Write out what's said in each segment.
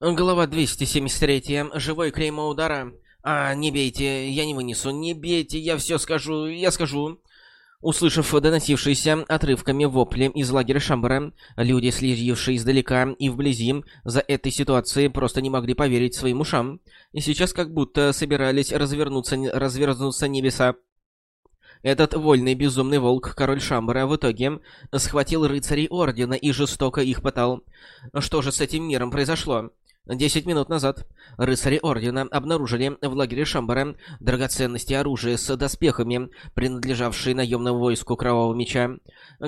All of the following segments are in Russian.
Глава 273. Живой клеймо удара. А, не бейте, я не вынесу. Не бейте, я все скажу, я скажу. Услышав доносившиеся отрывками вопли из лагеря Шамбара, люди, следившие издалека и вблизи, за этой ситуацией просто не могли поверить своим ушам. И сейчас как будто собирались развернуться, развернуться небеса. Этот вольный безумный волк, король Шамбара, в итоге схватил рыцарей Ордена и жестоко их пытал. Что же с этим миром произошло? Десять минут назад рыцари Ордена обнаружили в лагере Шамбара драгоценности оружия с доспехами, принадлежавшие наемному войску Кровавого Меча,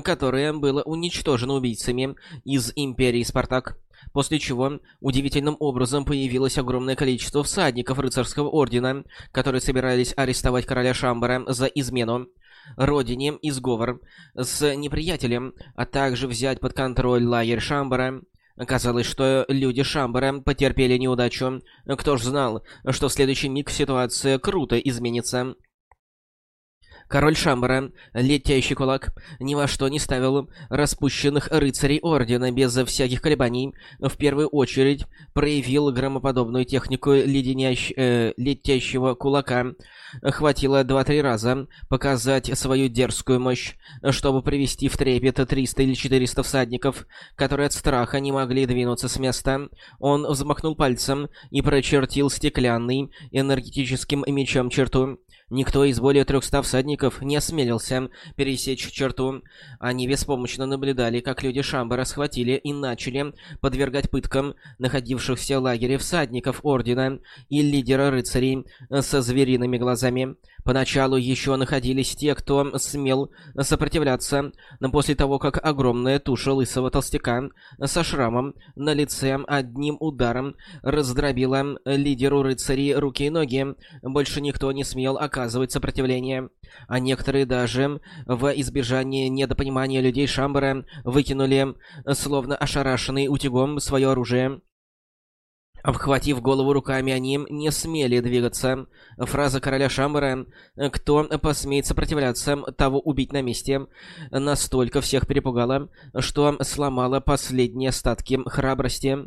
которое было уничтожено убийцами из Империи Спартак. После чего удивительным образом появилось огромное количество всадников рыцарского ордена, которые собирались арестовать короля Шамбара за измену родине и сговор с неприятелем, а также взять под контроль лагерь Шамбара. Оказалось, что люди Шамбара потерпели неудачу. Кто ж знал, что в следующий миг ситуация круто изменится. Король Шамбара, летящий кулак, ни во что не ставил распущенных рыцарей Ордена без всяких колебаний. В первую очередь проявил громоподобную технику леденящ... э, летящего кулака. Хватило два-три раза показать свою дерзкую мощь, чтобы привести в трепет 300 или 400 всадников, которые от страха не могли двинуться с места. Он взмахнул пальцем и прочертил стеклянный энергетическим мечом черту. Никто из более трехста всадников не осмелился пересечь черту. Они беспомощно наблюдали, как люди Шамбара схватили и начали подвергать пыткам находившихся в лагере всадников Ордена и лидера рыцарей со звериными глазами. Поначалу еще находились те, кто смел сопротивляться, но после того, как огромная туша лысого толстяка со шрамом на лице одним ударом раздробила лидеру рыцарей руки и ноги, больше никто не смел оказывать сопротивление. А некоторые даже в избежание недопонимания людей Шамбара выкинули, словно ошарашенный утюгом, свое оружие. Обхватив голову руками, они не смели двигаться. Фраза короля Шамбара «Кто посмеет сопротивляться, того убить на месте» настолько всех перепугала, что сломала последние остатки храбрости.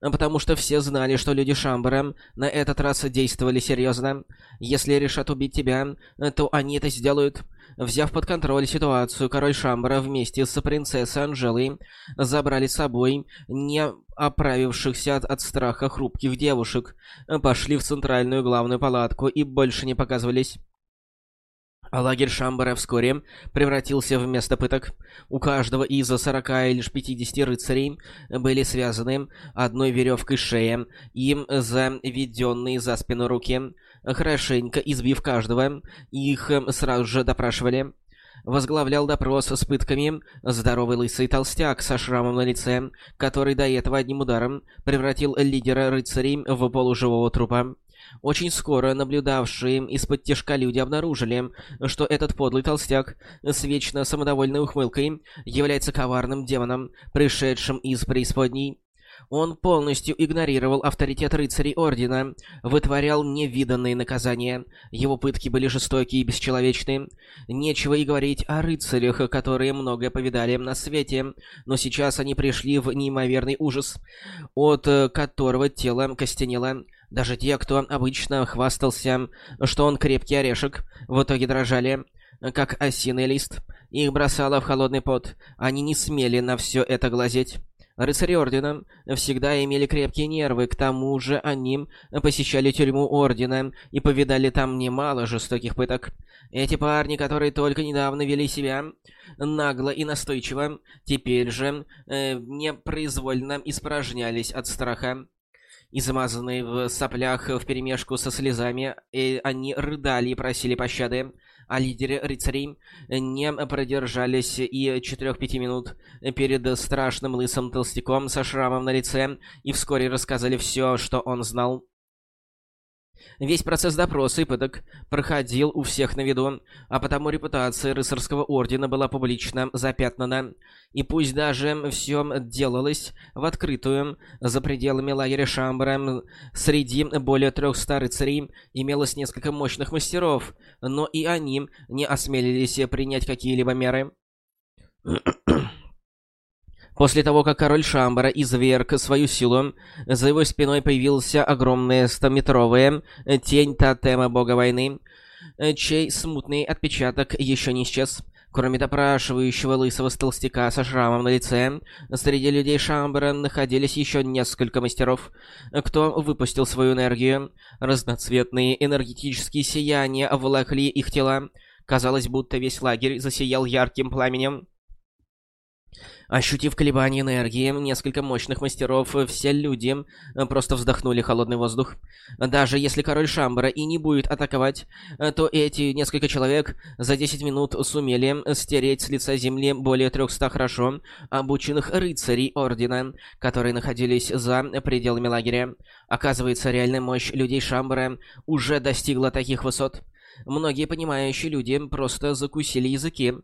Потому что все знали, что люди Шамбара на этот раз действовали серьезно. Если решат убить тебя, то они это сделают. Взяв под контроль ситуацию, король Шамбара вместе с принцессой Анжелой забрали с собой не оправившихся от, от страха хрупких девушек, пошли в центральную главную палатку и больше не показывались. Лагерь Шамбара вскоре превратился в место пыток. У каждого из 40 или 50 рыцарей были связаны одной веревкой шеи, им заведенные за спину руки. Хорошенько избив каждого, их сразу же допрашивали. Возглавлял допрос с пытками здоровый лысый толстяк со шрамом на лице, который до этого одним ударом превратил лидера рыцарей в полуживого трупа. Очень скоро наблюдавшие из-под тяжка люди обнаружили, что этот подлый толстяк с вечно самодовольной ухмылкой является коварным демоном, пришедшим из преисподней. Он полностью игнорировал авторитет рыцарей Ордена, вытворял невиданные наказания. Его пытки были жестокие и бесчеловечные. Нечего и говорить о рыцарях, которые многое повидали на свете, но сейчас они пришли в неимоверный ужас, от которого тело костенело. Даже те, кто обычно хвастался, что он крепкий орешек, в итоге дрожали, как осиный лист. Их бросало в холодный пот. Они не смели на все это глазеть. Рыцари Ордена всегда имели крепкие нервы, к тому же они посещали тюрьму Ордена и повидали там немало жестоких пыток. Эти парни, которые только недавно вели себя нагло и настойчиво, теперь же э, непроизвольно испражнялись от страха. Измазанные в соплях вперемешку со слезами, и они рыдали и просили пощады а лидеры рыцарей не продержались и четырех-пяти минут перед страшным лысым толстяком со шрамом на лице и вскоре рассказали все, что он знал. Весь процесс допроса и пыток проходил у всех на виду, а потому репутация рыцарского ордена была публично запятнана. И пусть даже все делалось в открытую, за пределами лагеря Шамбара, среди более трехста рыцарей имелось несколько мощных мастеров, но и они не осмелились принять какие-либо меры. После того, как король Шамбара изверг свою силу, за его спиной появился огромная стометровая тень тотема бога войны, чей смутный отпечаток еще не исчез. Кроме допрашивающего лысого толстяка со шрамом на лице, среди людей Шамбера находились еще несколько мастеров, кто выпустил свою энергию. Разноцветные энергетические сияния оволокли их тела. Казалось, будто весь лагерь засиял ярким пламенем. Ощутив колебания энергии, несколько мощных мастеров, все люди просто вздохнули холодный воздух. Даже если король Шамбара и не будет атаковать, то эти несколько человек за 10 минут сумели стереть с лица земли более 300 хорошо обученных рыцарей Ордена, которые находились за пределами лагеря. Оказывается, реальная мощь людей Шамбара уже достигла таких высот. Многие понимающие люди просто закусили языки.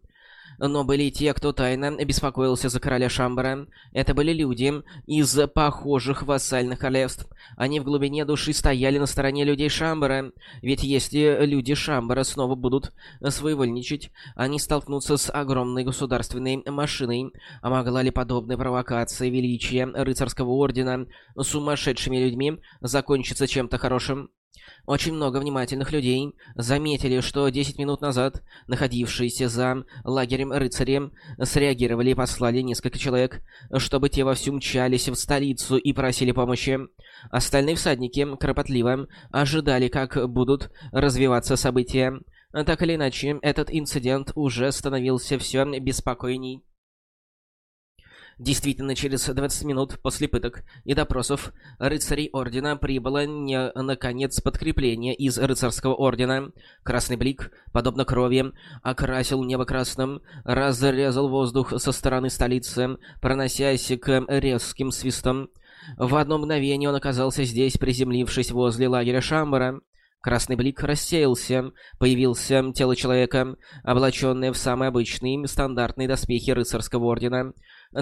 Но были и те, кто тайно беспокоился за короля Шамбара. Это были люди из похожих вассальных королевств. Они в глубине души стояли на стороне людей Шамбара. Ведь если люди Шамбара снова будут своевольничать, они столкнутся с огромной государственной машиной. А могла ли подобная провокация величия рыцарского ордена сумасшедшими людьми закончиться чем-то хорошим? Очень много внимательных людей заметили, что 10 минут назад находившиеся за лагерем рыцари среагировали и послали несколько человек, чтобы те вовсю мчались в столицу и просили помощи. Остальные всадники кропотливо ожидали, как будут развиваться события. Так или иначе, этот инцидент уже становился все беспокойней. Действительно, через 20 минут после пыток и допросов рыцарей Ордена прибыло, не, наконец, подкрепление из рыцарского Ордена. Красный блик, подобно крови, окрасил небо красным, разрезал воздух со стороны столицы, проносясь к резким свистам. В одно мгновение он оказался здесь, приземлившись возле лагеря Шамбара. Красный блик рассеялся, появился тело человека, облаченное в самые обычные стандартные доспехи рыцарского ордена.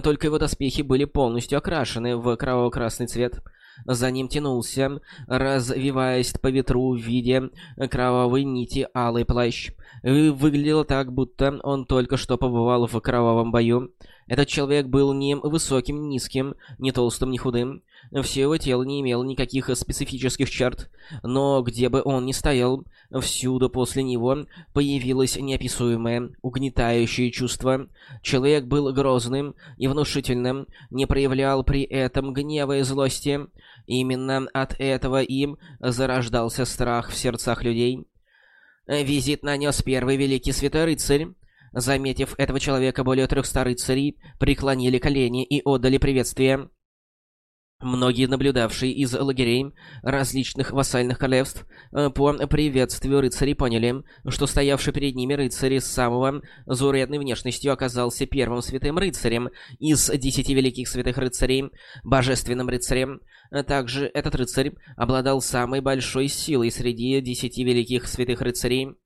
Только его доспехи были полностью окрашены в кроваво-красный цвет. За ним тянулся, развиваясь по ветру в виде кровавой нити алый плащ. Выглядело так, будто он только что побывал в кровавом бою. Этот человек был не высоким, ни низким, не толстым, ни худым. Все его тело не имело никаких специфических черт, но где бы он ни стоял, всюду после него появилось неописуемое, угнетающее чувство. Человек был грозным и внушительным, не проявлял при этом гнева и злости. Именно от этого им зарождался страх в сердцах людей. Визит нанес первый великий святой рыцарь. Заметив этого человека, более трехста рыцарей преклонили колени и отдали приветствие. Многие наблюдавшие из лагерей различных вассальных королевств э, по приветствию рыцарей поняли, что стоявший перед ними рыцарь с самого заурядной внешностью оказался первым святым рыцарем из десяти великих святых рыцарей, божественным рыцарем. Также этот рыцарь обладал самой большой силой среди десяти великих святых рыцарей.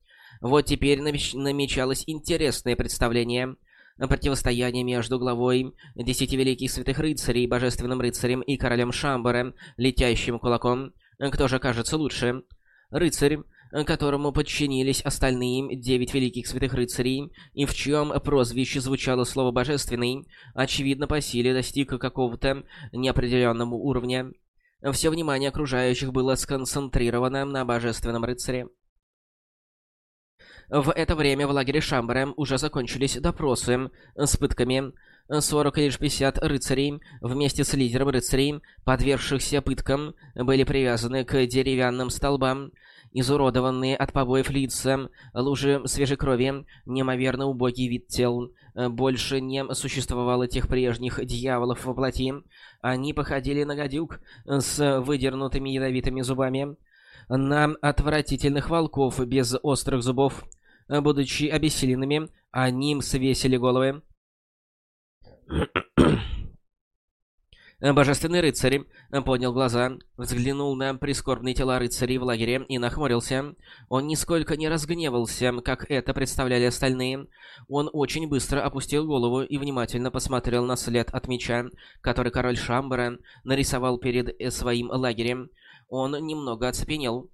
Вот теперь намечалось интересное представление – Противостояние между главой Десяти Великих Святых Рыцарей, Божественным Рыцарем и Королем Шамбара, летящим кулаком. Кто же окажется лучше? Рыцарь, которому подчинились остальные девять великих святых рыцарей, и в чьем прозвище звучало слово «божественный», очевидно, по силе достиг какого-то неопределенного уровня. Все внимание окружающих было сконцентрировано на божественном рыцаре. В это время в лагере Шамбара уже закончились допросы с пытками. 40 или 50 рыцарей вместе с лидером рыцарей, подвергшихся пыткам, были привязаны к деревянным столбам. Изуродованные от побоев лица, лужи свежей крови, неимоверно убогий вид тел. Больше не существовало тех прежних дьяволов во плоти. Они походили на гадюк с выдернутыми ядовитыми зубами, на отвратительных волков без острых зубов. Э, будучи обессиленными, они им свесили головы. Божественный рыцарь э, поднял глаза, взглянул на прискорбные тела рыцарей в лагере и нахмурился. Он нисколько не разгневался, как это представляли остальные. Он очень быстро опустил голову и внимательно посмотрел на след от меча, который король Шамбара нарисовал перед э, своим лагерем. Он немного оцепенел.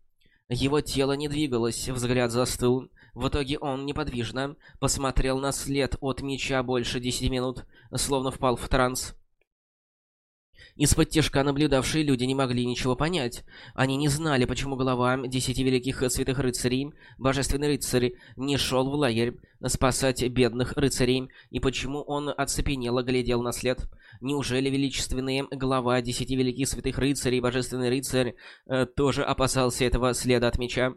Его тело не двигалось, взгляд застыл. В итоге он неподвижно посмотрел на след от меча больше десяти минут, словно впал в транс. Из-под тяжка наблюдавшие люди не могли ничего понять. Они не знали, почему глава десяти великих святых рыцарей, божественный рыцарь, не шел в лагерь спасать бедных рыцарей, и почему он оцепенело глядел на след. Неужели величественный глава десяти великих святых рыцарей, божественный рыцарь, э, тоже опасался этого следа от меча?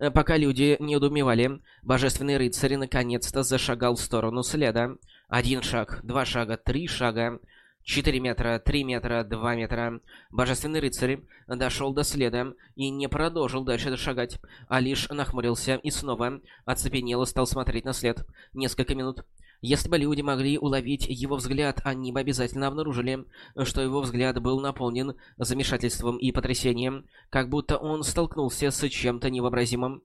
Э, пока люди не удумевали, божественный рыцарь наконец-то зашагал в сторону следа. Один шаг, два шага, три шага. 4 метра, 3 метра, 2 метра. Божественный рыцарь дошел до следа и не продолжил дальше шагать, а лишь нахмурился и снова оцепенело стал смотреть на след. Несколько минут. Если бы люди могли уловить его взгляд, они бы обязательно обнаружили, что его взгляд был наполнен замешательством и потрясением, как будто он столкнулся с чем-то невообразимым.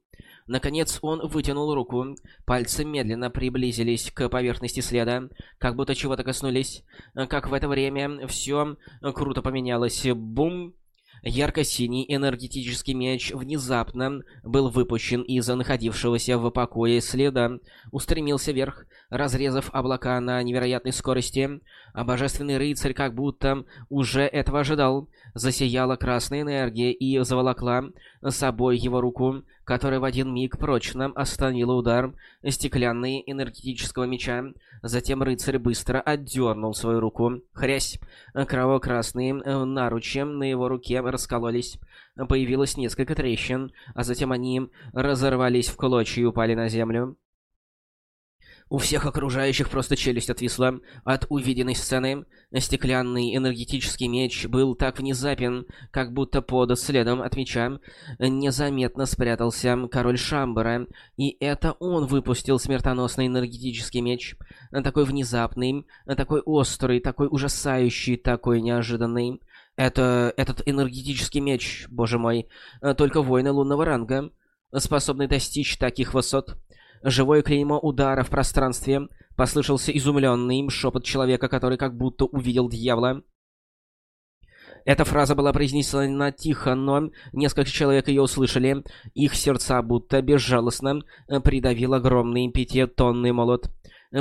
Наконец он вытянул руку. Пальцы медленно приблизились к поверхности следа, как будто чего-то коснулись. Как в это время все круто поменялось. Бум! Ярко-синий энергетический меч внезапно был выпущен из находившегося в покое следа, устремился вверх, разрезав облака на невероятной скорости, а божественный рыцарь как будто уже этого ожидал. Засияла красная энергия и заволокла собой его руку, которая в один миг прочно остановила удар стеклянной энергетического меча. Затем рыцарь быстро отдернул свою руку. Хрясь! Кроваво-красные э, наручи на его руке раскололись. Появилось несколько трещин, а затем они разорвались в клочья и упали на землю. У всех окружающих просто челюсть отвисла от увиденной сцены. Стеклянный энергетический меч был так внезапен, как будто под следом от меча незаметно спрятался король Шамбара, и это он выпустил смертоносный энергетический меч. Такой внезапный, такой острый, такой ужасающий, такой неожиданный. Это... этот энергетический меч, боже мой, только воины лунного ранга способны достичь таких высот. Живое клеймо удара в пространстве. Послышался изумленный им шепот человека, который как будто увидел дьявола. Эта фраза была произнесена тихо, но несколько человек ее услышали. Их сердца будто безжалостно придавил огромный пятитонный молот.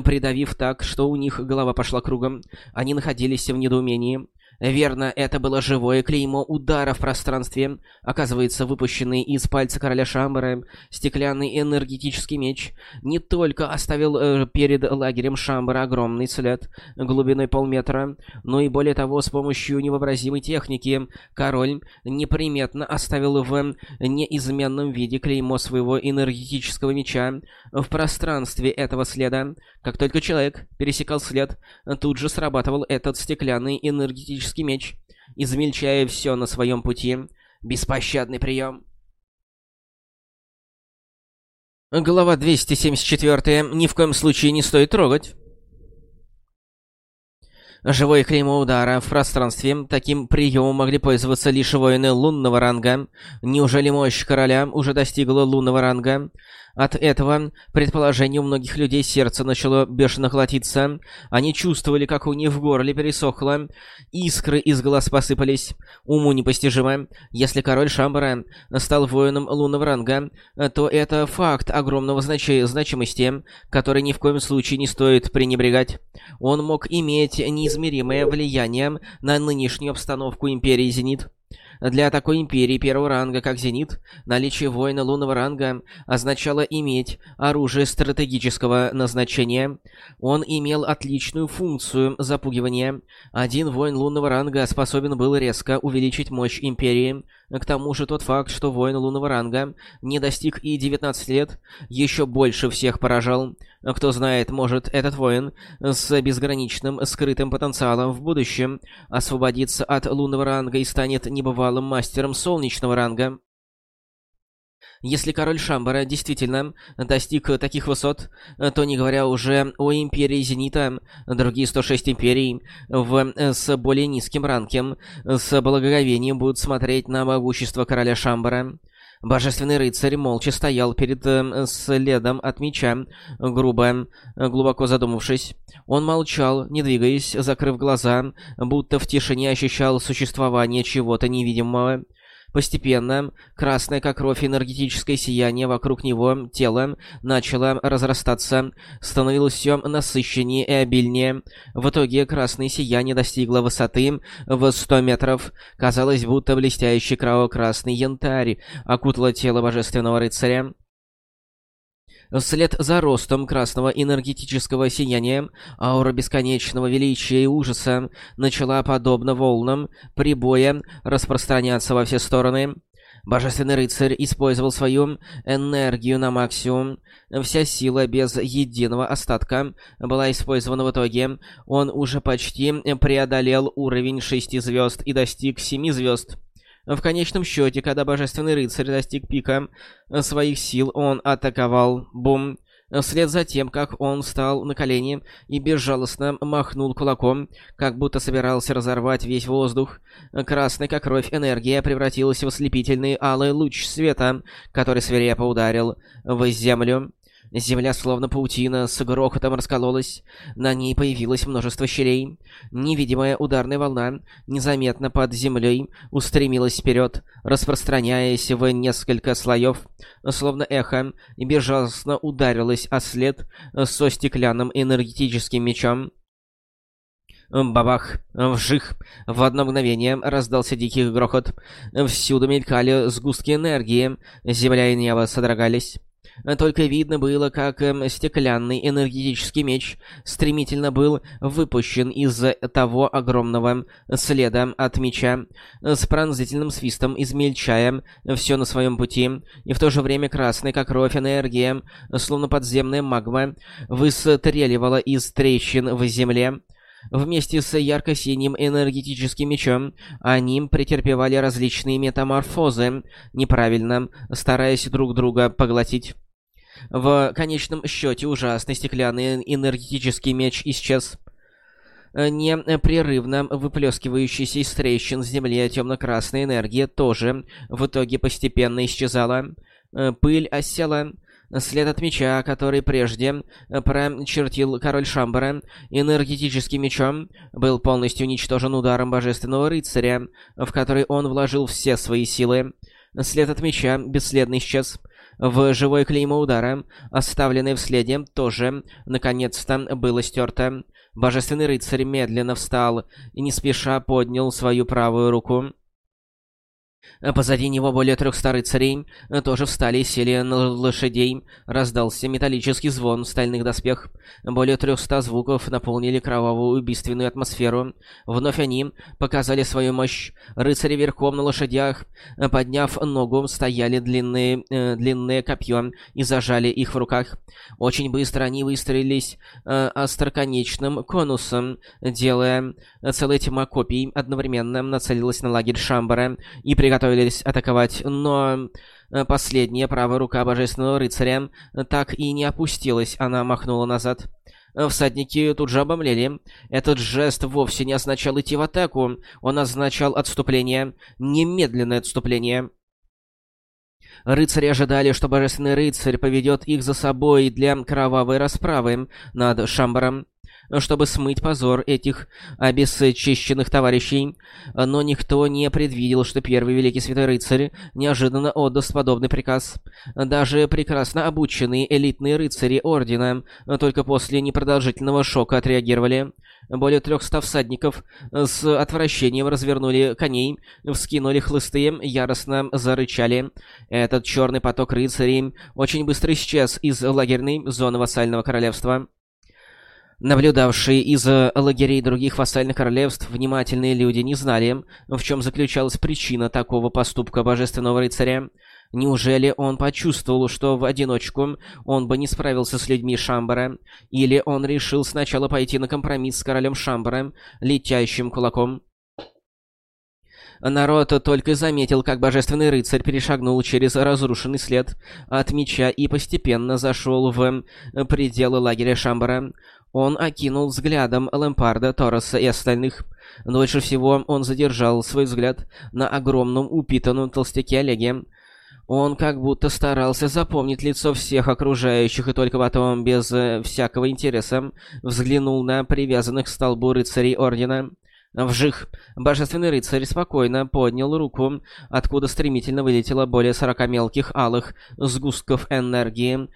Придавив так, что у них голова пошла кругом, они находились в недоумении. Верно, это было живое клеймо удара в пространстве. Оказывается, выпущенный из пальца короля Шамбара стеклянный энергетический меч не только оставил э, перед лагерем Шамбара огромный след глубиной полметра, но и более того, с помощью невообразимой техники король неприметно оставил в неизменном виде клеймо своего энергетического меча в пространстве этого следа. Как только человек пересекал след, тут же срабатывал этот стеклянный энергетический магический меч, измельчая все на своем пути. Беспощадный прием. Глава 274. Ни в коем случае не стоит трогать. Живое клеймо удара в пространстве. Таким приемом могли пользоваться лишь воины лунного ранга. Неужели мощь короля уже достигла лунного ранга? От этого предположения у многих людей сердце начало бешено колотиться. Они чувствовали, как у них в горле пересохло. Искры из глаз посыпались. Уму непостижимо. Если король Шамбара стал воином лунного ранга, то это факт огромного знач... значимости, который ни в коем случае не стоит пренебрегать. Он мог иметь неизмеримое влияние на нынешнюю обстановку Империи Зенит. Для такой империи первого ранга, как Зенит, наличие воина лунного ранга означало иметь оружие стратегического назначения. Он имел отличную функцию запугивания. Один воин лунного ранга способен был резко увеличить мощь империи. К тому же тот факт, что воин лунного ранга не достиг и 19 лет, еще больше всех поражал. Кто знает, может, этот воин с безграничным скрытым потенциалом в будущем освободится от лунного ранга и станет небывалым мастером солнечного ранга. Если король Шамбара действительно достиг таких высот, то не говоря уже о Империи Зенита, другие 106 империй в, с более низким ранком с благоговением будут смотреть на могущество короля Шамбара. Божественный рыцарь молча стоял перед э, следом от меча, грубо, глубоко задумавшись. Он молчал, не двигаясь, закрыв глаза, будто в тишине ощущал существование чего-то невидимого. Постепенно красное, как кровь, энергетическое сияние вокруг него тела начало разрастаться, становилось все насыщеннее и обильнее. В итоге красное сияние достигло высоты в 100 метров. Казалось, будто блестящий кроваво-красный янтарь окутало тело божественного рыцаря. Вслед за ростом красного энергетического сияния аура бесконечного величия и ужаса начала, подобно волнам прибоя, распространяться во все стороны. Божественный рыцарь использовал свою энергию на максимум. Вся сила без единого остатка была использована в итоге. Он уже почти преодолел уровень шести звезд и достиг семи звезд. В конечном счете, когда Божественный Рыцарь достиг пика своих сил, он атаковал Бум. Вслед за тем, как он встал на колени и безжалостно махнул кулаком, как будто собирался разорвать весь воздух, красный как кровь энергия превратилась в ослепительный алый луч света, который свирепо ударил в землю. Земля, словно паутина, с грохотом раскололась. На ней появилось множество щелей. Невидимая ударная волна, незаметно под землей, устремилась вперед, распространяясь в несколько слоев, словно эхо, и безжалостно ударилась о след со стеклянным энергетическим мечом. Бабах, вжих, в одно мгновение раздался дикий грохот. Всюду мелькали сгустки энергии, земля и небо содрогались. Только видно было, как эм, стеклянный энергетический меч стремительно был выпущен из того огромного следа от меча, с пронзительным свистом измельчая все на своем пути, и в то же время красный, как кровь, энергия, словно подземная магма, выстреливала из трещин в земле, Вместе с ярко-синим энергетическим мечом они претерпевали различные метаморфозы, неправильно, стараясь друг друга поглотить. В конечном счете ужасный стеклянный энергетический меч исчез. Непрерывно выплескивающаяся из трещин с земли темно-красная энергия тоже в итоге постепенно исчезала. Пыль осела. След от меча, который прежде прочертил король Шамбара энергетическим мечом, был полностью уничтожен ударом божественного рыцаря, в который он вложил все свои силы. След от меча бесследно исчез. В живой клеймо удара, оставленное в следе, тоже, наконец-то, было стерто. Божественный рыцарь медленно встал и не спеша поднял свою правую руку. Позади него более трехста рыцарей тоже встали и сели на лошадей. Раздался металлический звон стальных доспех. Более трехста звуков наполнили кровавую убийственную атмосферу. Вновь они показали свою мощь. Рыцари верхом на лошадях, подняв ногу, стояли длинные, э, длинные копье и зажали их в руках. Очень быстро они выстроились э, остроконечным конусом, делая целая тьма копий одновременно нацелилась на лагерь Шамбара и приготовилась приготовились атаковать, но э, последняя правая рука Божественного Рыцаря так и не опустилась, она махнула назад. Всадники тут же обомлели. Этот жест вовсе не означал идти в атаку, он означал отступление, немедленное отступление. Рыцари ожидали, что Божественный Рыцарь поведет их за собой для кровавой расправы над Шамбаром чтобы смыть позор этих обесчищенных товарищей. Но никто не предвидел, что первый Великий Святой Рыцарь неожиданно отдаст подобный приказ. Даже прекрасно обученные элитные рыцари Ордена только после непродолжительного шока отреагировали. Более трехсот всадников с отвращением развернули коней, вскинули хлысты, яростно зарычали. Этот черный поток рыцарей очень быстро исчез из лагерной зоны вассального королевства. Наблюдавшие из э, лагерей других вассальных королевств внимательные люди не знали, в чем заключалась причина такого поступка Божественного Рыцаря. Неужели он почувствовал, что в одиночку он бы не справился с людьми Шамбара? Или он решил сначала пойти на компромисс с королем Шамбара, летящим кулаком? Народ только заметил, как Божественный Рыцарь перешагнул через разрушенный след от меча и постепенно зашел в пределы лагеря Шамбара. Он окинул взглядом Лэмпарда, Торреса и остальных. Дольше всего он задержал свой взгляд на огромном упитанном толстяке Олеге. Он как будто старался запомнить лицо всех окружающих и только потом, без э, всякого интереса, взглянул на привязанных к столбу рыцарей Ордена. Вжих. Божественный рыцарь спокойно поднял руку, откуда стремительно вылетело более сорока мелких алых сгустков энергии,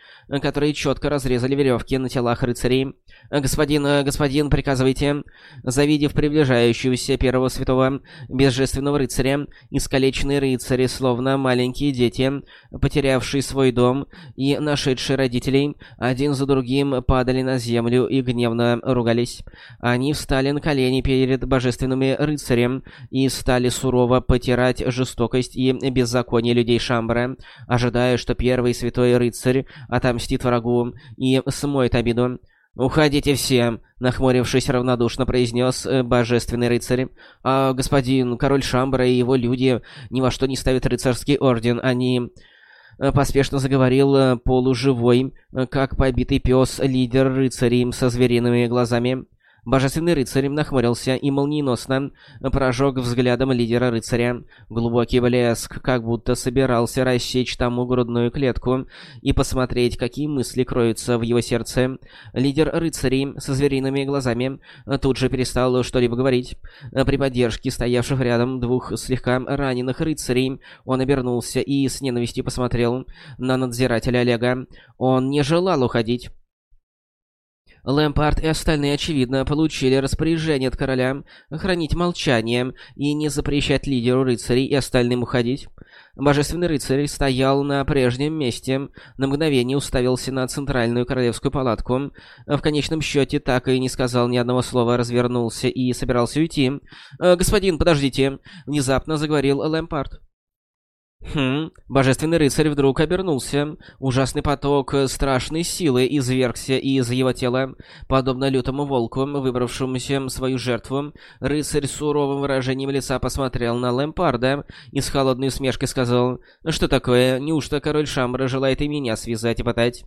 которые четко разрезали веревки на телах рыцарей. «Господин, господин, приказывайте!» Завидев приближающегося первого святого безжественного рыцаря, искалеченные рыцари, словно маленькие дети, потерявшие свой дом и нашедшие родителей, один за другим падали на землю и гневно ругались. Они встали на колени перед божественными рыцарем и стали сурово потирать жестокость и беззаконие людей Шамбара, ожидая, что первый святой рыцарь отомстит врагу и смоет обиду. «Уходите все!» — нахмурившись равнодушно произнес э, божественный рыцарь. «А господин король Шамбара и его люди ни во что не ставят рыцарский орден. Они...» э, Поспешно заговорил э, полуживой, как побитый пес, лидер рыцарей со звериными глазами. Божественный рыцарь нахмурился и молниеносно прожег взглядом лидера рыцаря. Глубокий блеск, как будто собирался рассечь тому грудную клетку и посмотреть, какие мысли кроются в его сердце. Лидер рыцарей со звериными глазами тут же перестал что-либо говорить. При поддержке стоявших рядом двух слегка раненых рыцарей он обернулся и с ненавистью посмотрел на надзирателя Олега. Он не желал уходить. Лэмпард и остальные, очевидно, получили распоряжение от короля хранить молчание и не запрещать лидеру рыцарей и остальным уходить. Божественный рыцарь стоял на прежнем месте, на мгновение уставился на центральную королевскую палатку. В конечном счете так и не сказал ни одного слова, развернулся и собирался уйти. «Э, «Господин, подождите!» — внезапно заговорил Лэмпард. Хм, божественный рыцарь вдруг обернулся. Ужасный поток страшной силы извергся из его тела. Подобно лютому волку, выбравшемуся свою жертву, рыцарь с суровым выражением лица посмотрел на Лэмпарда и с холодной усмешкой сказал, «Что такое? Неужто король Шамбра желает и меня связать и пытать?»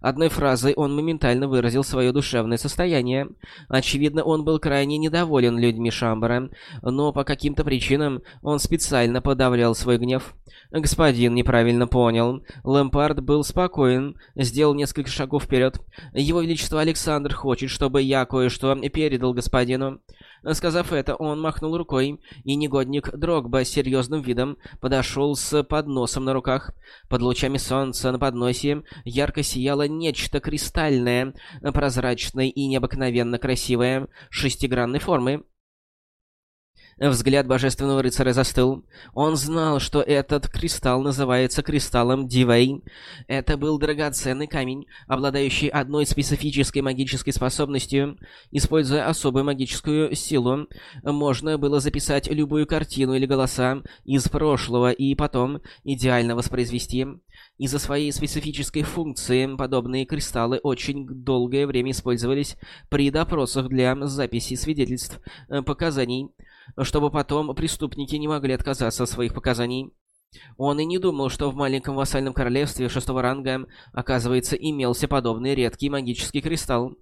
Одной фразой он моментально выразил свое душевное состояние. Очевидно, он был крайне недоволен людьми Шамбара, но по каким-то причинам он специально подавлял свой гнев. Господин неправильно понял. Лэмпард был спокоен, сделал несколько шагов вперед. Его Величество Александр хочет, чтобы я кое-что передал господину. Сказав это, он махнул рукой, и негодник Дрогба серьезным видом подошел с подносом на руках. Под лучами солнца на подносе ярко сияло нечто кристальное, прозрачное и необыкновенно красивое, шестигранной формы. Взгляд божественного рыцаря застыл. Он знал, что этот кристалл называется кристаллом Дивей. Это был драгоценный камень, обладающий одной специфической магической способностью. Используя особую магическую силу, можно было записать любую картину или голоса из прошлого и потом идеально воспроизвести. Из-за своей специфической функции подобные кристаллы очень долгое время использовались при допросах для записи свидетельств, э, показаний, чтобы потом преступники не могли отказаться от своих показаний. Он и не думал, что в маленьком вассальном королевстве шестого ранга, оказывается, имелся подобный редкий магический кристалл.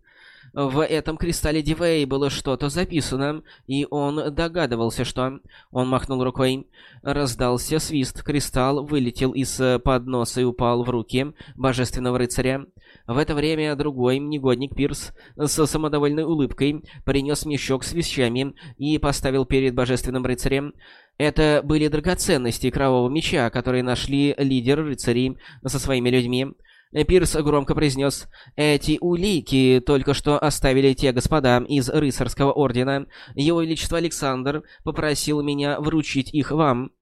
В этом кристалле Дивей было что-то записано, и он догадывался, что... Он махнул рукой. Раздался свист. Кристалл вылетел из подноса и упал в руки божественного рыцаря. В это время другой негодник Пирс с самодовольной улыбкой принес мешок с вещами и поставил перед божественным рыцарем. Это были драгоценности кровавого меча, которые нашли лидер рыцарей со своими людьми. Пирс громко произнес «Эти улики только что оставили те господа из рыцарского ордена. Его Величество Александр попросил меня вручить их вам».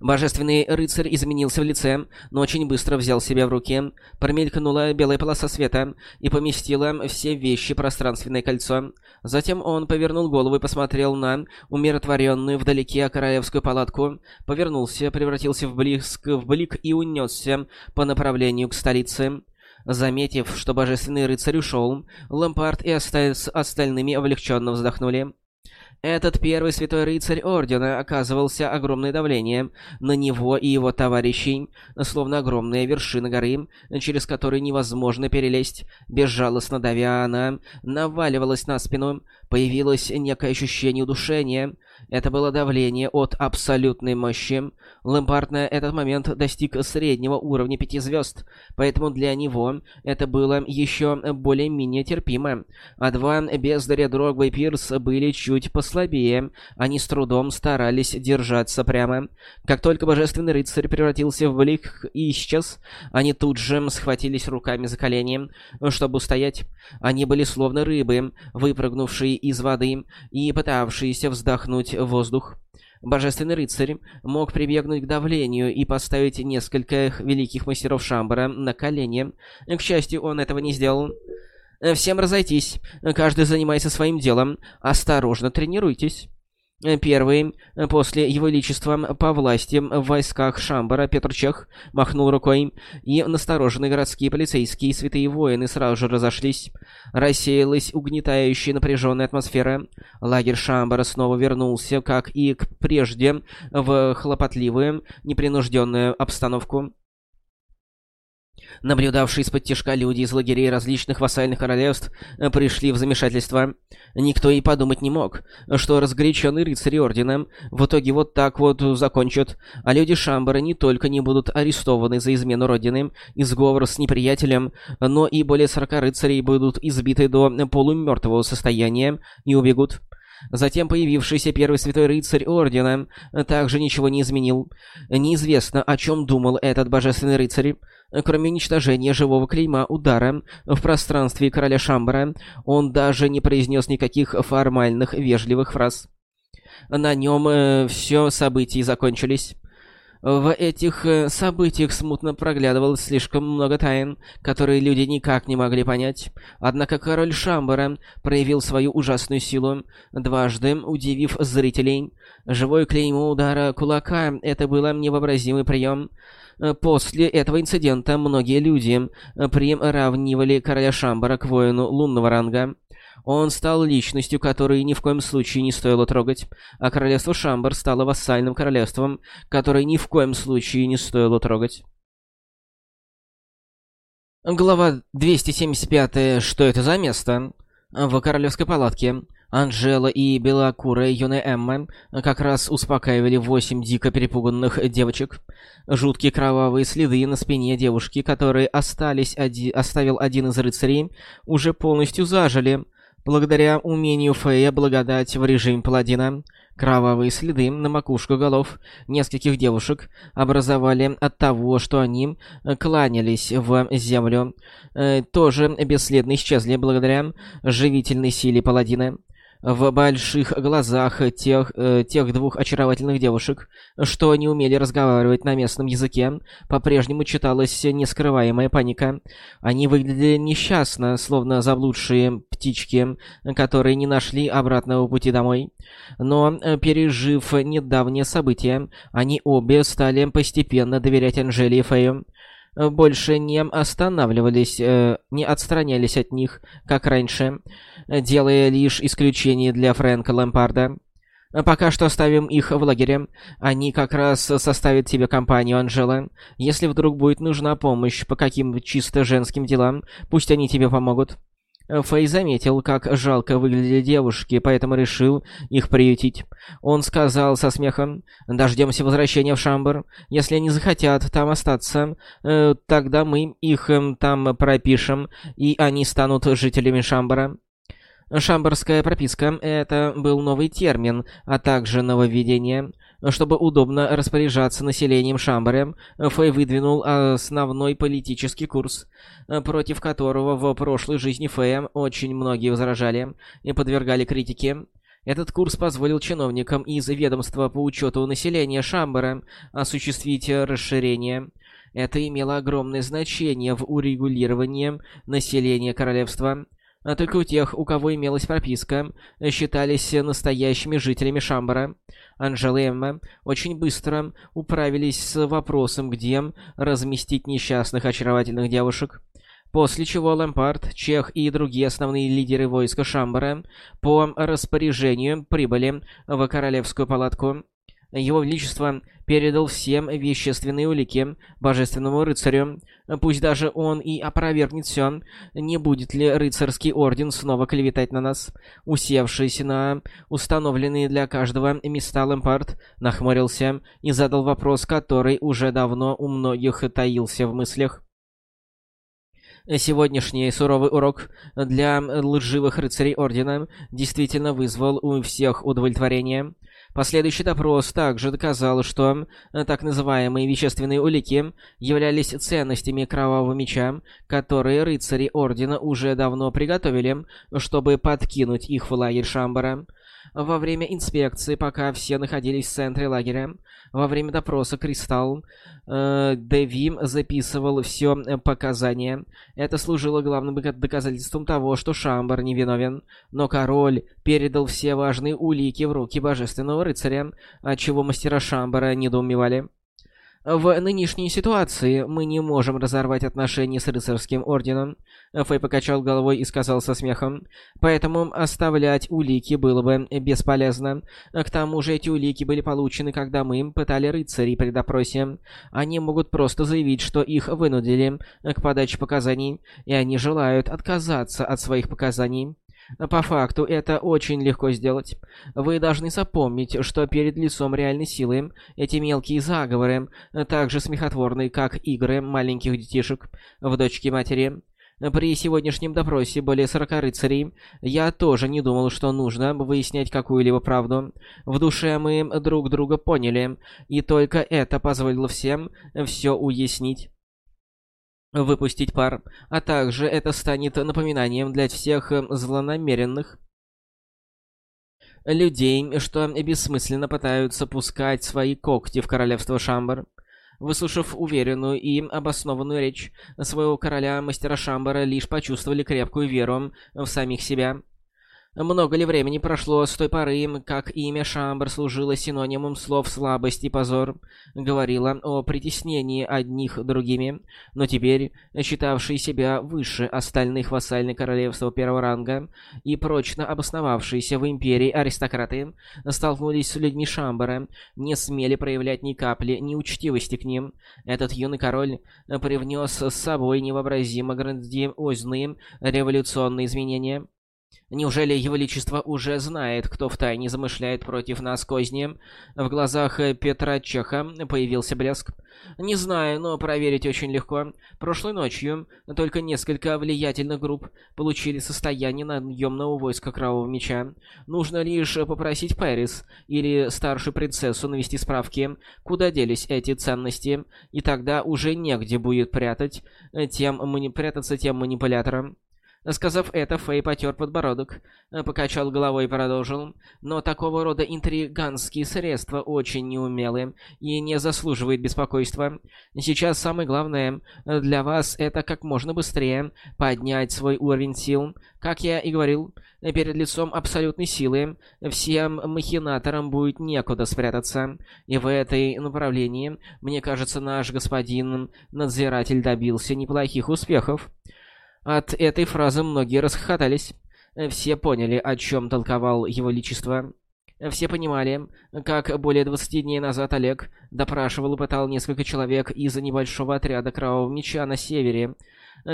Божественный рыцарь изменился в лице, но очень быстро взял себя в руки. Промелькнула белая полоса света и поместила все вещи в пространственное кольцо. Затем он повернул голову и посмотрел на умиротворенную вдалеке королевскую палатку, повернулся, превратился в, блиск, в блик и унесся по направлению к столице. Заметив, что божественный рыцарь ушел, Лампард и остальными облегченно вздохнули. Этот первый святой рыцарь Ордена оказывался огромное давление на него и его товарищей, словно огромная вершина горы, через которую невозможно перелезть. Безжалостно давя она наваливалась на спину. Появилось некое ощущение удушения. Это было давление от абсолютной мощи. Лэмпард на этот момент достиг среднего уровня пяти звезд, поэтому для него это было еще более-менее терпимо. А два бездаря Дрогба и Пирс были чуть послабее. Они с трудом старались держаться прямо. Как только Божественный Рыцарь превратился в блик и исчез, они тут же схватились руками за колени, чтобы устоять. Они были словно рыбы, выпрыгнувшие из воды и пытавшиеся вздохнуть воздух. Божественный рыцарь мог прибегнуть к давлению и поставить несколько великих мастеров Шамбара на колени. К счастью, он этого не сделал. Всем разойтись. Каждый занимается своим делом. Осторожно тренируйтесь. Э, первый, э, после его величества по власти в войсках Шамбара, Петр Чех махнул рукой, и настороженные городские полицейские и святые воины сразу же разошлись. Рассеялась угнетающая напряженная атмосфера. Лагерь Шамбара снова вернулся, как и к прежде, в хлопотливую, непринужденную обстановку. Наблюдавшие из-под тяжка люди из лагерей различных вассальных королевств э, пришли в замешательство. Никто и подумать не мог, что разгоряченные рыцари Ордена в итоге вот так вот закончат, а люди Шамбара не только не будут арестованы за измену Родины и сговор с неприятелем, но и более сорока рыцарей будут избиты до полумертвого состояния и убегут. Затем появившийся первый святой рыцарь Ордена также ничего не изменил. Неизвестно, о чем думал этот божественный рыцарь. Кроме уничтожения живого клейма удара в пространстве короля Шамбара, он даже не произнес никаких формальных вежливых фраз. На нем э, все события закончились. В этих э, событиях смутно проглядывалось слишком много тайн, которые люди никак не могли понять. Однако король Шамбара проявил свою ужасную силу, дважды удивив зрителей. Живой клеймо удара кулака — это был невообразимый прием. Э, после этого инцидента многие люди э, приравнивали короля Шамбара к воину лунного ранга. Он стал личностью, которую ни в коем случае не стоило трогать, а королевство Шамбар стало вассальным королевством, которое ни в коем случае не стоило трогать. Глава 275. Что это за место? В королевской палатке. Анжела и белокурая юная Эмма как раз успокаивали восемь дико перепуганных девочек. Жуткие кровавые следы на спине девушки, которые остались оди... оставил один из рыцарей, уже полностью зажили. Благодаря умению Фея благодать в режиме паладина, кровавые следы на макушку голов нескольких девушек образовали от того, что они кланялись в землю, э, тоже бесследно исчезли благодаря живительной силе паладина в больших глазах тех, э, тех двух очаровательных девушек, что не умели разговаривать на местном языке, по-прежнему читалась нескрываемая паника. Они выглядели несчастно, словно заблудшие птички, которые не нашли обратного пути домой. Но, э, пережив недавнее событие, они обе стали постепенно доверять Анжеле и Фею больше не останавливались, э, не отстранялись от них, как раньше, делая лишь исключение для Фрэнка Лэмпарда. Пока что оставим их в лагере. Они как раз составят тебе компанию, Анжела. Если вдруг будет нужна помощь по каким чисто женским делам, пусть они тебе помогут. Фэй заметил, как жалко выглядели девушки, поэтому решил их приютить. Он сказал со смехом, «Дождемся возвращения в Шамбар. Если они захотят там остаться, э, тогда мы их э, там пропишем, и они станут жителями Шамбара». Шамбарская прописка — это был новый термин, а также нововведение — чтобы удобно распоряжаться населением Шамбаре, Фэй выдвинул основной политический курс, против которого в прошлой жизни Фэя очень многие возражали и подвергали критике. Этот курс позволил чиновникам из ведомства по учету населения Шамбара осуществить расширение. Это имело огромное значение в урегулировании населения королевства. А только у тех, у кого имелась прописка, считались настоящими жителями Шамбара. Анжела и Эмма очень быстро управились с вопросом, где разместить несчастных очаровательных девушек. После чего Лэмпард, Чех и другие основные лидеры войска Шамбара по распоряжению прибыли в королевскую палатку. Его Величество передал всем вещественные улики Божественному Рыцарю. Пусть даже он и опровергнет все, не будет ли Рыцарский Орден снова клеветать на нас? Усевшись на установленные для каждого места Лэмпард, нахмурился и задал вопрос, который уже давно у многих таился в мыслях. Сегодняшний суровый урок для лживых рыцарей Ордена действительно вызвал у всех удовлетворение. Последующий допрос также доказал, что так называемые вещественные улики являлись ценностями Кровавого Меча, которые рыцари Ордена уже давно приготовили, чтобы подкинуть их в лагерь Шамбара. Во время инспекции, пока все находились в центре лагеря, во время допроса Кристалл э, Девим записывал все показания. Это служило главным доказательством того, что Шамбар невиновен. Но король передал все важные улики в руки Божественного Рыцаря, отчего мастера Шамбара недоумевали. В нынешней ситуации мы не можем разорвать отношения с рыцарским орденом. Фэй покачал головой и сказал со смехом. Поэтому оставлять улики было бы бесполезно. К тому же эти улики были получены, когда мы пытали рыцарей при допросе. Они могут просто заявить, что их вынудили к подаче показаний, и они желают отказаться от своих показаний. По факту, это очень легко сделать. Вы должны запомнить, что перед лицом реальной силы эти мелкие заговоры так же смехотворны, как игры маленьких детишек в дочке матери. При сегодняшнем допросе более 40 рыцарей я тоже не думал, что нужно выяснять какую-либо правду. В душе мы друг друга поняли, и только это позволило всем все уяснить выпустить пар, а также это станет напоминанием для всех э, злонамеренных людей, что бессмысленно пытаются пускать свои когти в королевство Шамбар. Выслушав уверенную и обоснованную речь своего короля, мастера Шамбара лишь почувствовали крепкую веру в самих себя. Много ли времени прошло с той поры, как имя Шамбр служило синонимом слов «слабость» и «позор», говорило о притеснении одних другими, но теперь, считавшие себя выше остальных вассальных королевств первого ранга и прочно обосновавшиеся в империи аристократы, столкнулись с людьми Шамбара, не смели проявлять ни капли неучтивости к ним. Этот юный король привнес с собой невообразимо грандиозные революционные изменения. Неужели Его Величество уже знает, кто втайне замышляет против нас козни? В глазах Петра Чеха появился блеск. Не знаю, но проверить очень легко. Прошлой ночью только несколько влиятельных групп получили состояние наемного войска Кровавого Меча. Нужно лишь попросить Пэрис или старшую принцессу навести справки, куда делись эти ценности, и тогда уже негде будет прятать тем, мани... прятаться тем манипуляторам. Сказав это, Фэй потер подбородок, э, покачал головой и продолжил. Но такого рода интриганские средства очень неумелые и не заслуживают беспокойства. Сейчас самое главное э, для вас это как можно быстрее поднять свой уровень сил. Как я и говорил, перед лицом абсолютной силы всем махинаторам будет некуда спрятаться. И в этой направлении, мне кажется, наш господин надзиратель добился неплохих успехов. От этой фразы многие расхохотались. Все поняли, о чем толковал его личество. Все понимали, как более 20 дней назад Олег допрашивал и пытал несколько человек из небольшого отряда Кровавого Меча на севере,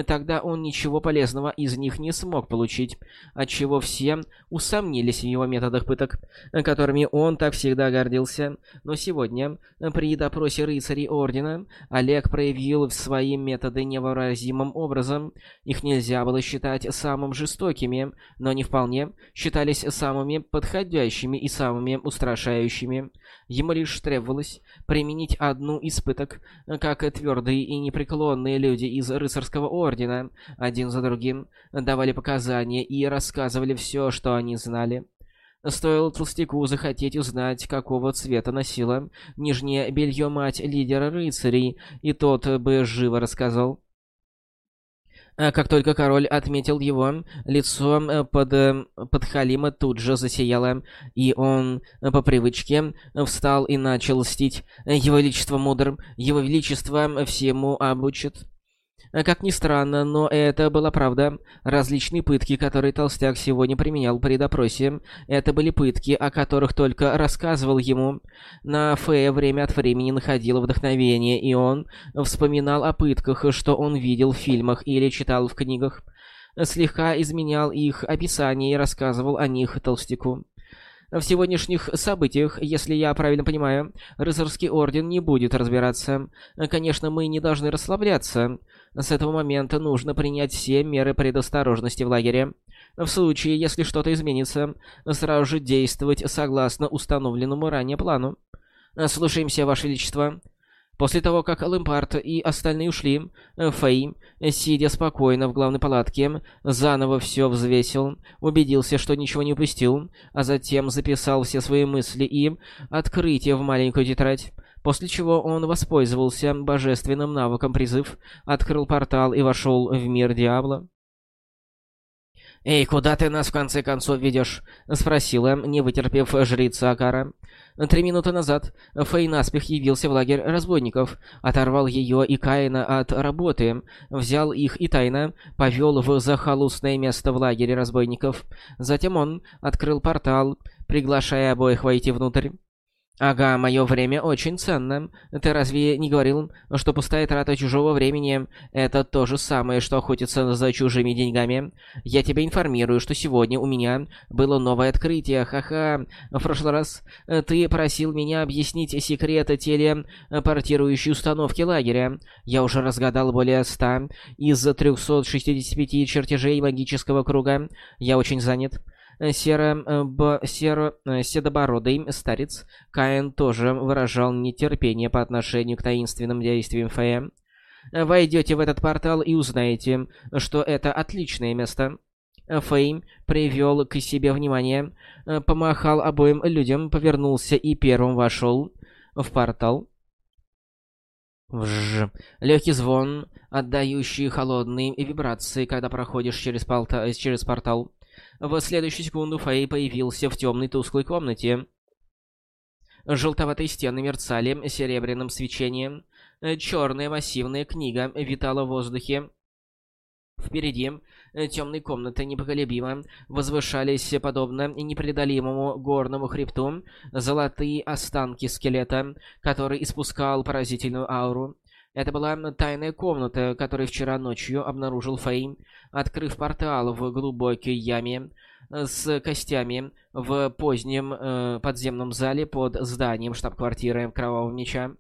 Тогда он ничего полезного из них не смог получить, отчего все усомнились в его методах пыток, которыми он так всегда гордился. Но сегодня, при допросе рыцарей Ордена, Олег проявил свои методы невыразимым образом. Их нельзя было считать самыми жестокими, но не вполне считались самыми подходящими и самыми устрашающими. Ему лишь требовалось применить одну из пыток, как твердые и непреклонные люди из рыцарского ордена, один за другим, давали показания и рассказывали все, что они знали. Стоило толстяку захотеть узнать, какого цвета носила нижнее белье мать лидера рыцарей, и тот бы живо рассказал. А как только король отметил его, лицо э, под, э, под Халима тут же засияло, и он э, по привычке встал и начал льстить. «Его Величество мудр, Его Величество всему обучит». Как ни странно, но это была правда. Различные пытки, которые Толстяк сегодня применял при допросе, это были пытки, о которых только рассказывал ему. На Фея время от времени находило вдохновение, и он вспоминал о пытках, что он видел в фильмах или читал в книгах. Слегка изменял их описание и рассказывал о них Толстяку. В сегодняшних событиях, если я правильно понимаю, рыцарский орден не будет разбираться. Конечно, мы не должны расслабляться. С этого момента нужно принять все меры предосторожности в лагере. В случае, если что-то изменится, сразу же действовать согласно установленному ранее плану. Слушаемся, Ваше Величество. После того, как Лэмпард и остальные ушли, Фэй, сидя спокойно в главной палатке, заново все взвесил, убедился, что ничего не упустил, а затем записал все свои мысли и открытие в маленькую тетрадь. После чего он воспользовался божественным навыком призыв, открыл портал и вошел в мир Диабло. «Эй, куда ты нас в конце концов ведешь?» — спросила, не вытерпев жрица Акара. Три минуты назад Фэй наспех явился в лагерь разбойников, оторвал ее и Каина от работы, взял их и тайно повел в захолустное место в лагере разбойников. Затем он открыл портал, приглашая обоих войти внутрь. Ага, мое время очень ценно. Ты разве не говорил, что пустая трата чужого времени — это то же самое, что охотиться за чужими деньгами? Я тебя информирую, что сегодня у меня было новое открытие, ха-ха. В прошлый раз э, ты просил меня объяснить секреты телепортирующей установки лагеря. Я уже разгадал более ста из 365 чертежей магического круга. Я очень занят. Серо, э, б, серо, э, седобородый старец Каин тоже выражал нетерпение по отношению к таинственным действиям Фея. Войдете в этот портал и узнаете, что это отличное место. Фэй привел к себе внимание, э, помахал обоим людям, повернулся и первым вошел в портал. Вжж. Легкий звон, отдающий холодные вибрации, когда проходишь через, через портал. В следующую секунду Фэй появился в темной тусклой комнате. Желтоватые стены мерцали серебряным свечением. Черная массивная книга витала в воздухе. Впереди темной комнаты непоколебимо возвышались, подобно непреодолимому горному хребту, золотые останки скелета, который испускал поразительную ауру. Это была тайная комната, которую вчера ночью обнаружил Фэй, открыв портал в глубокой яме э, с костями в позднем э, подземном зале под зданием штаб-квартиры Кровавого Меча.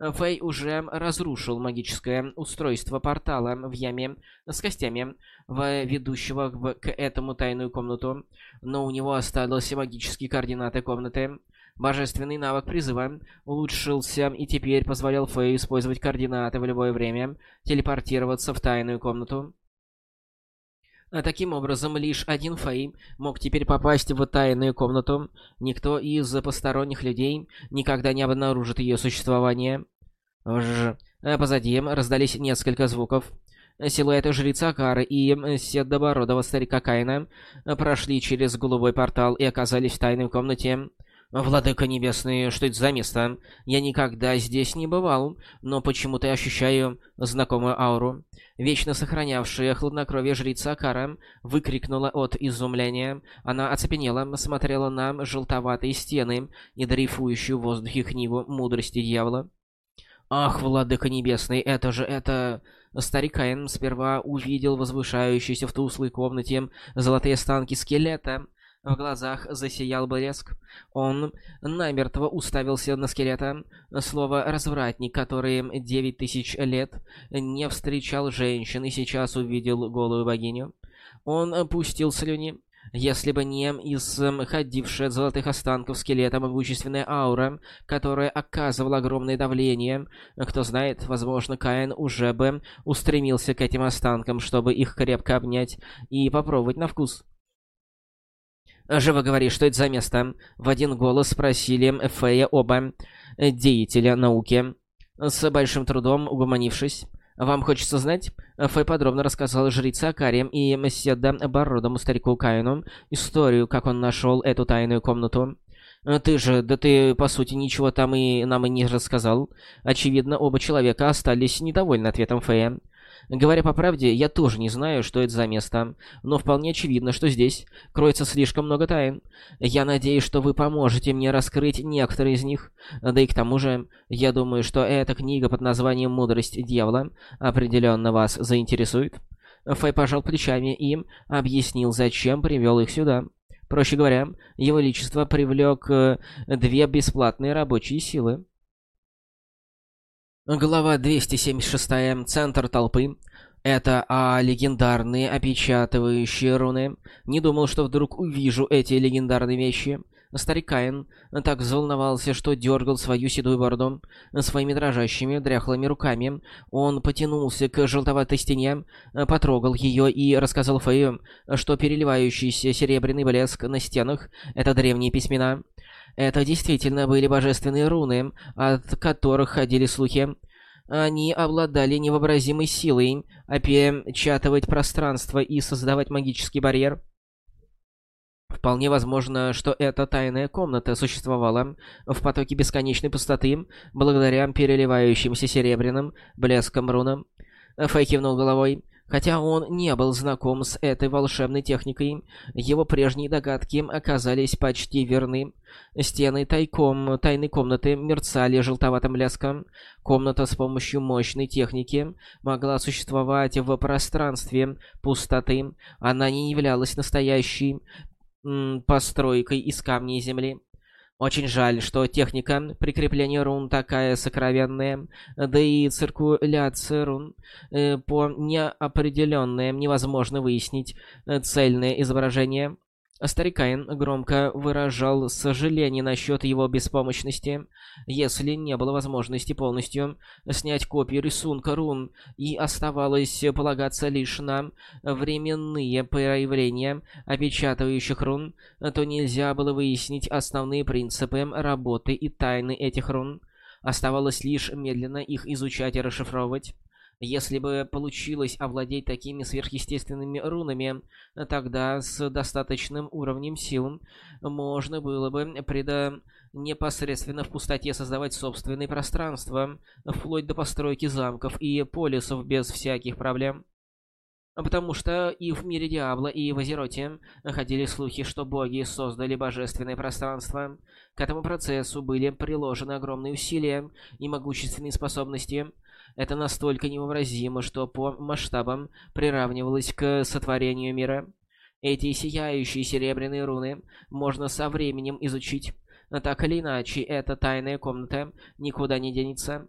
Фэй уже разрушил магическое устройство портала в яме с костями, ведущего к этому тайную комнату, но у него остались магические координаты комнаты. Божественный навык призыва улучшился и теперь позволял Фэй использовать координаты в любое время, телепортироваться в тайную комнату. А таким образом, лишь один Фэй мог теперь попасть в тайную комнату. Никто из посторонних людей никогда не обнаружит ее существование. Ж. Позади раздались несколько звуков. Силуэты жреца Кары и седобородого старика Кайна прошли через голубой портал и оказались в тайной комнате. «Владыка Небесный, что это за место? Я никогда здесь не бывал, но почему-то я ощущаю знакомую ауру». Вечно сохранявшая хладнокровие жрица Акара выкрикнула от изумления. Она оцепенела, смотрела на желтоватые стены и дрейфующую в воздухе книгу мудрости дьявола. «Ах, Владыка Небесный, это же это...» Старик Каин сперва увидел возвышающиеся в тусклой комнате золотые останки скелета, в глазах засиял блеск. Он намертво уставился на скелета. Слово «развратник», который девять тысяч лет не встречал женщин и сейчас увидел голую богиню. Он пустил слюни. Если бы не исходившая от золотых останков скелета могущественная аура, которая оказывала огромное давление, кто знает, возможно, Каин уже бы устремился к этим останкам, чтобы их крепко обнять и попробовать на вкус. «Живо говори, что это за место?» В один голос спросили Фея оба деятеля науки. С большим трудом угомонившись. «Вам хочется знать?» Фэй подробно рассказал жрице Акаре и Седа Бородому старику Каину историю, как он нашел эту тайную комнату. «Ты же, да ты, по сути, ничего там и нам и не рассказал». Очевидно, оба человека остались недовольны ответом Фэя. Говоря по правде, я тоже не знаю, что это за место, но вполне очевидно, что здесь кроется слишком много тайн. Я надеюсь, что вы поможете мне раскрыть некоторые из них. Да и к тому же, я думаю, что эта книга под названием «Мудрость дьявола» определенно вас заинтересует. Фэй пожал плечами и объяснил, зачем привел их сюда. Проще говоря, его личество привлек э, две бесплатные рабочие силы. Глава 276. Центр толпы. Это а легендарные опечатывающие руны. Не думал, что вдруг увижу эти легендарные вещи. Старик Каин так взволновался, что дергал свою седую бороду своими дрожащими дряхлыми руками. Он потянулся к желтоватой стене, потрогал ее и рассказал Фею, что переливающийся серебряный блеск на стенах — это древние письмена. Это действительно были божественные руны, от которых ходили слухи. Они обладали невообразимой силой опечатывать пространство и создавать магический барьер. Вполне возможно, что эта тайная комната существовала в потоке бесконечной пустоты благодаря переливающимся серебряным блеском рунам. Фэй кивнул головой. Хотя он не был знаком с этой волшебной техникой, его прежние догадки оказались почти верны. Стены тайком тайной комнаты мерцали желтоватым блеском. Комната с помощью мощной техники могла существовать в пространстве пустоты. Она не являлась настоящей постройкой из камней земли. Очень жаль, что техника прикрепления рун такая сокровенная, да и циркуляция рун э, по неопределенное невозможно выяснить э, цельное изображение. Старикайн громко выражал сожаление насчет его беспомощности, если не было возможности полностью снять копию рисунка рун, и оставалось полагаться лишь на временные проявления опечатывающих рун, то нельзя было выяснить основные принципы работы и тайны этих рун. Оставалось лишь медленно их изучать и расшифровывать. Если бы получилось овладеть такими сверхъестественными рунами, тогда с достаточным уровнем сил можно было бы преда... непосредственно в пустоте создавать собственные пространства, вплоть до постройки замков и полисов без всяких проблем. Потому что и в мире Диабло, и в Азероте ходили слухи, что боги создали божественное пространство. К этому процессу были приложены огромные усилия и могущественные способности – это настолько невообразимо, что по масштабам приравнивалось к сотворению мира. Эти сияющие серебряные руны можно со временем изучить. Так или иначе, эта тайная комната никуда не денется.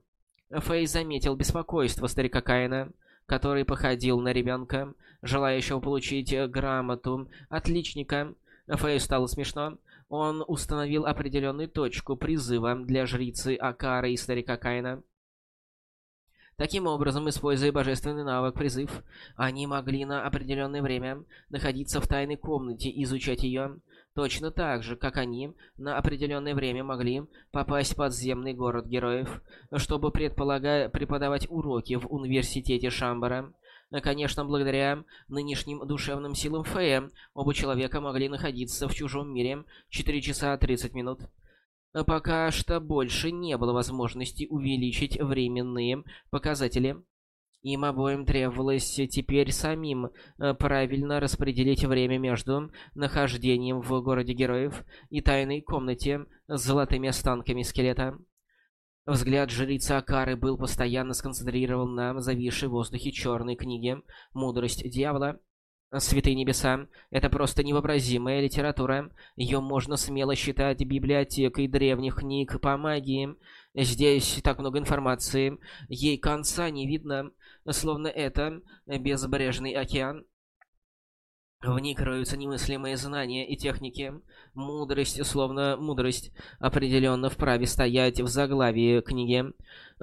Фэй заметил беспокойство старика Каина, который походил на ребенка, желающего получить грамоту отличника. Фэй стало смешно. Он установил определенную точку призыва для жрицы Акары и старика Каина. Таким образом, используя божественный навык призыв, они могли на определенное время находиться в тайной комнате и изучать ее, точно так же, как они на определенное время могли попасть в подземный город героев, чтобы предполага... преподавать уроки в университете Шамбара. Конечно, благодаря нынешним душевным силам Фея, оба человека могли находиться в чужом мире 4 часа 30 минут. Пока что больше не было возможности увеличить временные показатели. Им обоим требовалось теперь самим э, правильно распределить время между нахождением в городе героев и тайной комнате с золотыми останками скелета. Взгляд жрицы Акары был постоянно сконцентрирован на зависшей в воздухе черной книге «Мудрость дьявола», Святые небеса — это просто невообразимая литература. Ее можно смело считать библиотекой древних книг по магии. Здесь так много информации, ей конца не видно, словно это безбрежный океан. В ней кроются немыслимые знания и техники. Мудрость, словно мудрость, определенно вправе стоять в заглавии книги.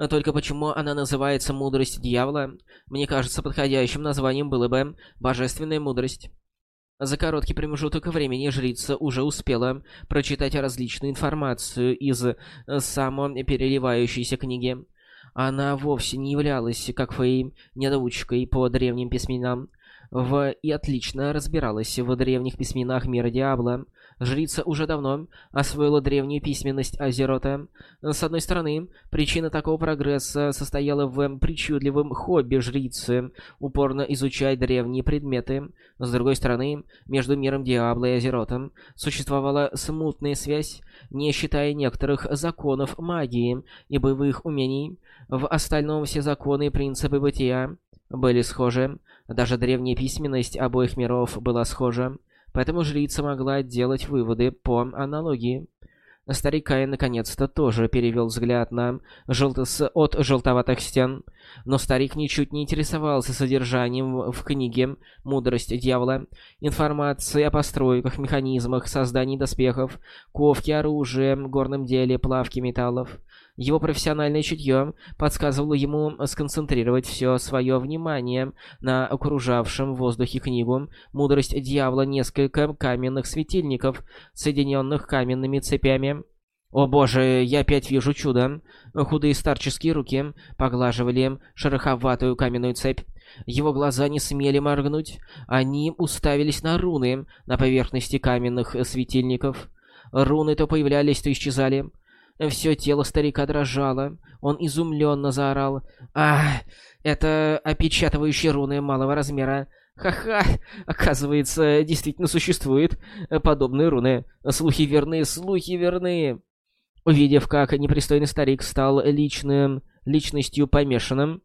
Только почему она называется «Мудрость дьявола»? Мне кажется, подходящим названием было бы «Божественная мудрость». За короткий промежуток времени жрица уже успела прочитать различную информацию из самопереливающейся книги. Она вовсе не являлась, как Фэй, недоучкой по древним письменам в... и отлично разбиралась в древних письменах мира Диабло. Жрица уже давно освоила древнюю письменность Азерота. С одной стороны, причина такого прогресса состояла в причудливом хобби жрицы упорно изучать древние предметы. С другой стороны, между миром Диабло и Азеротом существовала смутная связь, не считая некоторых законов магии и боевых умений. В остальном все законы и принципы бытия были схожи. Даже древняя письменность обоих миров была схожа. Поэтому жрица могла делать выводы по аналогии. Старик Каин наконец-то тоже перевел взгляд на желто... от желтоватых стен. Но старик ничуть не интересовался содержанием в книге «Мудрость дьявола». Информации о постройках, механизмах, создании доспехов, ковке оружия, горном деле, плавке металлов. Его профессиональное чутье подсказывало ему сконцентрировать все свое внимание на окружавшем воздухе книгу «Мудрость дьявола. Несколько каменных светильников, соединенных каменными цепями». О боже, я опять вижу чудо. Худые старческие руки поглаживали шероховатую каменную цепь. Его глаза не смели моргнуть. Они уставились на руны на поверхности каменных светильников. Руны то появлялись, то исчезали. Все тело старика дрожало. Он изумленно заорал. «Ах, это опечатывающие руны малого размера. Ха-ха! Оказывается, действительно существуют подобные руны. Слухи верны, слухи верны!» Увидев, как непристойный старик стал личным, личностью помешанным,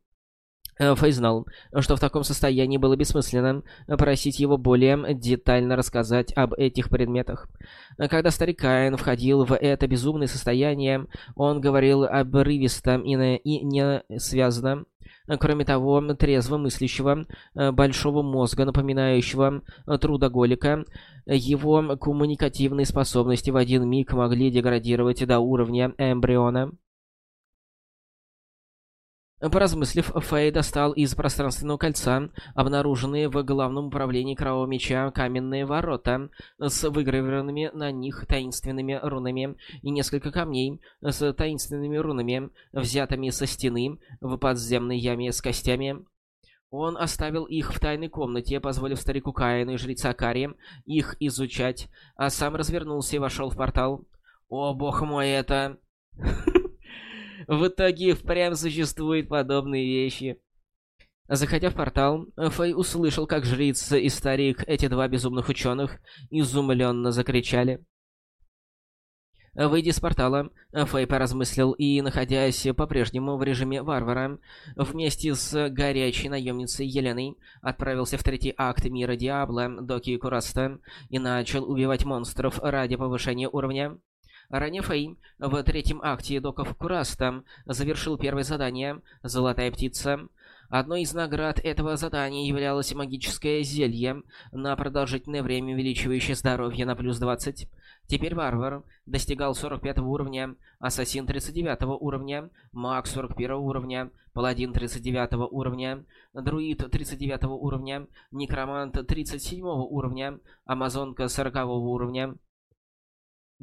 Фэй знал, что в таком состоянии было бессмысленно просить его более детально рассказать об этих предметах. Когда старик Каин входил в это безумное состояние, он говорил обрывисто и не связано. Кроме того, трезво мыслящего, э, большого мозга, напоминающего трудоголика, его коммуникативные способности в один миг могли деградировать до уровня эмбриона. Поразмыслив, Фэй достал из пространственного кольца обнаруженные в главном управлении Кровавого Меча каменные ворота с выгравированными на них таинственными рунами и несколько камней с таинственными рунами, взятыми со стены в подземной яме с костями. Он оставил их в тайной комнате, позволив старику Каину и жреца Кари их изучать, а сам развернулся и вошел в портал. «О, бог мой, это...» В итоге впрямь существуют подобные вещи. Заходя в портал, Фэй услышал, как жрица и старик, эти два безумных ученых, изумленно закричали. Выйдя из портала, Фэй поразмыслил и, находясь по-прежнему в режиме варвара, вместе с горячей наемницей Еленой отправился в третий акт мира Диабло, Доки Кураста, и начал убивать монстров ради повышения уровня. Ранее Фэй в третьем акте Доков Кураста завершил первое задание «Золотая птица». Одной из наград этого задания являлось магическое зелье на продолжительное время, увеличивающее здоровье на плюс 20. Теперь варвар достигал 45 уровня, ассасин 39 уровня, маг 41 уровня, паладин 39 уровня, друид 39 уровня, некромант 37 уровня, амазонка 40 уровня.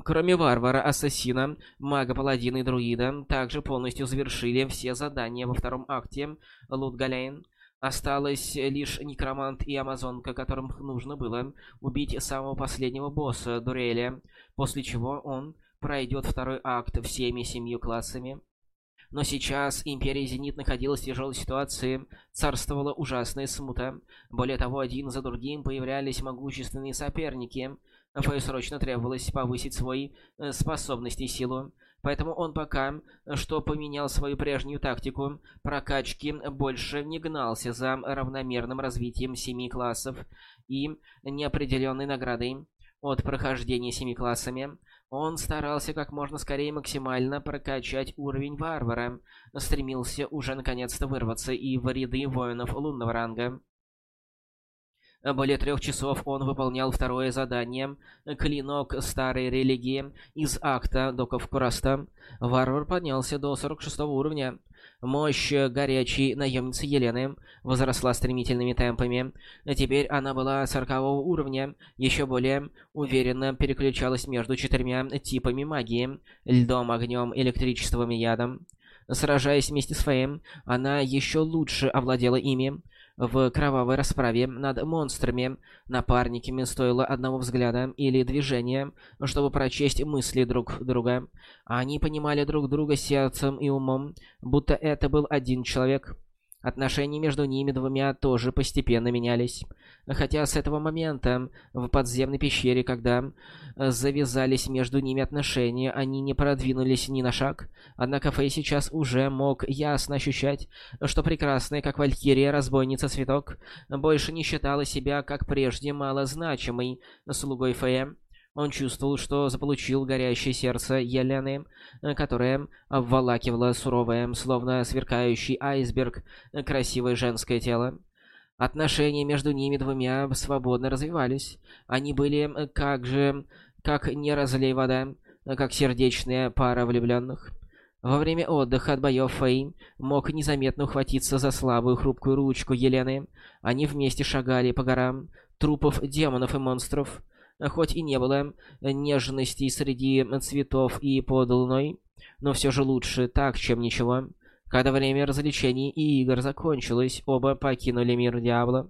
Кроме варвара, ассасина, мага, паладина и друида, также полностью завершили все задания во втором акте Лутгаляйн. Осталось лишь некромант и амазонка, которым нужно было убить самого последнего босса, Дуреля, после чего он пройдет второй акт всеми семью классами. Но сейчас Империя Зенит находилась в тяжелой ситуации, царствовала ужасная смута. Более того, один за другим появлялись могущественные соперники — Фэю срочно требовалось повысить свои э, способности и силу. Поэтому он пока э, что поменял свою прежнюю тактику прокачки, больше не гнался за равномерным развитием семи классов и неопределенной наградой от прохождения семи классами. Он старался как можно скорее максимально прокачать уровень варвара, стремился уже наконец-то вырваться и в ряды воинов лунного ранга. Более трех часов он выполнял второе задание «Клинок старой религии» из акта Доков Кураста. Варвар поднялся до 46 уровня. Мощь горячей наемницы Елены возросла стремительными темпами. Теперь она была 40 уровня, еще более уверенно переключалась между четырьмя типами магии – льдом, огнем, электричеством и ядом. Сражаясь вместе с Фэем, она еще лучше овладела ими. В кровавой расправе над монстрами. Напарниками стоило одного взгляда или движения, чтобы прочесть мысли друг друга. Они понимали друг друга сердцем и умом, будто это был один человек. Отношения между ними двумя тоже постепенно менялись. Хотя с этого момента в подземной пещере, когда э, завязались между ними отношения, они не продвинулись ни на шаг. Однако Фэй сейчас уже мог ясно ощущать, что прекрасная, как Валькирия, разбойница Цветок, больше не считала себя, как прежде, малозначимой слугой Фэя. Он чувствовал, что заполучил горящее сердце Елены, э, которое обволакивало суровое, словно сверкающий айсберг, э, красивое женское тело. Отношения между ними двумя свободно развивались. Они были э, как же, как не разлей вода, как сердечная пара влюбленных. Во время отдыха от боев Фэй мог незаметно ухватиться за слабую хрупкую ручку Елены. Они вместе шагали по горам трупов демонов и монстров. Хоть и не было нежности среди цветов и под луной, но все же лучше так, чем ничего. Когда время развлечений и игр закончилось, оба покинули мир Диабло.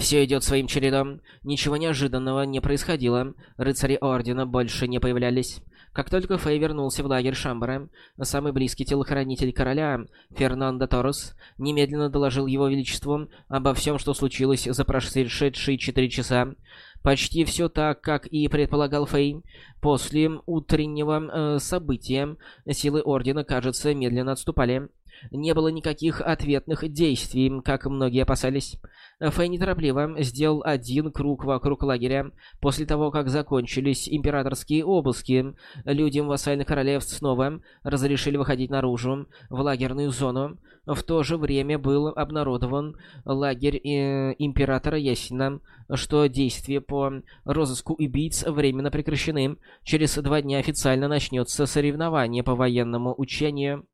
Все идет своим чередом. Ничего неожиданного не происходило. Рыцари Ордена больше не появлялись. Как только Фэй вернулся в лагерь Шамбара, самый близкий телохранитель короля, Фернандо Торос, немедленно доложил его величеству обо всем, что случилось за прошедшие четыре часа. Почти все так, как и предполагал Фэй. После утреннего э, события силы Ордена, кажется, медленно отступали. Не было никаких ответных действий, как многие опасались. Фэй неторопливо сделал один круг вокруг лагеря. После того, как закончились императорские обыски, людям вассальных королевств снова разрешили выходить наружу, в лагерную зону. В то же время был обнародован лагерь э, императора Ясина, что действия по розыску убийц временно прекращены. Через два дня официально начнется соревнование по военному учению.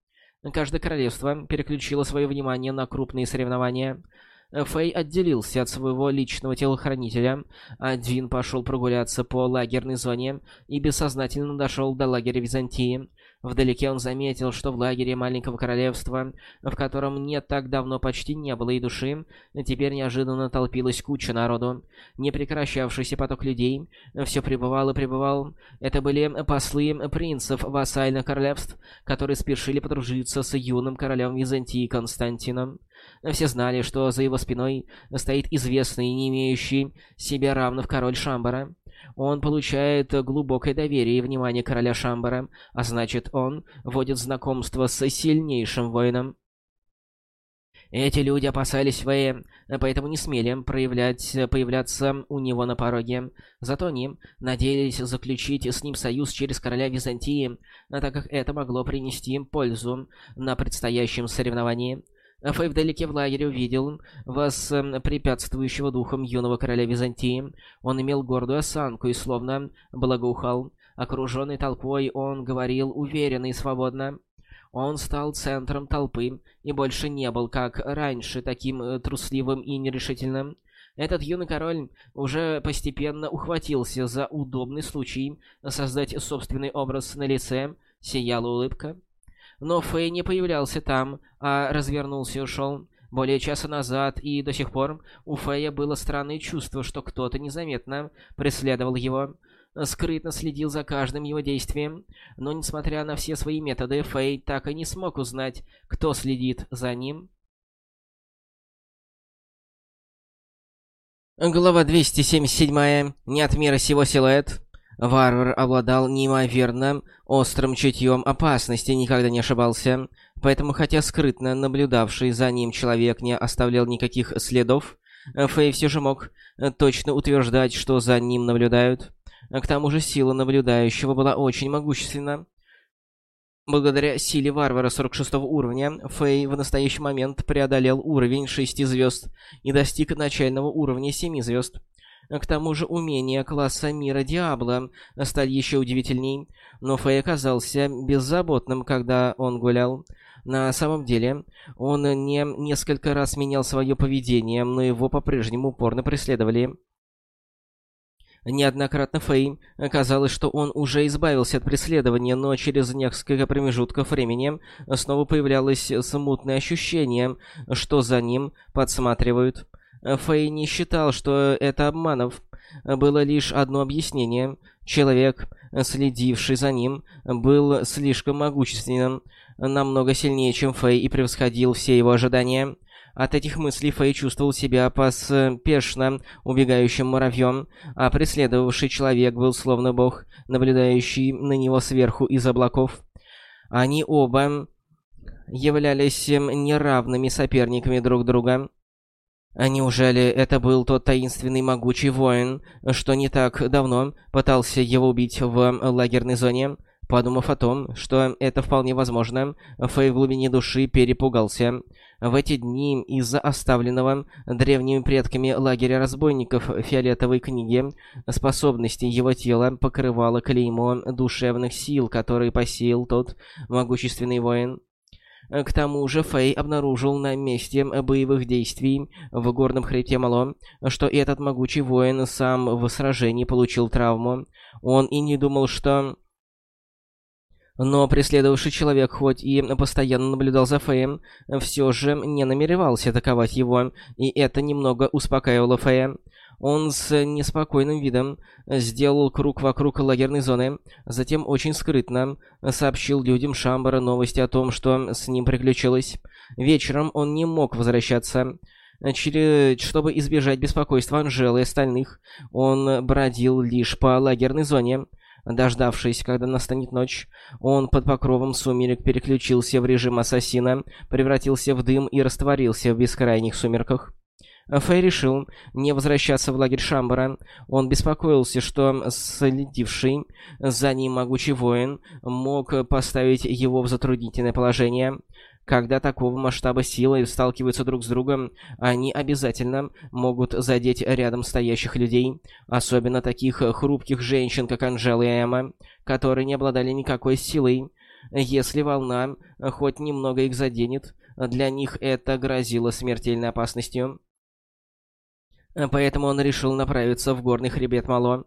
Каждое королевство переключило свое внимание на крупные соревнования. Фэй отделился от своего личного телохранителя. Один пошел прогуляться по лагерной зоне и бессознательно дошел до лагеря Византии. Вдалеке он заметил, что в лагере маленького королевства, в котором не так давно почти не было и души, теперь неожиданно толпилась куча народу. Непрекращавшийся поток людей все пребывал и пребывал. Это были послы принцев вассальных королевств, которые спешили подружиться с юным королем Византии Константином. Все знали, что за его спиной стоит известный, не имеющий себе равных король Шамбара. Он получает глубокое доверие и внимание короля Шамбара, а значит, он вводит знакомство с сильнейшим воином. Эти люди опасались Вэя, поэтому не смели проявлять, появляться у него на пороге. Зато они надеялись заключить с ним союз через короля Византии, так как это могло принести им пользу на предстоящем соревновании. Фэй вдалеке в лагере увидел вас эм, препятствующего духом юного короля Византии. Он имел гордую осанку и словно благоухал. Окруженный толпой, он говорил уверенно и свободно. Он стал центром толпы и больше не был, как раньше, таким э, трусливым и нерешительным. Этот юный король уже постепенно ухватился за удобный случай создать собственный образ на лице, сияла улыбка. Но Фэй не появлялся там, а развернулся и ушел. Более часа назад и до сих пор у Фэя было странное чувство, что кто-то незаметно преследовал его, скрытно следил за каждым его действием. Но, несмотря на все свои методы, Фэй так и не смог узнать, кто следит за ним. Глава 277. Не от мира сего силуэт. Варвар обладал неимоверно острым чутьем опасности, никогда не ошибался. Поэтому, хотя скрытно наблюдавший за ним человек не оставлял никаких следов, Фэй все же мог точно утверждать, что за ним наблюдают. К тому же сила наблюдающего была очень могущественна. Благодаря силе варвара 46 уровня, Фэй в настоящий момент преодолел уровень 6 звезд и достиг начального уровня 7 звезд. К тому же умения класса мира Диабло стали еще удивительней, но Фэй оказался беззаботным, когда он гулял. На самом деле, он не несколько раз менял свое поведение, но его по-прежнему упорно преследовали. Неоднократно Фэй казалось, что он уже избавился от преследования, но через несколько промежутков времени снова появлялось смутное ощущение, что за ним подсматривают. Фэй не считал, что это обманов. Было лишь одно объяснение. Человек, следивший за ним, был слишком могущественным, намного сильнее, чем Фэй, и превосходил все его ожидания. От этих мыслей Фэй чувствовал себя поспешно убегающим муравьем, а преследовавший человек был словно бог, наблюдающий на него сверху из облаков. Они оба являлись неравными соперниками друг друга. А неужели это был тот таинственный могучий воин, что не так давно пытался его убить в лагерной зоне? Подумав о том, что это вполне возможно, Фэй в глубине души перепугался. В эти дни из-за оставленного древними предками лагеря разбойников фиолетовой книги способности его тела покрывало клеймо душевных сил, которые посеял тот могущественный воин. К тому же Фэй обнаружил на месте боевых действий в горном хребте Мало, что этот могучий воин сам в сражении получил травму. Он и не думал, что но преследовавший человек, хоть и постоянно наблюдал за Феем, все же не намеревался атаковать его, и это немного успокаивало Фея. Он с неспокойным видом сделал круг вокруг лагерной зоны, затем очень скрытно сообщил людям Шамбара новости о том, что с ним приключилось. Вечером он не мог возвращаться. Через... Чтобы избежать беспокойства Анжелы и остальных, он бродил лишь по лагерной зоне. Дождавшись, когда настанет ночь, он под покровом сумерек переключился в режим ассасина, превратился в дым и растворился в бескрайних сумерках. Фэй решил не возвращаться в лагерь Шамбара. Он беспокоился, что следивший за ним могучий воин мог поставить его в затруднительное положение. Когда такого масштаба силы сталкиваются друг с другом, они обязательно могут задеть рядом стоящих людей, особенно таких хрупких женщин, как Анжела и Эмма, которые не обладали никакой силой. Если волна хоть немного их заденет, для них это грозило смертельной опасностью. Поэтому он решил направиться в горный хребет Мало.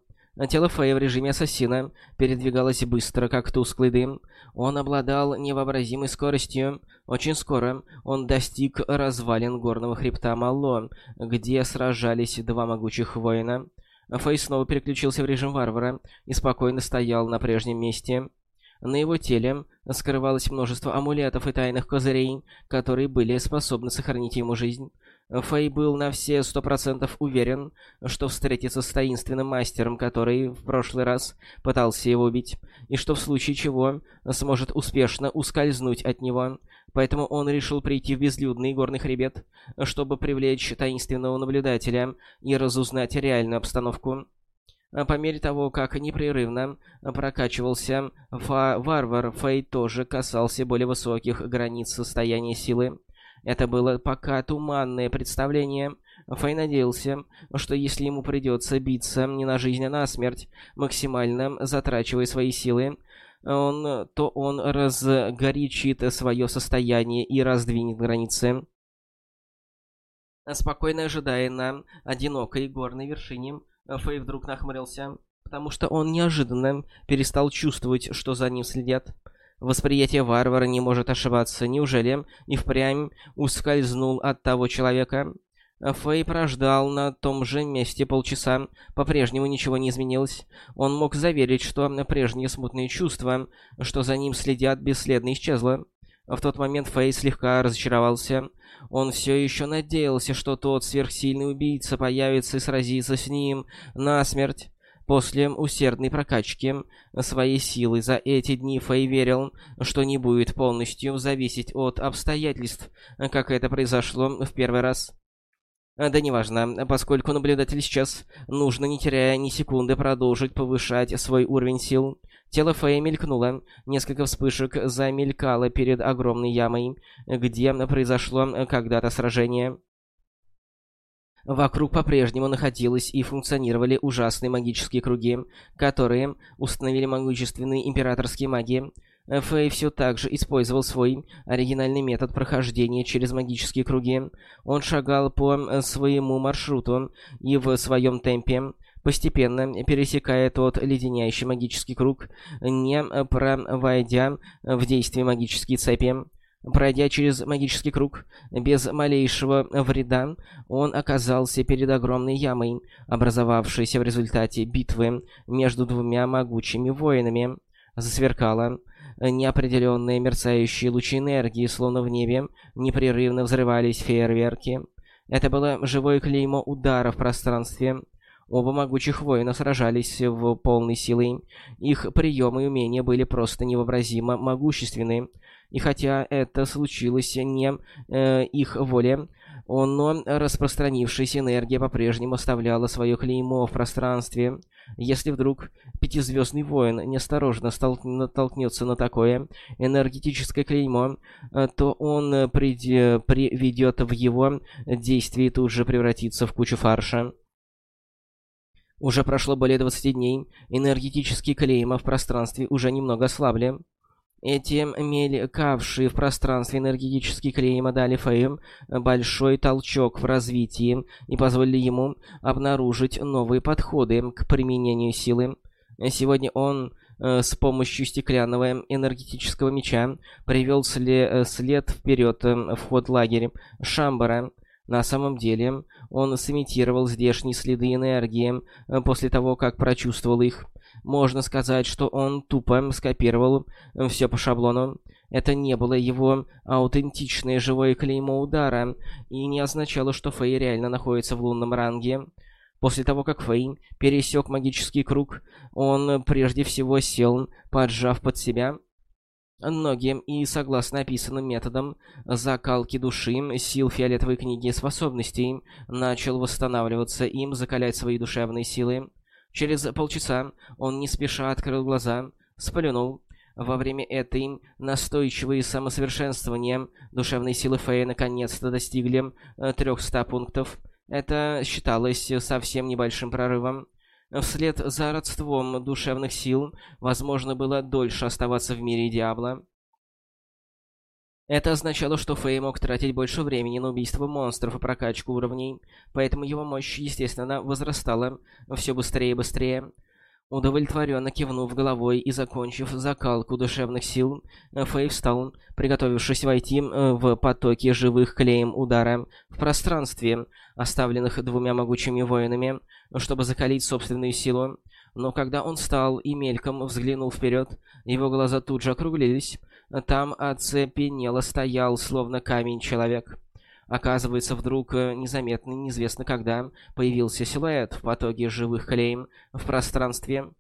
Тело Фея в режиме ассасина передвигалось быстро, как тусклый дым. Он обладал невообразимой скоростью. Очень скоро он достиг развалин горного хребта Мало, где сражались два могучих воина. Фей снова переключился в режим варвара и спокойно стоял на прежнем месте. На его теле скрывалось множество амулетов и тайных козырей, которые были способны сохранить ему жизнь. Фэй был на все сто процентов уверен, что встретится с таинственным мастером, который в прошлый раз пытался его убить, и что в случае чего сможет успешно ускользнуть от него. Поэтому он решил прийти в безлюдный горный хребет, чтобы привлечь таинственного наблюдателя и разузнать реальную обстановку. По мере того, как непрерывно прокачивался варвар, Фэй тоже касался более высоких границ состояния силы. Это было пока туманное представление. Фэй надеялся, что если ему придется биться не на жизнь, а на смерть, максимально затрачивая свои силы, он, то он разгорячит свое состояние и раздвинет границы. Спокойно ожидая на одинокой горной вершине, Фэй вдруг нахмурился, потому что он неожиданно перестал чувствовать, что за ним следят. Восприятие варвара не может ошибаться. Неужели и впрямь ускользнул от того человека? Фэй прождал на том же месте полчаса. По-прежнему ничего не изменилось. Он мог заверить, что прежние смутные чувства, что за ним следят, бесследно исчезло. В тот момент Фэй слегка разочаровался. Он все еще надеялся, что тот сверхсильный убийца появится и сразится с ним насмерть. После усердной прокачки своей силы за эти дни Фэй верил, что не будет полностью зависеть от обстоятельств, как это произошло в первый раз. Да неважно, поскольку наблюдатель сейчас нужно, не теряя ни секунды, продолжить повышать свой уровень сил. Тело Фэя мелькнуло, несколько вспышек замелькало перед огромной ямой, где произошло когда-то сражение. Вокруг по-прежнему находились и функционировали ужасные магические круги, которые установили могущественные императорские маги. Фэй все так же использовал свой оригинальный метод прохождения через магические круги. Он шагал по своему маршруту и в своем темпе, постепенно пересекая тот леденящий магический круг, не проводя в действие магические цепи. Пройдя через магический круг, без малейшего вреда, он оказался перед огромной ямой, образовавшейся в результате битвы между двумя могучими воинами. Засверкало. Неопределенные мерцающие лучи энергии, словно в небе, непрерывно взрывались фейерверки. Это было живое клеймо удара в пространстве. Оба могучих воина сражались в полной силой. Их приемы и умения были просто невообразимо могущественны. И хотя это случилось не э, их воле, но распространившаяся энергия по-прежнему оставляла свое клеймо в пространстве. Если вдруг пятизвездный воин неосторожно натолкнется на такое энергетическое клеймо, э, то он приведет в его действие и тут же превратится в кучу фарша. Уже прошло более 20 дней, энергетические клейма в пространстве уже немного ослабли. Эти мелькавшие в пространстве энергетические клейма дали Фэю большой толчок в развитии и позволили ему обнаружить новые подходы к применению силы. Сегодня он э, с помощью стеклянного энергетического меча привел след, след вперед э, в ход лагеря Шамбара. На самом деле, он сымитировал здешние следы энергии э, после того, как прочувствовал их. Можно сказать, что он тупо скопировал э, все по шаблону. Это не было его аутентичное живое клеймо удара и не означало, что Фэй реально находится в лунном ранге. После того, как Фэй пересек магический круг, он прежде всего сел, поджав под себя ноги и, согласно описанным методам закалки души, сил фиолетовой книги способностей, начал восстанавливаться им, закалять свои душевные силы. Через полчаса он не спеша открыл глаза, сплюнул. Во время этой настойчивой самосовершенствования душевные силы Фея наконец-то достигли 300 э, пунктов. Это считалось совсем небольшим прорывом. Вслед за родством душевных сил возможно было дольше оставаться в мире Диабло. Это означало, что Фэй мог тратить больше времени на убийство монстров и прокачку уровней, поэтому его мощь, естественно, возрастала все быстрее и быстрее. Удовлетворенно кивнув головой и закончив закалку душевных сил, Фэй встал, приготовившись войти э, в потоки живых клеем удара в пространстве, оставленных двумя могучими воинами, чтобы закалить собственную силу. Но когда он встал и мельком взглянул вперед, его глаза тут же округлились. Там оцепенело стоял, словно камень, человек. Оказывается, вдруг э, незаметно, неизвестно когда, появился силуэт в потоке живых клеем в пространстве.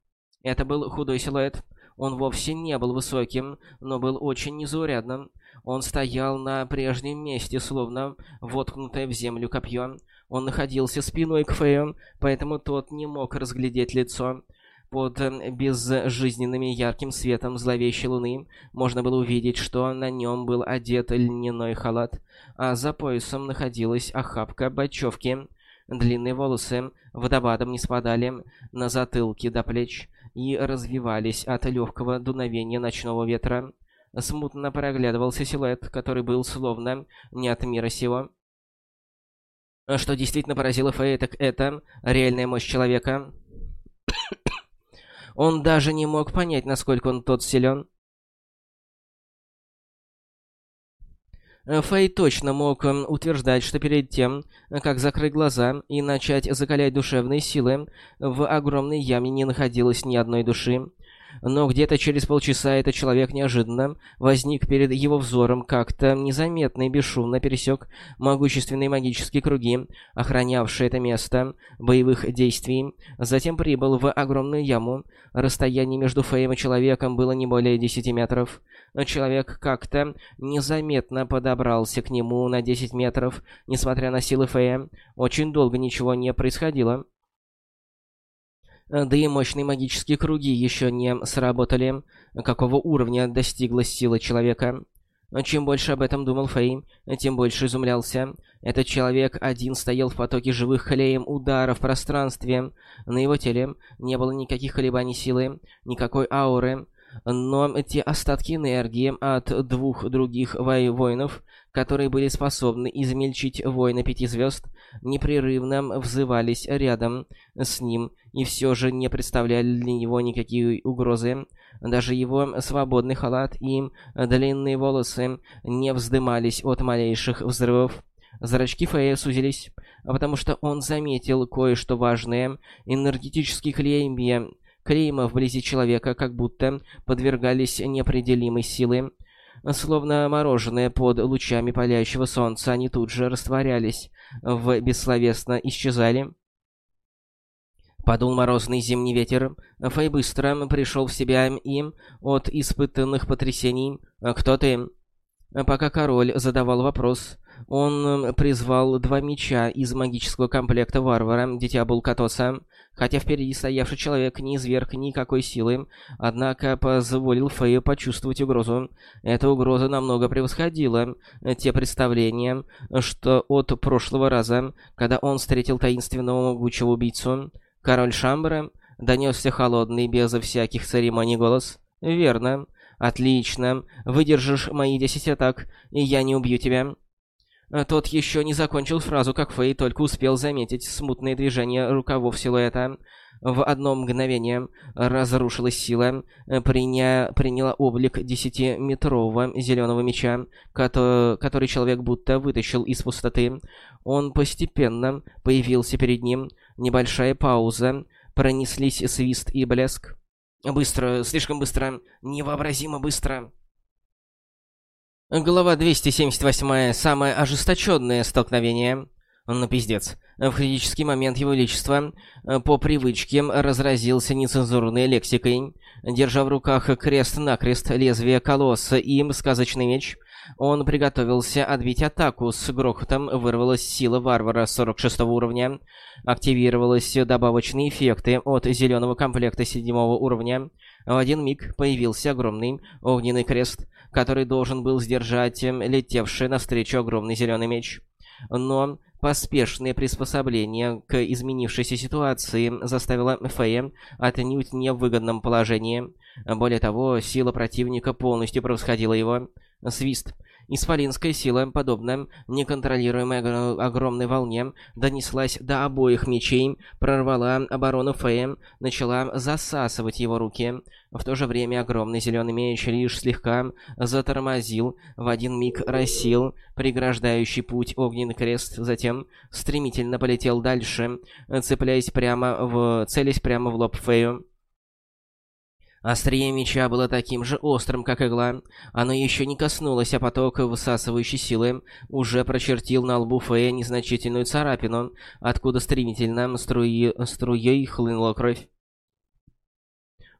Это был худой силуэт. Он вовсе не был высоким, но был очень незаурядным. Он стоял на прежнем месте, словно воткнутое в землю копье. Он находился спиной к Фею, поэтому тот не мог разглядеть лицо. Под э, безжизненным ярким светом зловещей луны можно было увидеть, что на нем был одет льняной халат, а за поясом находилась охапка бочевки. Длинные волосы водопадом не спадали на затылке до плеч и развивались от легкого дуновения ночного ветра. Смутно проглядывался силуэт, который был словно не от мира сего. Что действительно поразило Фэй, так это реальная мощь человека. Он даже не мог понять, насколько он тот силен. Фэй точно мог утверждать, что перед тем, как закрыть глаза и начать закалять душевные силы, в огромной яме не находилось ни одной души. Но где-то через полчаса этот человек неожиданно возник перед его взором, как-то незаметно и бесшумно пересек могущественные магические круги, охранявшие это место боевых действий. Затем прибыл в огромную яму. Расстояние между Феем и человеком было не более 10 метров. Человек как-то незаметно подобрался к нему на 10 метров. Несмотря на силы Фея, очень долго ничего не происходило. Э, да и мощные магические круги еще не сработали. Какого уровня достигла сила человека? Чем больше об этом думал Фэй, тем больше изумлялся. Этот человек один стоял в потоке живых холеем удара в пространстве. На его теле не было никаких колебаний силы, никакой ауры. Но те остатки энергии от двух других воинов, которые были способны измельчить воина пяти звезд, непрерывно взывались рядом с ним и все же не представляли для него никакие угрозы. Даже его свободный халат и длинные волосы не вздымались от малейших взрывов. Зрачки Фея сузились, потому что он заметил кое-что важное. Энергетические клеймия, клейма вблизи человека как будто подвергались неопределимой силы. Словно мороженое под лучами палящего солнца, они тут же растворялись, в бессловесно исчезали. Подул морозный зимний ветер. Фэй быстро пришел в себя и от испытанных потрясений. «Кто ты?» Пока король задавал вопрос, он призвал два меча из магического комплекта варвара, дитя Булкатоса. Хотя впереди стоявший человек не изверг никакой силы, однако позволил Фею почувствовать угрозу. Эта угроза намного превосходила те представления, что от прошлого раза, когда он встретил таинственного могучего убийцу. Король Шамбара донесся холодный, без всяких церемоний голос. «Верно. Отлично. Выдержишь мои десять атак, и я не убью тебя». Тот еще не закончил фразу, как Фэй только успел заметить смутные движения рукавов силуэта. В одно мгновение разрушилась сила, приня... приняла облик десятиметрового зеленого меча, который человек будто вытащил из пустоты. Он постепенно появился перед ним. Небольшая пауза. Пронеслись свист и блеск. Быстро, слишком быстро, невообразимо быстро. Глава 278. Самое ожесточенное столкновение. Ну, пиздец. В критический момент его величества э, по привычке разразился нецензурной лексикой. Держа в руках крест-накрест лезвие колосса и сказочный меч, он приготовился отбить атаку. С грохотом вырвалась сила варвара 46 уровня. Активировались добавочные эффекты от зеленого комплекта 7 уровня. В один миг появился огромный огненный крест, который должен был сдержать летевший навстречу огромный зеленый меч. Но Поспешное приспособление к изменившейся ситуации заставило Фея отнюдь не в выгодном положении. Более того, сила противника полностью превосходила его. Свист. Исполинская сила, подобно неконтролируемой огромной волне, донеслась до обоих мечей, прорвала оборону Фея, начала засасывать его руки. В то же время огромный зеленый меч лишь слегка затормозил, в один миг рассел преграждающий путь огненный крест, затем стремительно полетел дальше, цепляясь прямо в... целясь прямо в лоб Фею. Острие меча было таким же острым, как игла. Оно еще не коснулось, а поток высасывающей силы уже прочертил на лбу Фея незначительную царапину, откуда стремительно струи... струей хлынула кровь.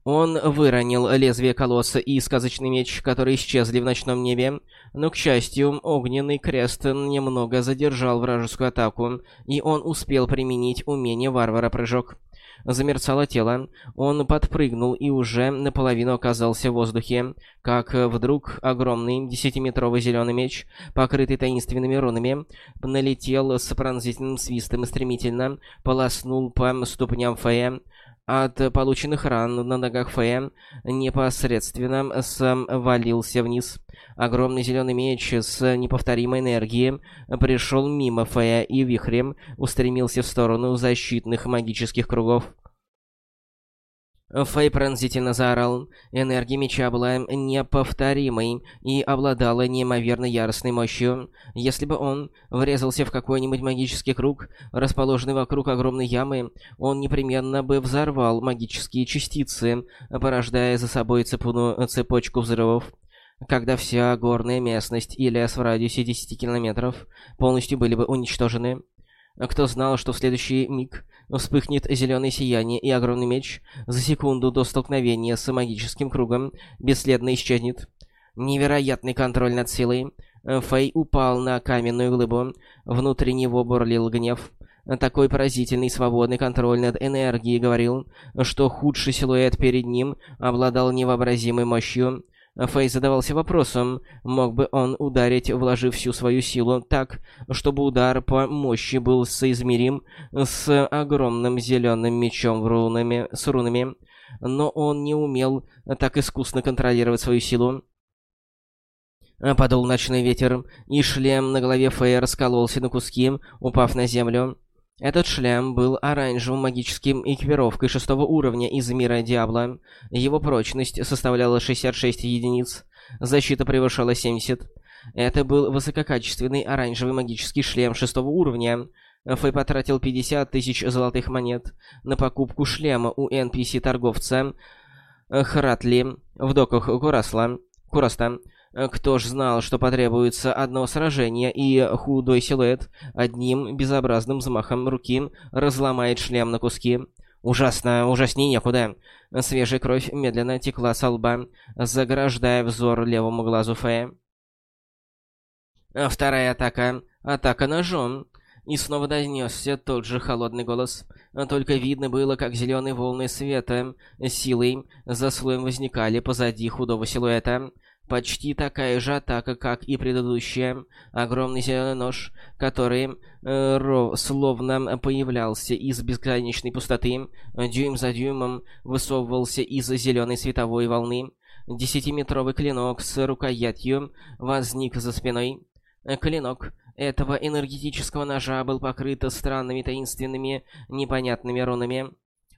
Он выронил лезвие колосса и сказочный меч, которые исчезли в ночном небе, но, к счастью, огненный крест немного задержал вражескую атаку, и он успел применить умение варвара-прыжок. Замерцало тело, он подпрыгнул и уже наполовину оказался в воздухе, как вдруг огромный десятиметровый зеленый меч, покрытый таинственными рунами, налетел с пронзительным свистом и стремительно полоснул по ступням Фея, от полученных ран на ногах Фэя непосредственно свалился вниз. Огромный зеленый меч с неповторимой энергией пришел мимо Фэя и вихрем устремился в сторону защитных магических кругов. Фэй пронзительно заорал. Энергия меча была неповторимой и обладала неимоверно яростной мощью. Если бы он врезался в какой-нибудь магический круг, расположенный вокруг огромной ямы, он непременно бы взорвал магические частицы, порождая за собой цепуну, цепочку взрывов. Когда вся горная местность и лес в радиусе 10 километров полностью были бы уничтожены, кто знал, что в следующий миг вспыхнет зеленое сияние, и огромный меч за секунду до столкновения с магическим кругом бесследно исчезнет. Невероятный контроль над силой. Фэй упал на каменную глыбу. Внутри него бурлил гнев. Такой поразительный свободный контроль над энергией говорил, что худший силуэт перед ним обладал невообразимой мощью. Фэй задавался вопросом, мог бы он ударить, вложив всю свою силу так, чтобы удар по мощи был соизмерим с огромным зеленым мечом в рунами, с рунами, но он не умел так искусно контролировать свою силу. Подул ночной ветер, и шлем на голове Фея раскололся на куски, упав на землю. Этот шлем был оранжевым магическим экипировкой шестого уровня из мира Диабло. Его прочность составляла 66 единиц, защита превышала 70. Это был высококачественный оранжевый магический шлем шестого уровня. Фэй потратил 50 тысяч золотых монет на покупку шлема у NPC-торговца Хратли в доках Курасла. Кураста. Кто ж знал, что потребуется одно сражение, и худой силуэт одним безобразным взмахом руки разломает шлем на куски. Ужасно, ужасней некуда. Свежая кровь медленно текла со лба, заграждая взор левому глазу Фея. Вторая атака. Атака ножом. И снова донесся тот же холодный голос. Только видно было, как зеленые волны света силой за слоем возникали позади худого силуэта. Почти такая же атака, как и предыдущая. Огромный зеленый нож, который э, ров, словно появлялся из бесконечной пустоты, дюйм за дюймом высовывался из зеленой световой волны. Десятиметровый клинок с рукоятью возник за спиной. Клинок этого энергетического ножа был покрыт странными таинственными непонятными рунами.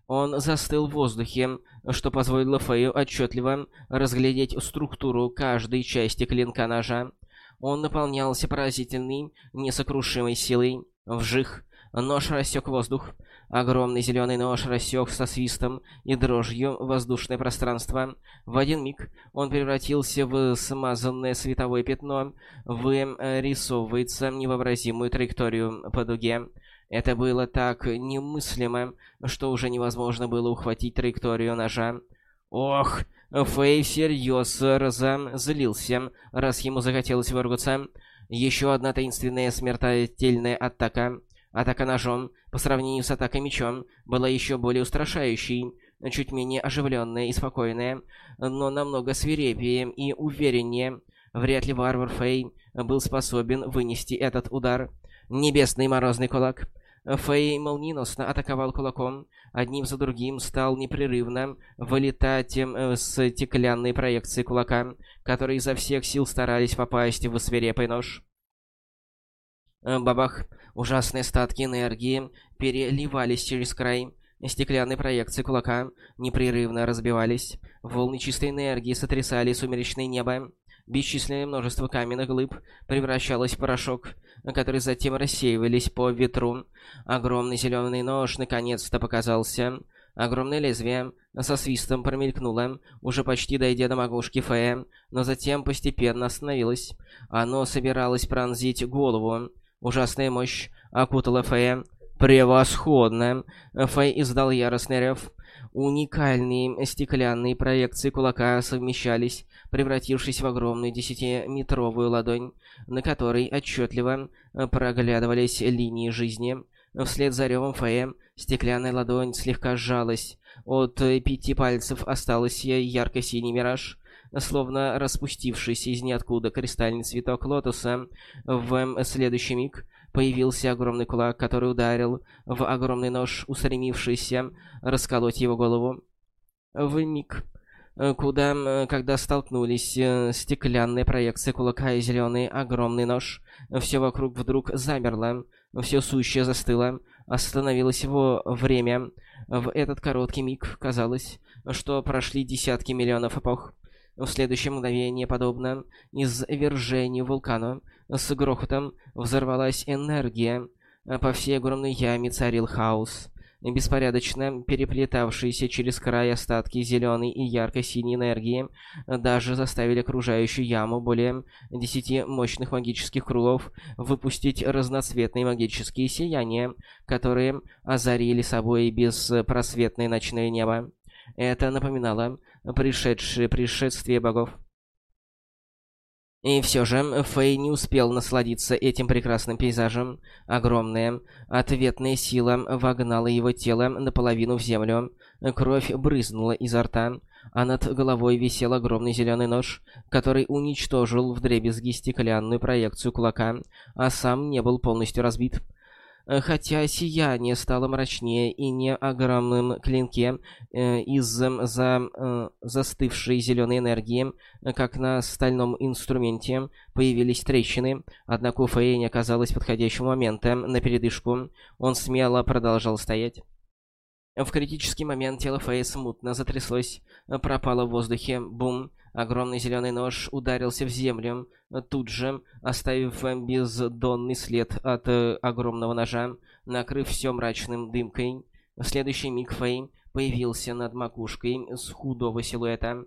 Он застыл в воздухе, что позволило Фею отчетливо разглядеть структуру каждой части клинка ножа. Он наполнялся поразительной, несокрушимой силой. Вжих. Нож рассек воздух. Огромный зеленый нож рассек со свистом и дрожью воздушное пространство. В один миг он превратился в смазанное световое пятно, вырисовывается невообразимую траекторию по дуге. Это было так немыслимо, что уже невозможно было ухватить траекторию ножа. Ох, Фэй всерьез разозлился, раз ему захотелось выругаться. Еще одна таинственная смертельная атака. Атака ножом, по сравнению с атакой мечом, была еще более устрашающей, чуть менее оживленная и спокойная, но намного свирепее и увереннее. Вряд ли варвар Фэй был способен вынести этот удар. Небесный морозный кулак. Фэй молниеносно атаковал кулаком, одним за другим стал непрерывно вылетать э, с стеклянной проекции кулака, которые изо всех сил старались попасть в свирепый нож. Э, бабах! Ужасные статки энергии переливались через край. Стеклянные проекции кулака непрерывно разбивались. Волны чистой энергии сотрясали сумеречное небо. Бесчисленное множество каменных глыб превращалось в порошок, который затем рассеивались по ветру. Огромный зеленый нож наконец-то показался. Огромное лезвие со свистом промелькнуло, уже почти дойдя до макушки Фея, но затем постепенно остановилось. Оно собиралось пронзить голову. Ужасная мощь окутала Фея. «Превосходно!» Фэй издал яростный рев. Уникальные стеклянные проекции кулака совмещались, превратившись в огромную десятиметровую ладонь, на которой отчетливо проглядывались линии жизни. Вслед за ревом Фея стеклянная ладонь слегка сжалась. От пяти пальцев остался ярко-синий мираж, словно распустившийся из ниоткуда кристальный цветок лотоса. В следующий миг Появился огромный кулак, который ударил в огромный нож, устремившийся расколоть его голову. В миг, э, куда, когда столкнулись э, стеклянные проекции кулака и зеленый огромный нож, все вокруг вдруг замерло, все сущее застыло, остановилось его время. В этот короткий миг казалось, что прошли десятки миллионов эпох. В следующее мгновение, подобно извержению вулкана, с грохотом взорвалась энергия. По всей огромной яме царил хаос. Беспорядочно переплетавшиеся через край остатки зеленой и ярко-синей энергии даже заставили окружающую яму более десяти мощных магических кругов выпустить разноцветные магические сияния, которые озарили собой беспросветное ночное небо. Это напоминало пришедшее пришествие богов. И все же Фэй не успел насладиться этим прекрасным пейзажем. Огромная, ответная сила вогнала его тело наполовину в землю. Кровь брызнула изо рта, а над головой висел огромный зеленый нож, который уничтожил вдребезги стеклянную проекцию кулака, а сам не был полностью разбит. Э, хотя сияние стало мрачнее и не огромным клинке э, из за э, застывшей зеленой энергии, как на стальном инструменте, появились трещины, однако у Фея не оказалось подходящего момента на передышку. Он смело продолжал стоять. В критический момент тело Фея смутно затряслось, пропало в воздухе, бум, огромный зеленый нож ударился в землю, тут же оставив бездонный след от э, огромного ножа, накрыв все мрачным дымкой. В следующий миг Фэй появился над макушкой с худого силуэта.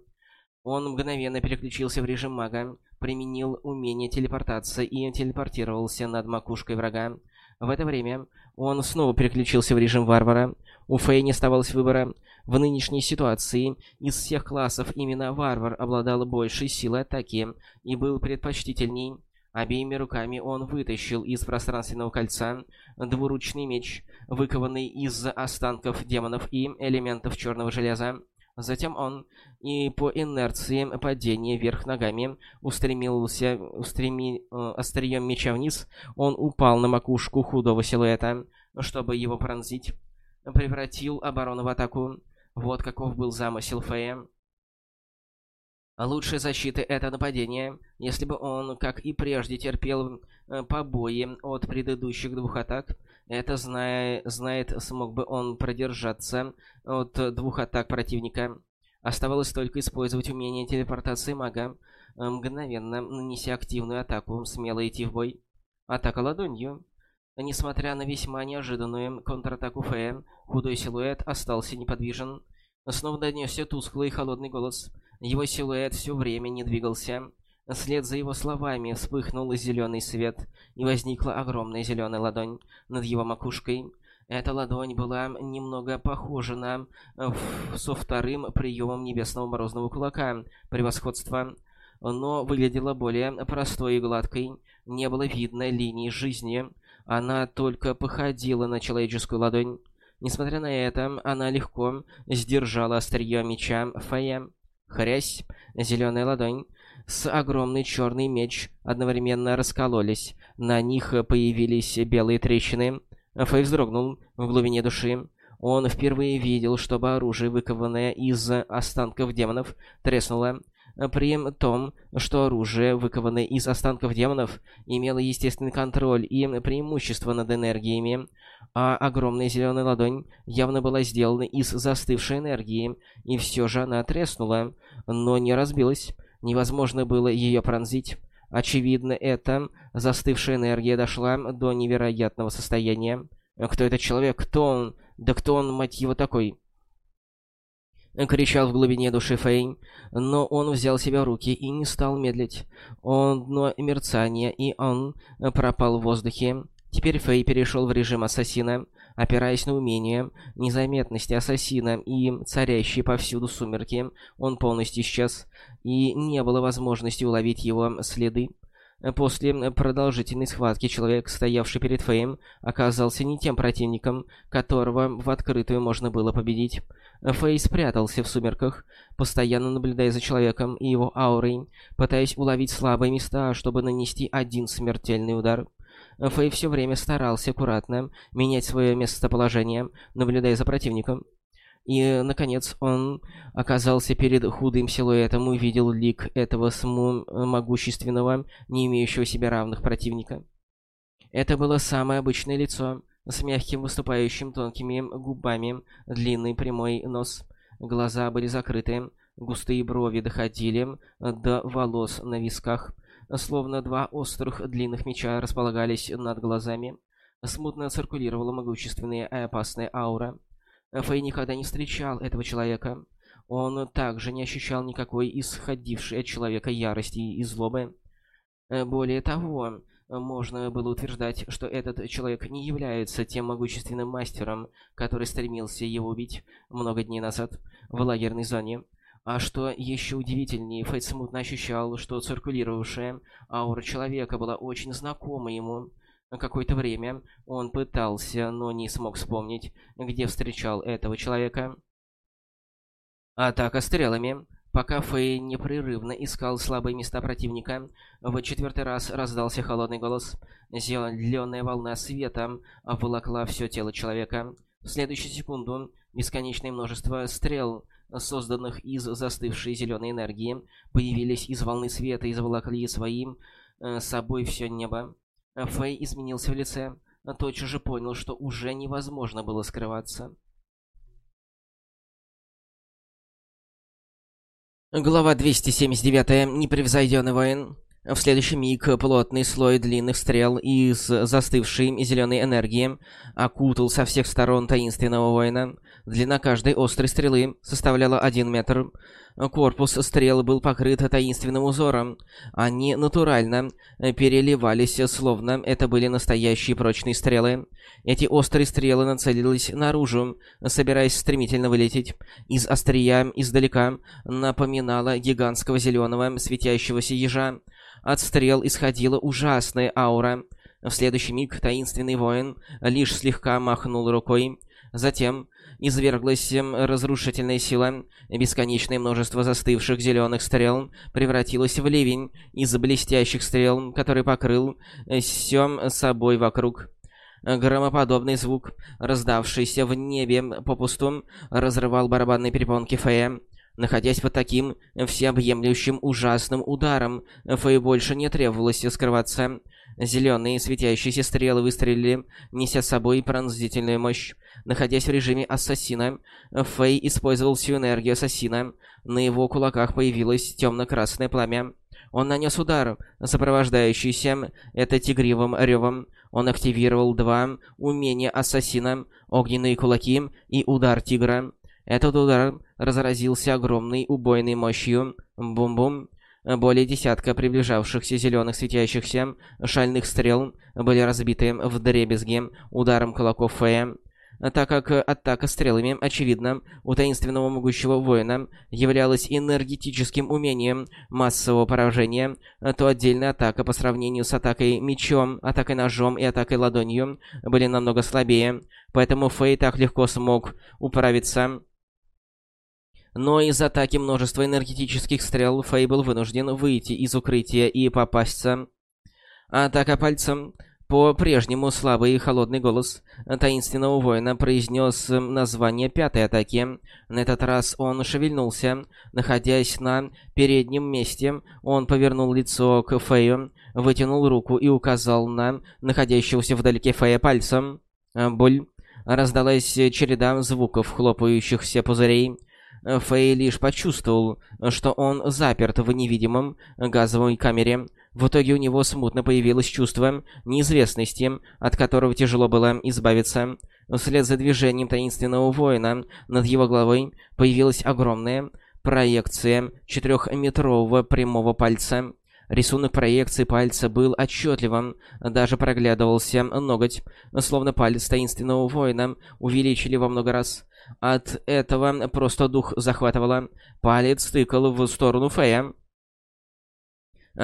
Он мгновенно переключился в режим мага, применил умение телепортации и телепортировался над макушкой врага. В это время он снова переключился в режим варвара. У Фэй не оставалось выбора. В нынешней ситуации из всех классов именно варвар обладал большей силой атаки и был предпочтительней. Обеими руками он вытащил из пространственного кольца двуручный меч, выкованный из останков демонов и элементов черного железа. Затем он и по инерции падения вверх ногами устремился, устреми, э, острием меча вниз, он упал на макушку худого силуэта, чтобы его пронзить, превратил оборону в атаку. Вот каков был замысел Фея. Лучшая защита — это нападение. Если бы он, как и прежде, терпел э, побои от предыдущих двух атак, это, зная, знает, смог бы он продержаться от двух атак противника. Оставалось только использовать умение телепортации мага, э, мгновенно нанеся активную атаку, смело идти в бой. Атака ладонью. Несмотря на весьма неожиданную контратаку Фея, худой силуэт остался неподвижен. Снова донесся тусклый холодный голос. Его силуэт все время не двигался. Вслед за его словами вспыхнул зеленый свет, и возникла огромная зеленая ладонь над его макушкой. Эта ладонь была немного похожа на со вторым приемом небесного морозного кулака превосходства, но выглядела более простой и гладкой. Не было видно линии жизни. Она только походила на человеческую ладонь. Несмотря на это, она легко сдержала острие меча Фея. Хрясь, зеленая ладонь с огромный черный меч одновременно раскололись. На них появились белые трещины. Фэй вздрогнул в глубине души. Он впервые видел, чтобы оружие, выкованное из останков демонов, треснуло. При том, что оружие, выкованное из останков демонов, имело естественный контроль и преимущество над энергиями, а огромная зеленая ладонь явно была сделана из застывшей энергии, и все же она треснула, но не разбилась. Невозможно было ее пронзить. Очевидно, эта застывшая энергия дошла до невероятного состояния. Кто этот человек? Кто он? Да кто он, мать его, такой? Кричал в глубине души Фейн, но он взял себя в руки и не стал медлить. Он но мерцание, и он пропал в воздухе. Теперь Фэй перешел в режим ассасина, опираясь на умение незаметности ассасина и царящие повсюду сумерки, он полностью исчез, и не было возможности уловить его следы. После продолжительной схватки человек, стоявший перед Фэем, оказался не тем противником, которого в открытую можно было победить. Фэй спрятался в сумерках, постоянно наблюдая за человеком и его аурой, пытаясь уловить слабые места, чтобы нанести один смертельный удар. Фэй все время старался аккуратно менять свое местоположение, наблюдая за противником. И, наконец, он оказался перед худым силуэтом и увидел лик этого сму могущественного, не имеющего себе равных противника. Это было самое обычное лицо, с мягким выступающим тонкими губами, длинный прямой нос. Глаза были закрыты, густые брови доходили до волос на висках, словно два острых длинных меча располагались над глазами. Смутно циркулировала могущественная и опасная аура. Фэй никогда не встречал этого человека. Он также не ощущал никакой исходившей от человека ярости и злобы. Более того, можно было утверждать, что этот человек не является тем могущественным мастером, который стремился его убить много дней назад в лагерной зоне. А что еще удивительнее, Фейт смутно ощущал, что циркулировавшая аура человека была очень знакома ему. Какое-то время он пытался, но не смог вспомнить, где встречал этого человека. Атака стрелами. Пока Фэй непрерывно искал слабые места противника, в четвертый раз раздался холодный голос. Зеленая волна света обволокла все тело человека. В следующую секунду бесконечное множество стрел, созданных из застывшей зеленой энергии, появились из волны света и заволокли своим э, собой все небо. Фэй изменился в лице, тотчас же понял, что уже невозможно было скрываться. Глава 279. Непревзойденный воин. В следующий миг плотный слой длинных стрел из застывшей зеленой энергии окутал со всех сторон таинственного воина. Длина каждой острой стрелы составляла один метр. Корпус стрел был покрыт таинственным узором. Они натурально переливались, словно это были настоящие прочные стрелы. Эти острые стрелы нацелились наружу, собираясь стремительно вылететь. Из острия издалека напоминала гигантского зеленого светящегося ежа. От стрел исходила ужасная аура. В следующий миг таинственный воин лишь слегка махнул рукой. Затем изверглась разрушительная сила. Бесконечное множество застывших зеленых стрел превратилось в ливень из блестящих стрел, который покрыл все собой вокруг. Громоподобный звук, раздавшийся в небе попусту, разрывал барабанные перепонки Фея. Находясь под таким всеобъемлющим ужасным ударом, Фэй больше не требовалось скрываться. Зеленые светящиеся стрелы выстрелили, неся с собой пронзительную мощь. Находясь в режиме ассасина, Фэй использовал всю энергию ассасина. На его кулаках появилось темно-красное пламя. Он нанес удар, сопровождающийся это тигривым ревом. Он активировал два умения ассасина, огненные кулаки и удар тигра. Этот удар разразился огромной убойной мощью. Бум-бум. Более десятка приближавшихся зеленых светящихся шальных стрел были разбиты в дребезги ударом кулаков Фея. Так как атака стрелами, очевидно, у таинственного могущего воина являлась энергетическим умением массового поражения, то отдельная атака по сравнению с атакой мечом, атакой ножом и атакой ладонью были намного слабее, поэтому Фэй так легко смог управиться но из атаки множества энергетических стрел Фэй был вынужден выйти из укрытия и попасться. Атака пальцем. По-прежнему слабый и холодный голос таинственного воина произнес название пятой атаки. На этот раз он шевельнулся. Находясь на переднем месте, он повернул лицо к Фэю, вытянул руку и указал на находящегося вдалеке Фэя пальцем. Боль. Раздалась череда звуков хлопающихся пузырей. Фэй лишь почувствовал, что он заперт в невидимом газовой камере. В итоге у него смутно появилось чувство неизвестности, от которого тяжело было избавиться. Вслед за движением таинственного воина над его головой появилась огромная проекция четырехметрового прямого пальца. Рисунок проекции пальца был отчетливым, даже проглядывался ноготь, словно палец таинственного воина увеличили во много раз. От этого просто дух захватывало. Палец тыкал в сторону Фея.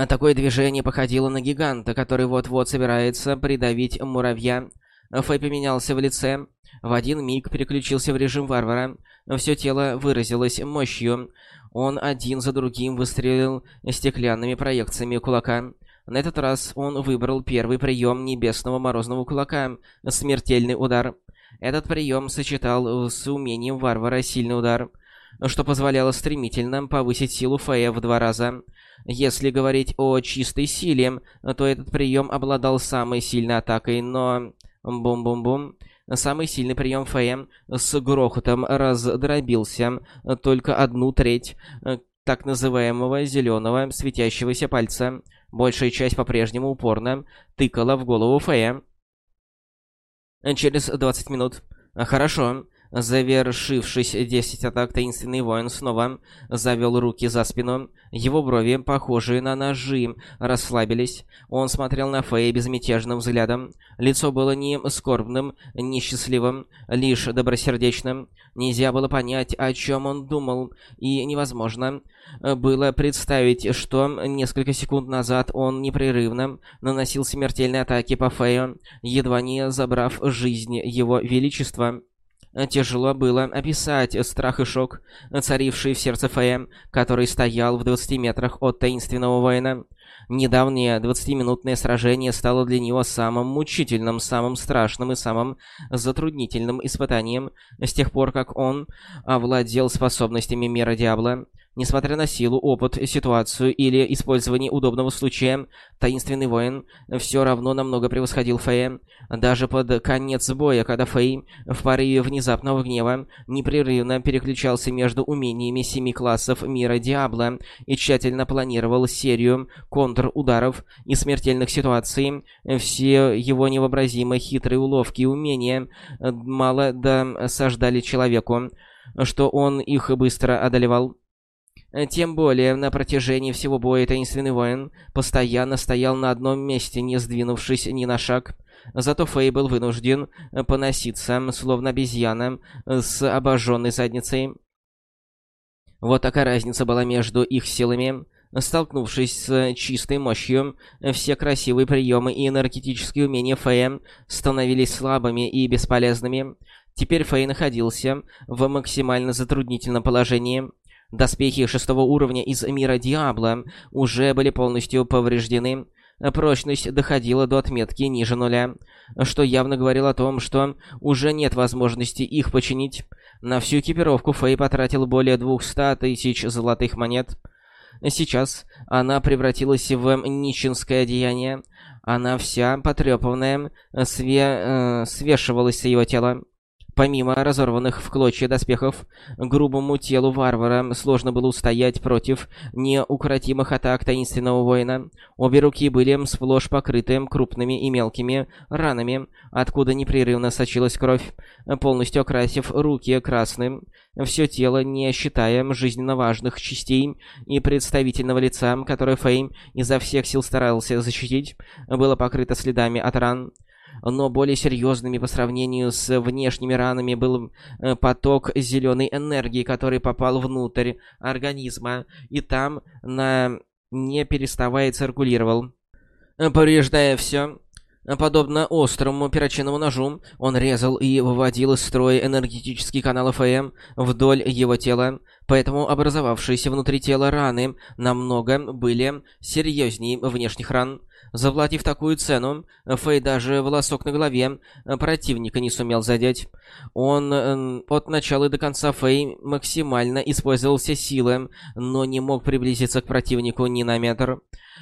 Такое движение походило на гиганта, который вот-вот собирается придавить муравья. Фэй поменялся в лице. В один миг переключился в режим варвара. Все тело выразилось мощью. Он один за другим выстрелил стеклянными проекциями кулака. На этот раз он выбрал первый прием небесного морозного кулака — смертельный удар. Этот прием сочетал с умением варвара сильный удар, что позволяло стремительно повысить силу Фея в два раза. Если говорить о чистой силе, то этот прием обладал самой сильной атакой, но... Бум-бум-бум. Самый сильный прием Фея с грохотом раздробился только одну треть так называемого зеленого светящегося пальца. Большая часть по-прежнему упорно тыкала в голову Фея. Через 20 минут. Хорошо. Завершившись 10 атак, таинственный воин снова завел руки за спину. Его брови, похожие на ножи, расслабились. Он смотрел на Фея безмятежным взглядом. Лицо было не скорбным, не счастливым, лишь добросердечным. Нельзя было понять, о чем он думал, и невозможно было представить, что несколько секунд назад он непрерывно наносил смертельные атаки по Фею, едва не забрав жизнь его величества. Тяжело было описать страх и шок, царивший в сердце Фея, который стоял в 20 метрах от таинственного воина. Недавнее двадцатиминутное сражение стало для него самым мучительным, самым страшным и самым затруднительным испытанием с тех пор, как он овладел способностями мира Диабло. Несмотря на силу, опыт, ситуацию или использование удобного случая, таинственный воин все равно намного превосходил Фея. Даже под конец боя, когда Фэй в порыве внезапного гнева непрерывно переключался между умениями семи классов мира Диабло и тщательно планировал серию контрударов и смертельных ситуаций, все его невообразимо хитрые уловки и умения мало досаждали человеку, что он их быстро одолевал. Тем более, на протяжении всего боя таинственный воин постоянно стоял на одном месте, не сдвинувшись ни на шаг. Зато Фэй был вынужден поноситься, словно обезьяна, с обожженной задницей. Вот такая разница была между их силами. Столкнувшись с чистой мощью, все красивые приемы и энергетические умения Фэя становились слабыми и бесполезными. Теперь Фэй находился в максимально затруднительном положении. Доспехи шестого уровня из мира Диабло уже были полностью повреждены. Прочность доходила до отметки ниже нуля, что явно говорило о том, что уже нет возможности их починить. На всю экипировку Фэй потратил более 200 тысяч золотых монет. Сейчас она превратилась в нищенское одеяние. Она вся потрепанная, све э, свешивалась с его тела. Помимо разорванных в клочья доспехов, грубому телу варвара сложно было устоять против неукротимых атак таинственного воина. Обе руки были сплошь покрыты крупными и мелкими ранами, откуда непрерывно сочилась кровь, полностью окрасив руки красным. Все тело, не считая жизненно важных частей и представительного лица, которое Фейм изо всех сил старался защитить, было покрыто следами от ран но более серьезными по сравнению с внешними ранами был э, поток зеленой энергии, который попал внутрь организма и там на не переставая циркулировал, повреждая все. Подобно острому перочинному ножу, он резал и выводил из строя энергетические каналы ФМ вдоль его тела, поэтому образовавшиеся внутри тела раны намного были серьезнее внешних ран. Заплатив такую цену, Фэй даже волосок на голове противника не сумел задеть. Он э, от начала до конца Фэй максимально использовал все силы, но не мог приблизиться к противнику ни на метр.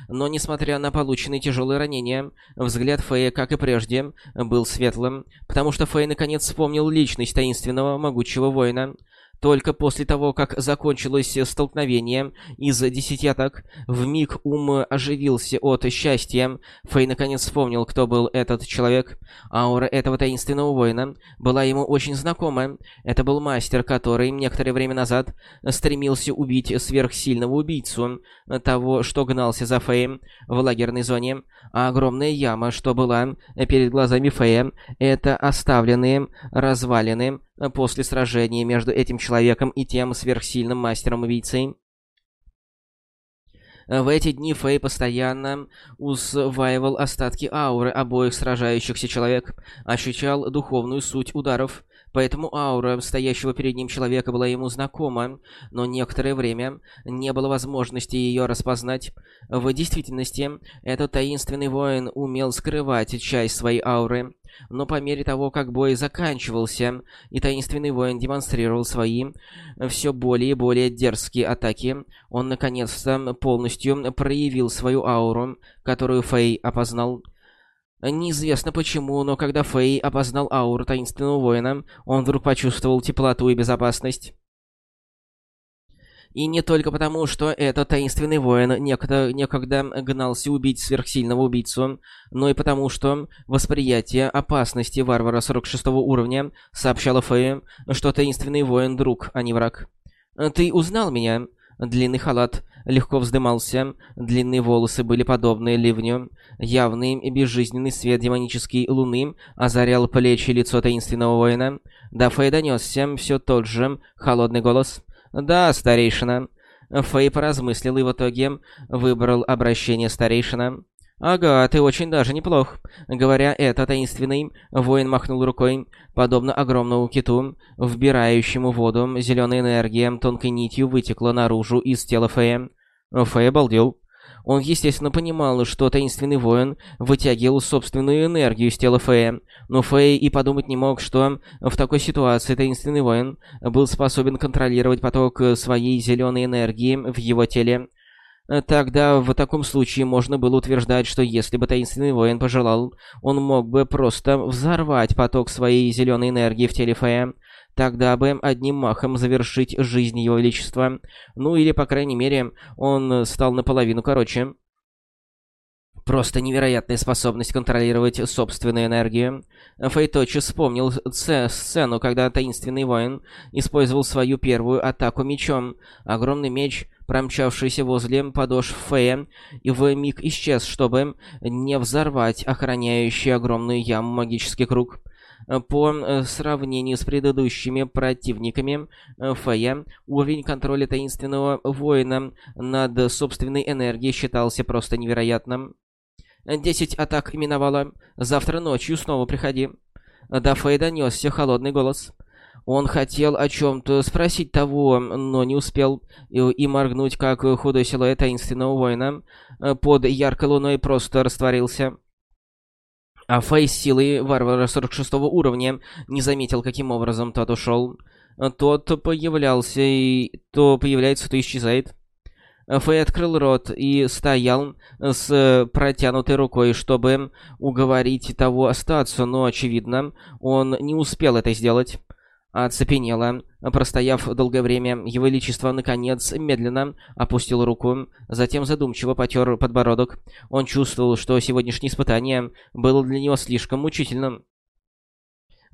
Но, несмотря на полученные тяжелые ранения, взгляд Фэя, как и прежде, был светлым, потому что Фэй наконец вспомнил личность таинственного могучего воина. Только после того, как закончилось столкновение из десяти атак, в миг ум оживился от счастья. Фэй наконец вспомнил, кто был этот человек. Аура этого таинственного воина была ему очень знакома. Это был мастер, который некоторое время назад стремился убить сверхсильного убийцу, того, что гнался за Фэем в лагерной зоне. А огромная яма, что была перед глазами Фэя, это оставленные развалины после сражения между этим человеком и тем сверхсильным мастером-убийцей. В эти дни Фэй постоянно усваивал остатки ауры обоих сражающихся человек, ощущал духовную суть ударов, Поэтому аура стоящего перед ним человека была ему знакома, но некоторое время не было возможности ее распознать. В действительности, этот таинственный воин умел скрывать часть своей ауры, но по мере того, как бой заканчивался, и таинственный воин демонстрировал свои все более и более дерзкие атаки, он наконец-то полностью проявил свою ауру, которую Фэй опознал. Неизвестно почему, но когда Фэй опознал ауру таинственного воина, он вдруг почувствовал теплоту и безопасность. И не только потому, что этот таинственный воин некогда, некогда гнался убить сверхсильного убийцу, но и потому, что восприятие опасности варвара 46 уровня сообщало Фэю, что таинственный воин — друг, а не враг. «Ты узнал меня?» Длинный халат легко вздымался, длинные волосы были подобны ливню. Явный и безжизненный свет демонической луны озарял плечи и лицо таинственного воина. До Фэй донесся все тот же холодный голос. «Да, старейшина». Фэй поразмыслил и в итоге выбрал обращение старейшина. «Ага, ты очень даже неплох». Говоря это, таинственный воин махнул рукой, подобно огромному киту, вбирающему воду. Зеленая энергия тонкой нитью вытекла наружу из тела Фея. Фэй обалдел. Он, естественно, понимал, что таинственный воин вытягивал собственную энергию из тела Фея, но Фэй и подумать не мог, что в такой ситуации таинственный воин был способен контролировать поток своей зеленой энергии в его теле. Тогда в таком случае можно было утверждать, что если бы таинственный воин пожелал, он мог бы просто взорвать поток своей зеленой энергии в теле Фея, Тогда бы одним махом завершить жизнь его величества. Ну или, по крайней мере, он стал наполовину короче. Просто невероятная способность контролировать собственную энергию. Фейточи вспомнил сцену, когда таинственный воин использовал свою первую атаку мечом. Огромный меч, промчавшийся возле подошв Фея, и в миг исчез, чтобы не взорвать охраняющий огромную яму магический круг. Э, по э, сравнению с предыдущими противниками э, Фея, уровень контроля таинственного воина над собственной энергией считался просто невероятным. «Десять атак миновало. Завтра ночью снова приходи». До Фея донесся холодный голос. Он хотел о чем-то спросить того, но не успел, и моргнуть, как худой силуэт таинственного воина под яркой луной просто растворился. А Фейс силы варвара 46 уровня не заметил, каким образом тот ушел. Тот появлялся и... то появляется, то исчезает. Фэй открыл рот и стоял с протянутой рукой, чтобы уговорить того остаться, но, очевидно, он не успел это сделать оцепенело. Простояв долгое время, его величество, наконец, медленно опустил руку, затем задумчиво потер подбородок. Он чувствовал, что сегодняшнее испытание было для него слишком мучительным.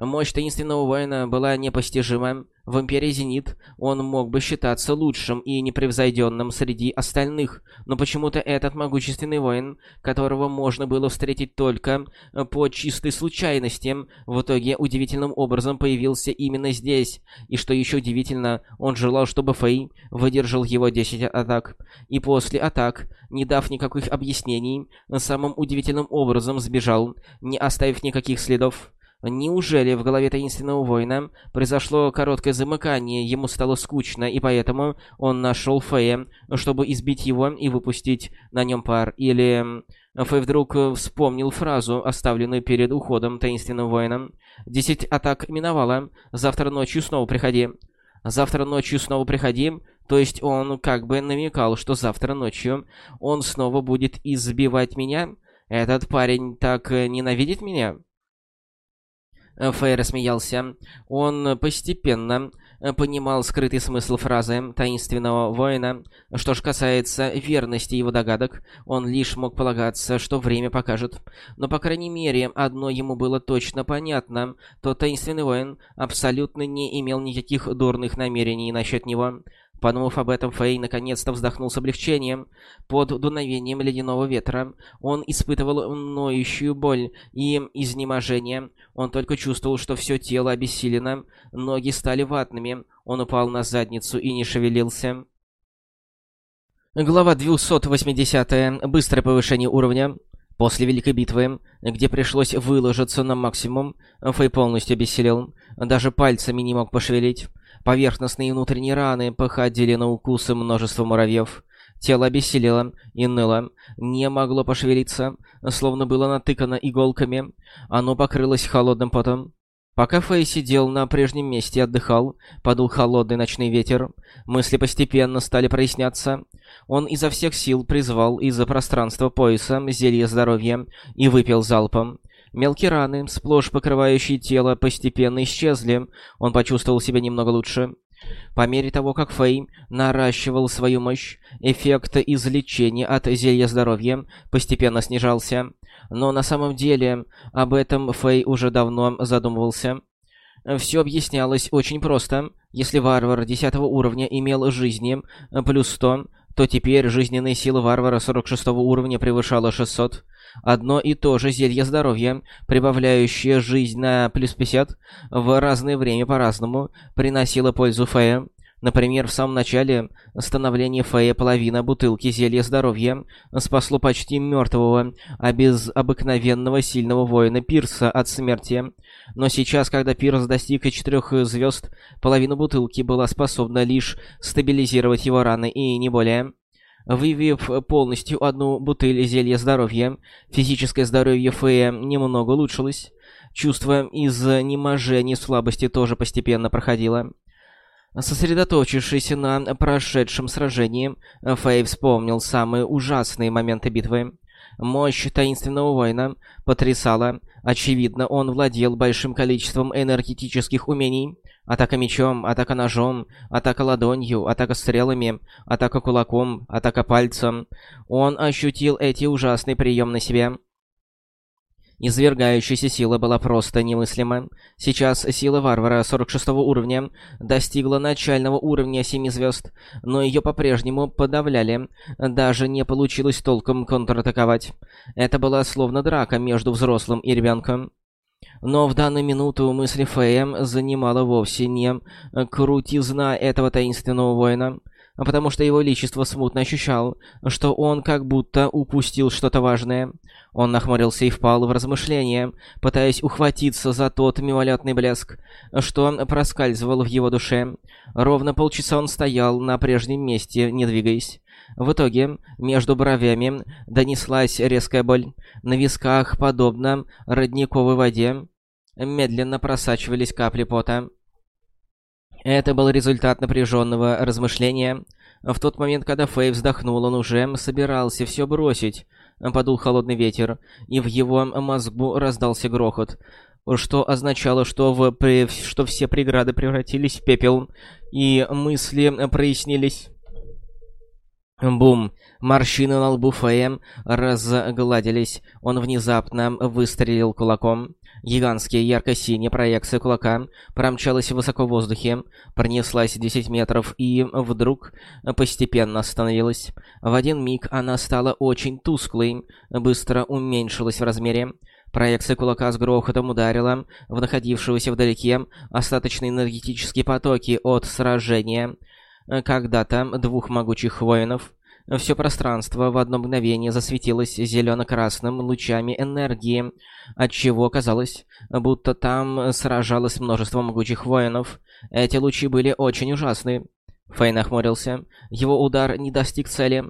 Мощь таинственного воина была непостижима. В Империи Зенит он мог бы считаться лучшим и непревзойденным среди остальных, но почему-то этот могущественный воин, которого можно было встретить только по чистой случайности, в итоге удивительным образом появился именно здесь. И что еще удивительно, он желал, чтобы Фэй выдержал его 10 атак. И после атак, не дав никаких объяснений, самым удивительным образом сбежал, не оставив никаких следов. Неужели в голове таинственного воина произошло короткое замыкание, ему стало скучно, и поэтому он нашел Фея, чтобы избить его и выпустить на нем пар? Или Фэй вдруг вспомнил фразу, оставленную перед уходом таинственного воина? «Десять атак миновало. Завтра ночью снова приходи». «Завтра ночью снова приходи», то есть он как бы намекал, что завтра ночью он снова будет избивать меня? Этот парень так ненавидит меня? Фэй рассмеялся. Он постепенно понимал скрытый смысл фразы таинственного воина. Что ж касается верности его догадок, он лишь мог полагаться, что время покажет. Но, по крайней мере, одно ему было точно понятно. То таинственный воин абсолютно не имел никаких дурных намерений насчет него. Подумав об этом, Фэй наконец-то вздохнул с облегчением. Под дуновением ледяного ветра он испытывал ноющую боль и изнеможение. Он только чувствовал, что все тело обессилено, ноги стали ватными, он упал на задницу и не шевелился. Глава 280. Быстрое повышение уровня. После Великой Битвы, где пришлось выложиться на максимум, Фэй полностью обессилел. Даже пальцами не мог пошевелить. Поверхностные и внутренние раны походили на укусы множества муравьев. Тело обессилело и ныло, не могло пошевелиться, словно было натыкано иголками. Оно покрылось холодным потом. Пока Фэй сидел на прежнем месте и отдыхал, подул холодный ночной ветер. Мысли постепенно стали проясняться. Он изо всех сил призвал из-за пространства пояса зелье здоровья и выпил залпом. Мелкие раны, сплошь покрывающие тело, постепенно исчезли. Он почувствовал себя немного лучше. По мере того, как Фэй наращивал свою мощь, эффект излечения от зелья здоровья постепенно снижался. Но на самом деле об этом Фэй уже давно задумывался. Все объяснялось очень просто. Если варвар 10 уровня имел жизни плюс 100, то теперь жизненная сила варвара 46 уровня превышала 600. Одно и то же зелье здоровья, прибавляющее жизнь на плюс 50, в разное время по-разному, приносило пользу Фея. Например, в самом начале становления Фея половина бутылки зелья здоровья спасло почти мертвого, а без обыкновенного сильного воина Пирса от смерти. Но сейчас, когда Пирс достиг четырех звезд, половина бутылки была способна лишь стабилизировать его раны и не более. Выявив полностью одну бутыль зелья здоровья, физическое здоровье Фея немного улучшилось. Чувство изнеможения и слабости тоже постепенно проходило. Сосредоточившись на прошедшем сражении, Фэй вспомнил самые ужасные моменты битвы. Мощь таинственного воина потрясала. Очевидно, он владел большим количеством энергетических умений. Атака мечом, атака ножом, атака ладонью, атака стрелами, атака кулаком, атака пальцем. Он ощутил эти ужасные приемы на себе. Извергающаяся сила была просто немыслима. Сейчас сила варвара 46 уровня достигла начального уровня 7 звезд, но ее по-прежнему подавляли. Даже не получилось толком контратаковать. Это была словно драка между взрослым и ребенком. Но в данную минуту мысли Фэя занимала вовсе не крутизна этого таинственного воина потому что его личество смутно ощущал, что он как будто упустил что-то важное. Он нахмурился и впал в размышления, пытаясь ухватиться за тот мимолетный блеск, что проскальзывал в его душе. Ровно полчаса он стоял на прежнем месте, не двигаясь. В итоге между бровями донеслась резкая боль. На висках, подобно родниковой воде, медленно просачивались капли пота. Это был результат напряженного размышления. В тот момент, когда Фэй вздохнул, он уже собирался все бросить. Подул холодный ветер, и в его мозгу раздался грохот, что означало, что, в, что все преграды превратились в пепел, и мысли прояснились. Бум! Морщины на лбу Фэя разгладились. Он внезапно выстрелил кулаком. Гигантская ярко-синяя проекция кулака промчалась высоко в воздухе, пронеслась 10 метров и вдруг постепенно остановилась. В один миг она стала очень тусклой, быстро уменьшилась в размере. Проекция кулака с грохотом ударила в находившегося вдалеке остаточные энергетические потоки от сражения когда-то двух могучих воинов. Все пространство в одно мгновение засветилось зелено-красным лучами энергии, отчего казалось, будто там сражалось множество могучих воинов. Эти лучи были очень ужасны. Фэй нахмурился. Его удар не достиг цели.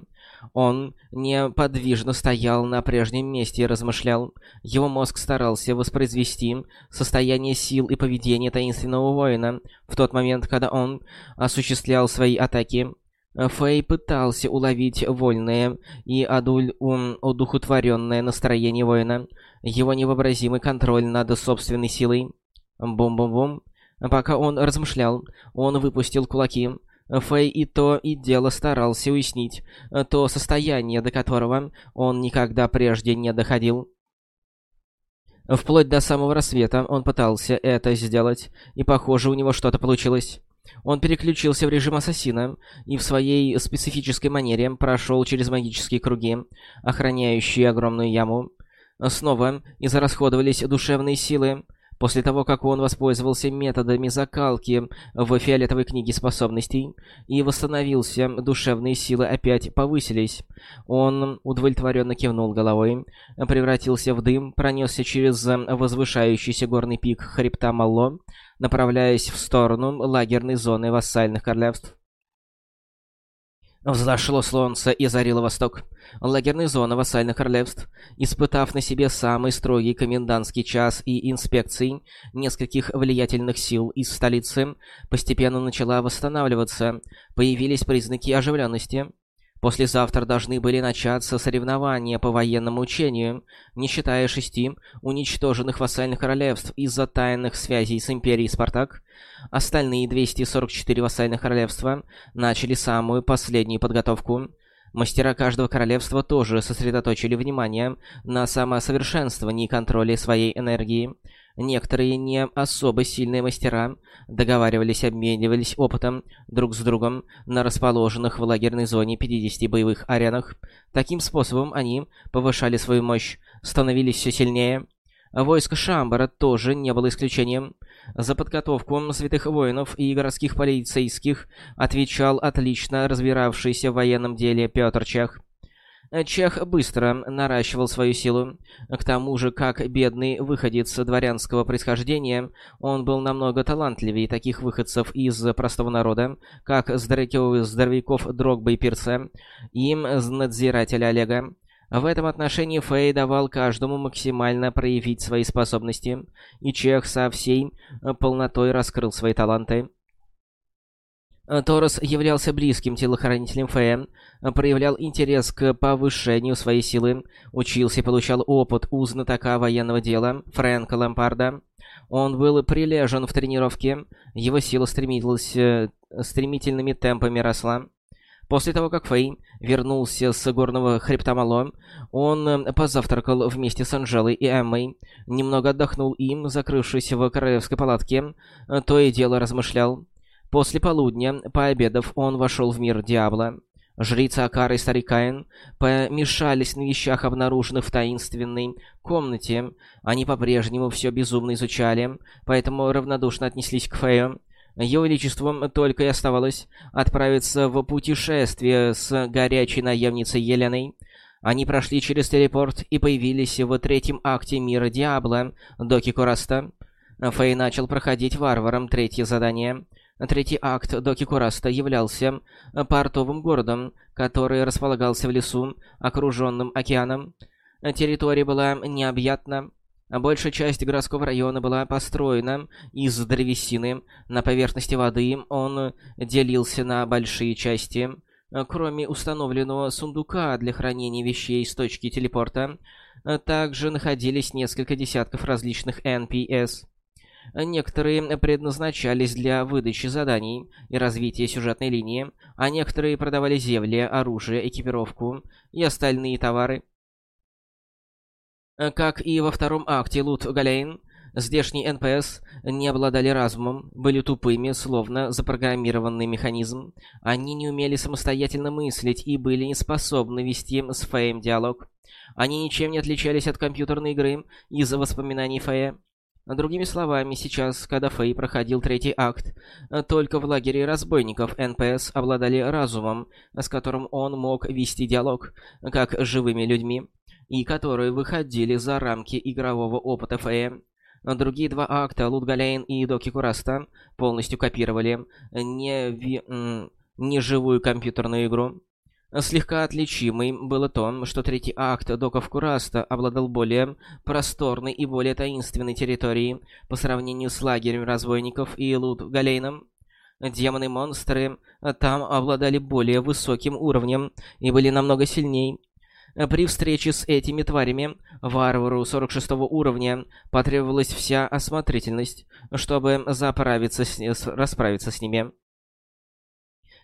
Он неподвижно стоял на прежнем месте и размышлял. Его мозг старался воспроизвести состояние сил и поведения таинственного воина в тот момент, когда он осуществлял свои атаки. Фэй пытался уловить вольное и одуль... одухотворенное настроение воина, его невообразимый контроль над собственной силой. Бум-бум-бум. Пока он размышлял, он выпустил кулаки. Фэй и то и дело старался уяснить то состояние, до которого он никогда прежде не доходил. Вплоть до самого рассвета он пытался это сделать, и, похоже, у него что-то получилось. Он переключился в режим ассасина и в своей специфической манере прошел через магические круги, охраняющие огромную яму. Снова израсходовались душевные силы. После того, как он воспользовался методами закалки в фиолетовой книге способностей и восстановился, душевные силы опять повысились. Он удовлетворенно кивнул головой, превратился в дым, пронесся через возвышающийся горный пик хребта Малло, направляясь в сторону лагерной зоны вассальных королевств. Взошло солнце и зарило восток. Лагерная зона вассальных королевств, испытав на себе самый строгий комендантский час и инспекции нескольких влиятельных сил из столицы, постепенно начала восстанавливаться. Появились признаки оживленности. Послезавтра должны были начаться соревнования по военному учению, не считая шести уничтоженных вассальных королевств из-за тайных связей с Империей Спартак. Остальные 244 вассальных королевства начали самую последнюю подготовку. Мастера каждого королевства тоже сосредоточили внимание на самосовершенствовании и контроле своей энергии. Некоторые не особо сильные мастера договаривались, обменивались опытом друг с другом на расположенных в лагерной зоне 50 боевых аренах. Таким способом они повышали свою мощь, становились все сильнее. Войско Шамбара тоже не было исключением. За подготовку святых воинов и городских полицейских отвечал отлично разбиравшийся в военном деле Пётр Чех. Чех быстро наращивал свою силу. К тому же, как бедный выходец дворянского происхождения, он был намного талантливее таких выходцев из простого народа, как здоровяков Дрогба и Пирса, им надзирателя Олега. В этом отношении Фэй давал каждому максимально проявить свои способности, и Чех со всей полнотой раскрыл свои таланты. Э, Торос являлся близким телохранителем Фэя, проявлял интерес к повышению своей силы, учился и получал опыт у знатока военного дела Фрэнка Лампарда. Он был прилежен в тренировке, его сила стремилась, э, стремительными темпами росла. После того, как Фэй вернулся с горного хребта Мало, он э, позавтракал вместе с Анжелой и Эммой, немного отдохнул им, закрывшись в королевской палатке, то и дело размышлял. После полудня, пообедав, он вошел в мир Диабло. Жрица Акара и старик Каин помешались на вещах, обнаруженных в таинственной комнате. Они по-прежнему все безумно изучали, поэтому равнодушно отнеслись к Фею. Ее Величеством только и оставалось отправиться в путешествие с горячей наемницей Еленой. Они прошли через телепорт и появились в третьем акте мира Диабло, Доки Кураста. Фэй начал проходить варварам третье задание — Третий акт Доки Кураста являлся портовым городом, который располагался в лесу, окруженным океаном. Территория была необъятна. Большая часть городского района была построена из древесины. На поверхности воды он делился на большие части. Кроме установленного сундука для хранения вещей с точки телепорта, также находились несколько десятков различных НПС. Некоторые предназначались для выдачи заданий и развития сюжетной линии, а некоторые продавали зелья, оружие, экипировку и остальные товары. Как и во втором акте Лут Голейн, здешние НПС не обладали разумом, были тупыми, словно запрограммированный механизм. Они не умели самостоятельно мыслить и были не способны вести с Фэем диалог. Они ничем не отличались от компьютерной игры из воспоминаний Фэя. Другими словами, сейчас, когда Фэй проходил третий акт, только в лагере разбойников НПС обладали разумом, с которым он мог вести диалог, как с живыми людьми, и которые выходили за рамки игрового опыта Фэя. Другие два акта, Лут Голейн и Доки Кураста, полностью копировали не неживую компьютерную игру. Слегка отличимым было то, что третий акт Доков Кураста обладал более просторной и более таинственной территорией по сравнению с лагерем разбойников и Лут Галейном. Демоны-монстры там обладали более высоким уровнем и были намного сильней. При встрече с этими тварями варвару 46 уровня потребовалась вся осмотрительность, чтобы заправиться с, расправиться с ними.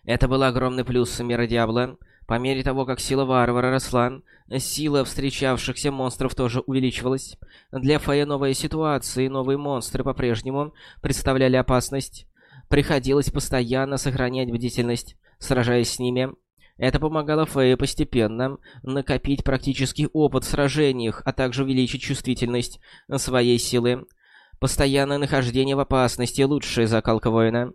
Это был огромный плюс мира Диабло. По мере того, как сила варвара росла, сила встречавшихся монстров тоже увеличивалась. Для Фея новая ситуация и новые монстры по-прежнему представляли опасность. Приходилось постоянно сохранять бдительность, сражаясь с ними. Это помогало Фею постепенно накопить практический опыт в сражениях, а также увеличить чувствительность своей силы. Постоянное нахождение в опасности — лучшая закалка воина.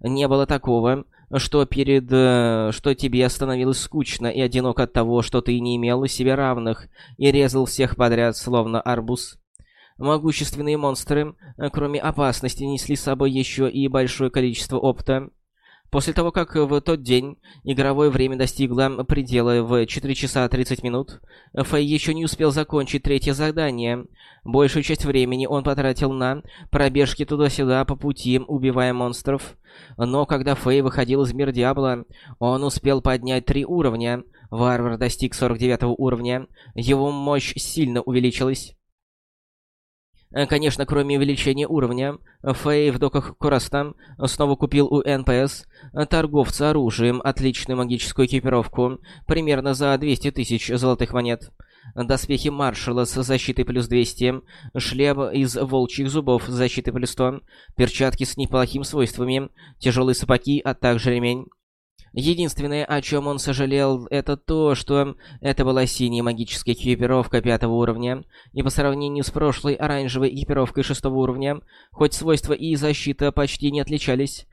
Не было такого, что перед... Э, что тебе становилось скучно и одиноко от того, что ты не имел себе равных и резал всех подряд, словно арбуз. Могущественные монстры, э, кроме опасности, несли с собой еще и большое количество опыта. После того, как в тот день игровое время достигло предела в 4 часа 30 минут, Фэй еще не успел закончить третье задание. Большую часть времени он потратил на пробежки туда-сюда по пути, убивая монстров. Но когда Фэй выходил из мира Диабло, он успел поднять три уровня. Варвар достиг 49 уровня, его мощь сильно увеличилась. Э, конечно, кроме увеличения уровня, Фэй в доках Кураста снова купил у НПС торговца оружием отличную магическую экипировку, примерно за 200 тысяч золотых монет. Доспехи маршала с защитой плюс 200, шлем из волчьих зубов с защитой плюс 100, перчатки с неплохими свойствами, тяжелые сапоги, а также ремень. Единственное, о чем он сожалел, это то, что это была синяя магическая экипировка пятого уровня, и по сравнению с прошлой оранжевой экипировкой шестого уровня, хоть свойства и защита почти не отличались,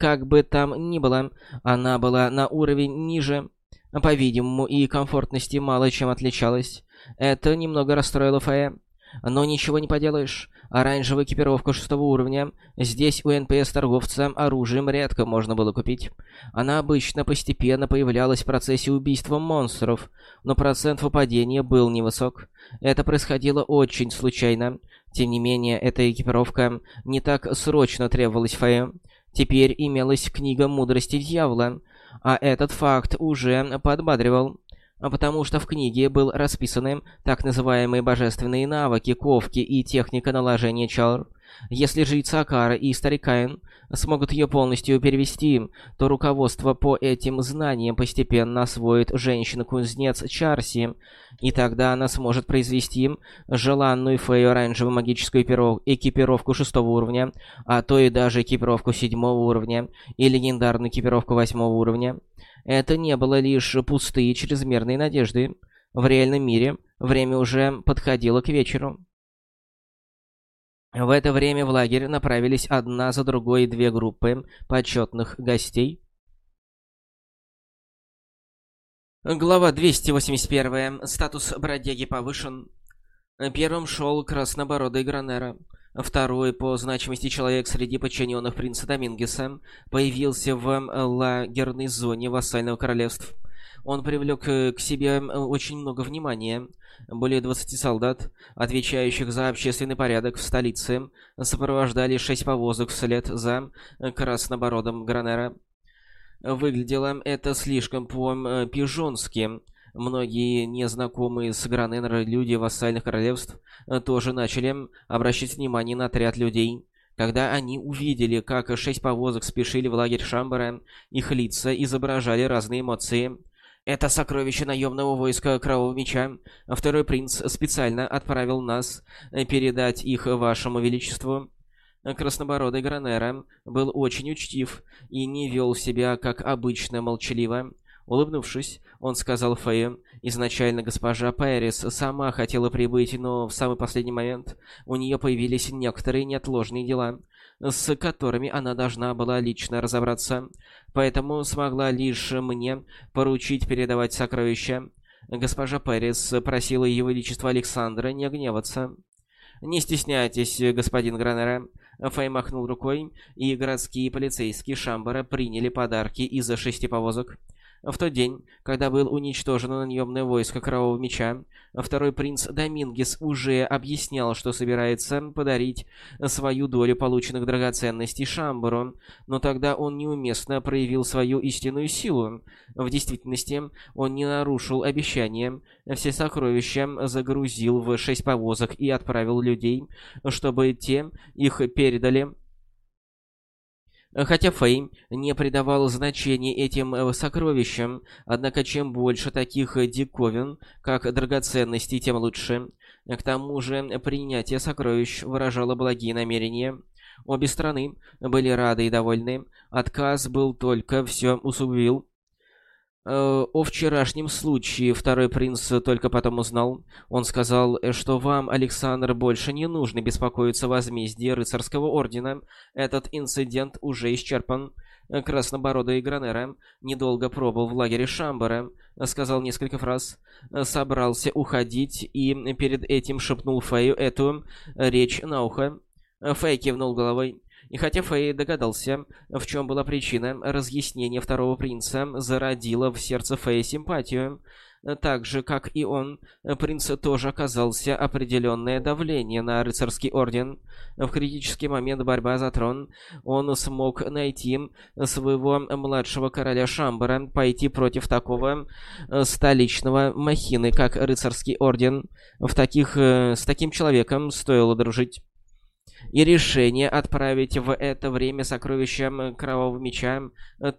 как бы там ни было, она была на уровень ниже, по-видимому, и комфортности мало чем отличалась. Это немного расстроило Фея. Но ничего не поделаешь. Оранжевая экипировка шестого уровня. Здесь у НПС-торговца оружием редко можно было купить. Она обычно постепенно появлялась в процессе убийства монстров, но процент выпадения был невысок. Это происходило очень случайно. Тем не менее, эта экипировка не так срочно требовалась Фае. Теперь имелась книга мудрости дьявола, а этот факт уже подбадривал. А потому что в книге был расписаны так называемые божественные навыки, ковки и техника наложения чар. Если жрица Акара и старик смогут ее полностью перевести, то руководство по этим знаниям постепенно освоит женщина-кузнец Чарси, и тогда она сможет произвести желанную Фею оранжевую магическую экипировку шестого уровня, а то и даже экипировку седьмого уровня и легендарную экипировку восьмого уровня. Это не было лишь пустые чрезмерные надежды. В реальном мире время уже подходило к вечеру. В это время в лагерь направились одна за другой две группы почетных гостей. Глава 281. Статус бродяги повышен. Первым шел краснобородый Гранера. Второй по значимости человек среди подчиненных принца Домингеса появился в лагерной зоне вассального королевства. Он привлек э, к себе очень много внимания. Более 20 солдат, отвечающих за общественный порядок в столице, сопровождали шесть повозок вслед за краснобородом Гранера. Выглядело это слишком по-пижонски. Многие незнакомые с Граненера люди вассальных королевств э, тоже начали обращать внимание на отряд людей. Когда они увидели, как шесть повозок спешили в лагерь Шамбара, их лица изображали разные эмоции. Это сокровище наемного войска Кровавого Меча. Второй принц специально отправил нас э, передать их вашему величеству. Краснобородый Гранера был очень учтив и не вел себя, как обычно, молчаливо. Улыбнувшись, он сказал Фэю, изначально госпожа Пэрис сама хотела прибыть, но в самый последний момент у нее появились некоторые неотложные дела, с которыми она должна была лично разобраться, поэтому смогла лишь мне поручить передавать сокровища. Госпожа Пэрис просила Его Величество Александра не гневаться. «Не стесняйтесь, господин Гранера». Фэй махнул рукой, и городские полицейские Шамбара приняли подарки из-за шести повозок. В тот день, когда был уничтожен наемное войско Кровавого Меча, второй принц Домингес уже объяснял, что собирается подарить свою долю полученных драгоценностей Шамбару, но тогда он неуместно проявил свою истинную силу. В действительности, он не нарушил обещание, все сокровища загрузил в шесть повозок и отправил людей, чтобы те их передали Хотя Фэй не придавал значения этим э, сокровищам, однако чем больше таких диковин, как драгоценностей, тем лучше. К тому же принятие сокровищ выражало благие намерения. Обе страны были рады и довольны. Отказ был только все усугубил Э, о вчерашнем случае второй принц только потом узнал. Он сказал, э, что вам, Александр, больше не нужно беспокоиться о возмездии рыцарского ордена. Этот инцидент уже исчерпан. Э, краснобородый Гранера недолго пробыл в лагере Шамбара, сказал несколько фраз, собрался уходить и перед этим шепнул Фею эту речь на ухо. Фэй кивнул головой. И хотя Фэй догадался, в чем была причина, разъяснение второго принца зародило в сердце Фэя симпатию. Так же, как и он, принц тоже оказался определенное давление на рыцарский орден. В критический момент борьба за трон он смог найти своего младшего короля Шамбара, пойти против такого столичного махины, как рыцарский орден. В таких, с таким человеком стоило дружить и решение отправить в это время сокровища Кровавого Меча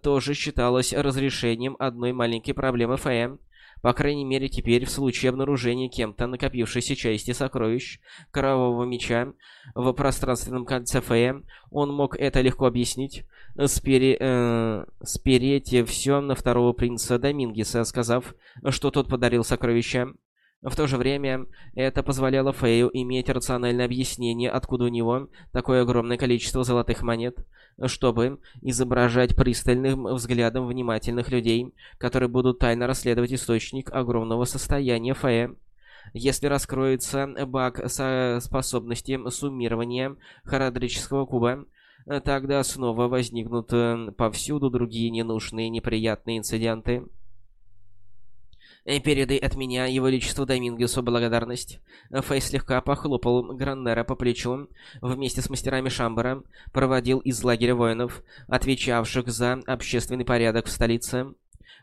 тоже считалось разрешением одной маленькой проблемы Фэя. По крайней мере, теперь в случае обнаружения кем-то накопившейся части сокровищ Кровавого Меча в пространственном кольце Фея, он мог это легко объяснить, спери, э, спереть все на второго принца Домингеса, сказав, что тот подарил сокровища. В то же время это позволяло Фею иметь рациональное объяснение, откуда у него такое огромное количество золотых монет, чтобы изображать пристальным взглядом внимательных людей, которые будут тайно расследовать источник огромного состояния Фея. Если раскроется баг со способности суммирования харадрического куба, тогда снова возникнут э, повсюду другие ненужные неприятные инциденты. «Передай от меня его величеству Домингесу благодарность». Фэй слегка похлопал Граннера по плечу. Вместе с мастерами Шамбара проводил из лагеря воинов, отвечавших за общественный порядок в столице.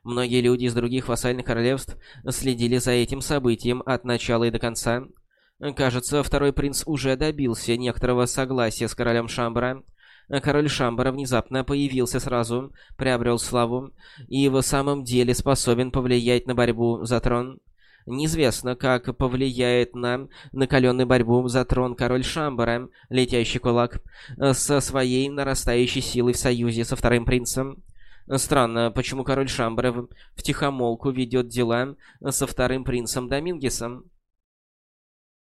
Многие люди из других вассальных королевств следили за этим событием от начала и до конца. Кажется, второй принц уже добился некоторого согласия с королем Шамбара. Король Шамбара внезапно появился сразу, приобрел славу и в самом деле способен повлиять на борьбу за трон. Неизвестно, как повлияет на накаленную борьбу за трон король Шамбара, летящий кулак, со своей нарастающей силой в союзе со вторым принцем. Странно, почему король Шамбара втихомолку ведет дела со вторым принцем Домингесом.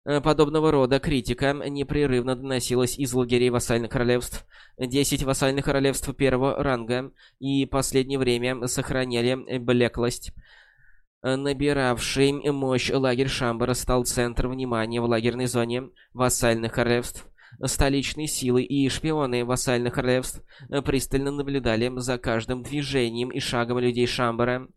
Э, подобного рода критика непрерывно доносилась из лагерей вассальных королевств. Десять вассальных королевств первого ранга и последнее время сохраняли блеклость. Э, набиравший мощь лагерь Шамбара стал центром внимания в лагерной зоне вассальных королевств. Столичные силы и шпионы вассальных королевств пристально наблюдали за каждым движением и шагом людей Шамбара.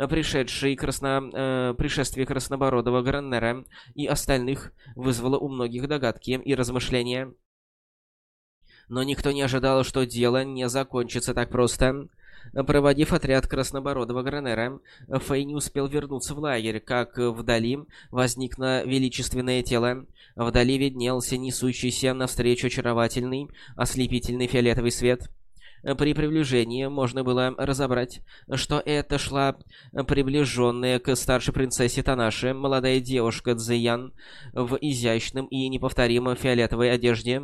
Э, пришедший красно... э, пришествие краснобородого Граннера и остальных вызвало у многих догадки и размышления. Но никто не ожидал, что дело не закончится так просто. Проводив отряд краснобородого Гранера, Фэй не успел вернуться в лагерь, как вдали возникло величественное тело. Вдали виднелся несущийся навстречу очаровательный, ослепительный фиолетовый свет — при приближении можно было разобрать, что это шла приближенная к старшей принцессе Танаши молодая девушка Цзэян в изящном и неповторимо фиолетовой одежде.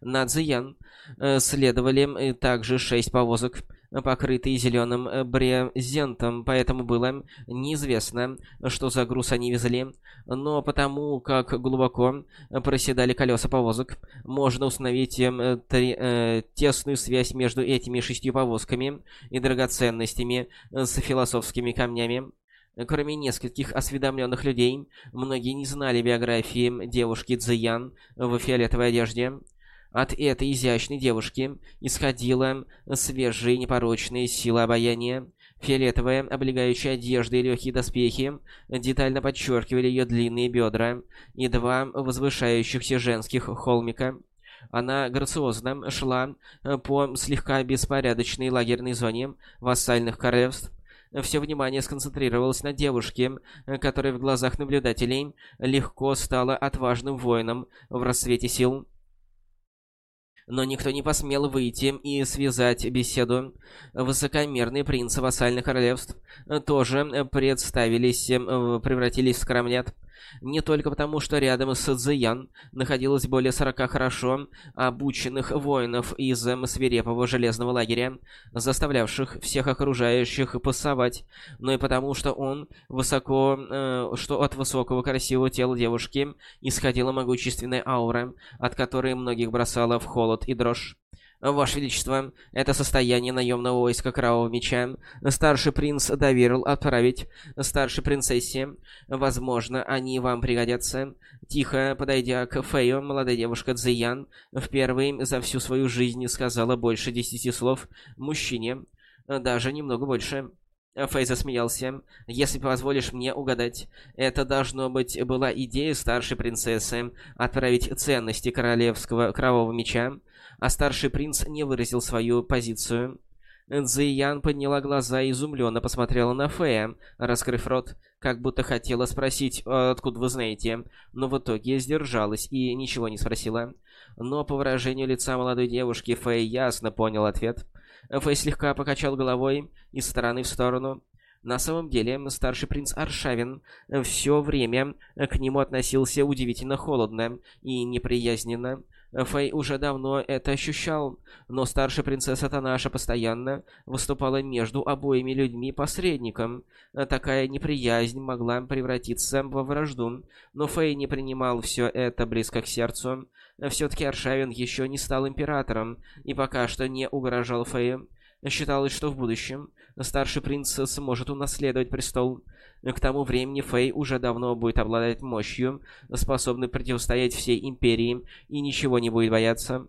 На Цзэян э, следовали также шесть повозок, покрытые зеленым брезентом, поэтому было неизвестно, что за груз они везли. Но потому как глубоко проседали колеса повозок, можно установить э, три, э, тесную связь между этими шестью повозками и драгоценностями с философскими камнями. Кроме нескольких осведомленных людей, многие не знали биографии девушки Цзиян в фиолетовой одежде. От этой изящной девушки исходила свежая непорочная сила обаяния. Фиолетовая, облегающая одежда и легкие доспехи детально подчеркивали ее длинные бедра и два возвышающихся женских холмика. Она грациозно шла по слегка беспорядочной лагерной зоне вассальных королевств. Все внимание сконцентрировалось на девушке, которая в глазах наблюдателей легко стала отважным воином в рассвете сил но никто не посмел выйти и связать беседу. Высокомерные принцы вассальных королевств тоже представились, э, превратились в скромнят. Не только потому, что рядом с Цзиян находилось более 40 хорошо обученных воинов из свирепого железного лагеря, заставлявших всех окружающих пасовать, но и потому, что он высоко, э, что от высокого красивого тела девушки исходила могущественная аура, от которой многих бросала в холод и дрожь. «Ваше Величество, это состояние наемного войска Кровавого Меча. Старший принц доверил отправить старшей принцессе. Возможно, они вам пригодятся». Тихо подойдя к Фэю, молодая девушка Цзиян впервые за всю свою жизнь сказала больше десяти слов мужчине. Даже немного больше. Фэй засмеялся. «Если позволишь мне угадать, это, должно быть, была идея старшей принцессы отправить ценности королевского кровавого меча а старший принц не выразил свою позицию. Цзэйян подняла глаза и изумленно посмотрела на Фэя, раскрыв рот, как будто хотела спросить, откуда вы знаете, но в итоге сдержалась и ничего не спросила. Но по выражению лица молодой девушки Фэй ясно понял ответ. Фэй слегка покачал головой из стороны в сторону. На самом деле, старший принц Аршавин все время к нему относился удивительно холодно и неприязненно. Фэй уже давно это ощущал, но старшая принцесса Танаша постоянно выступала между обоими людьми посредником. Такая неприязнь могла превратиться во вражду, но Фэй не принимал все это близко к сердцу. Все-таки Аршавин еще не стал императором и пока что не угрожал Фэю. Считалось, что в будущем старший принц сможет унаследовать престол. К тому времени Фэй уже давно будет обладать мощью, способной противостоять всей Империи, и ничего не будет бояться.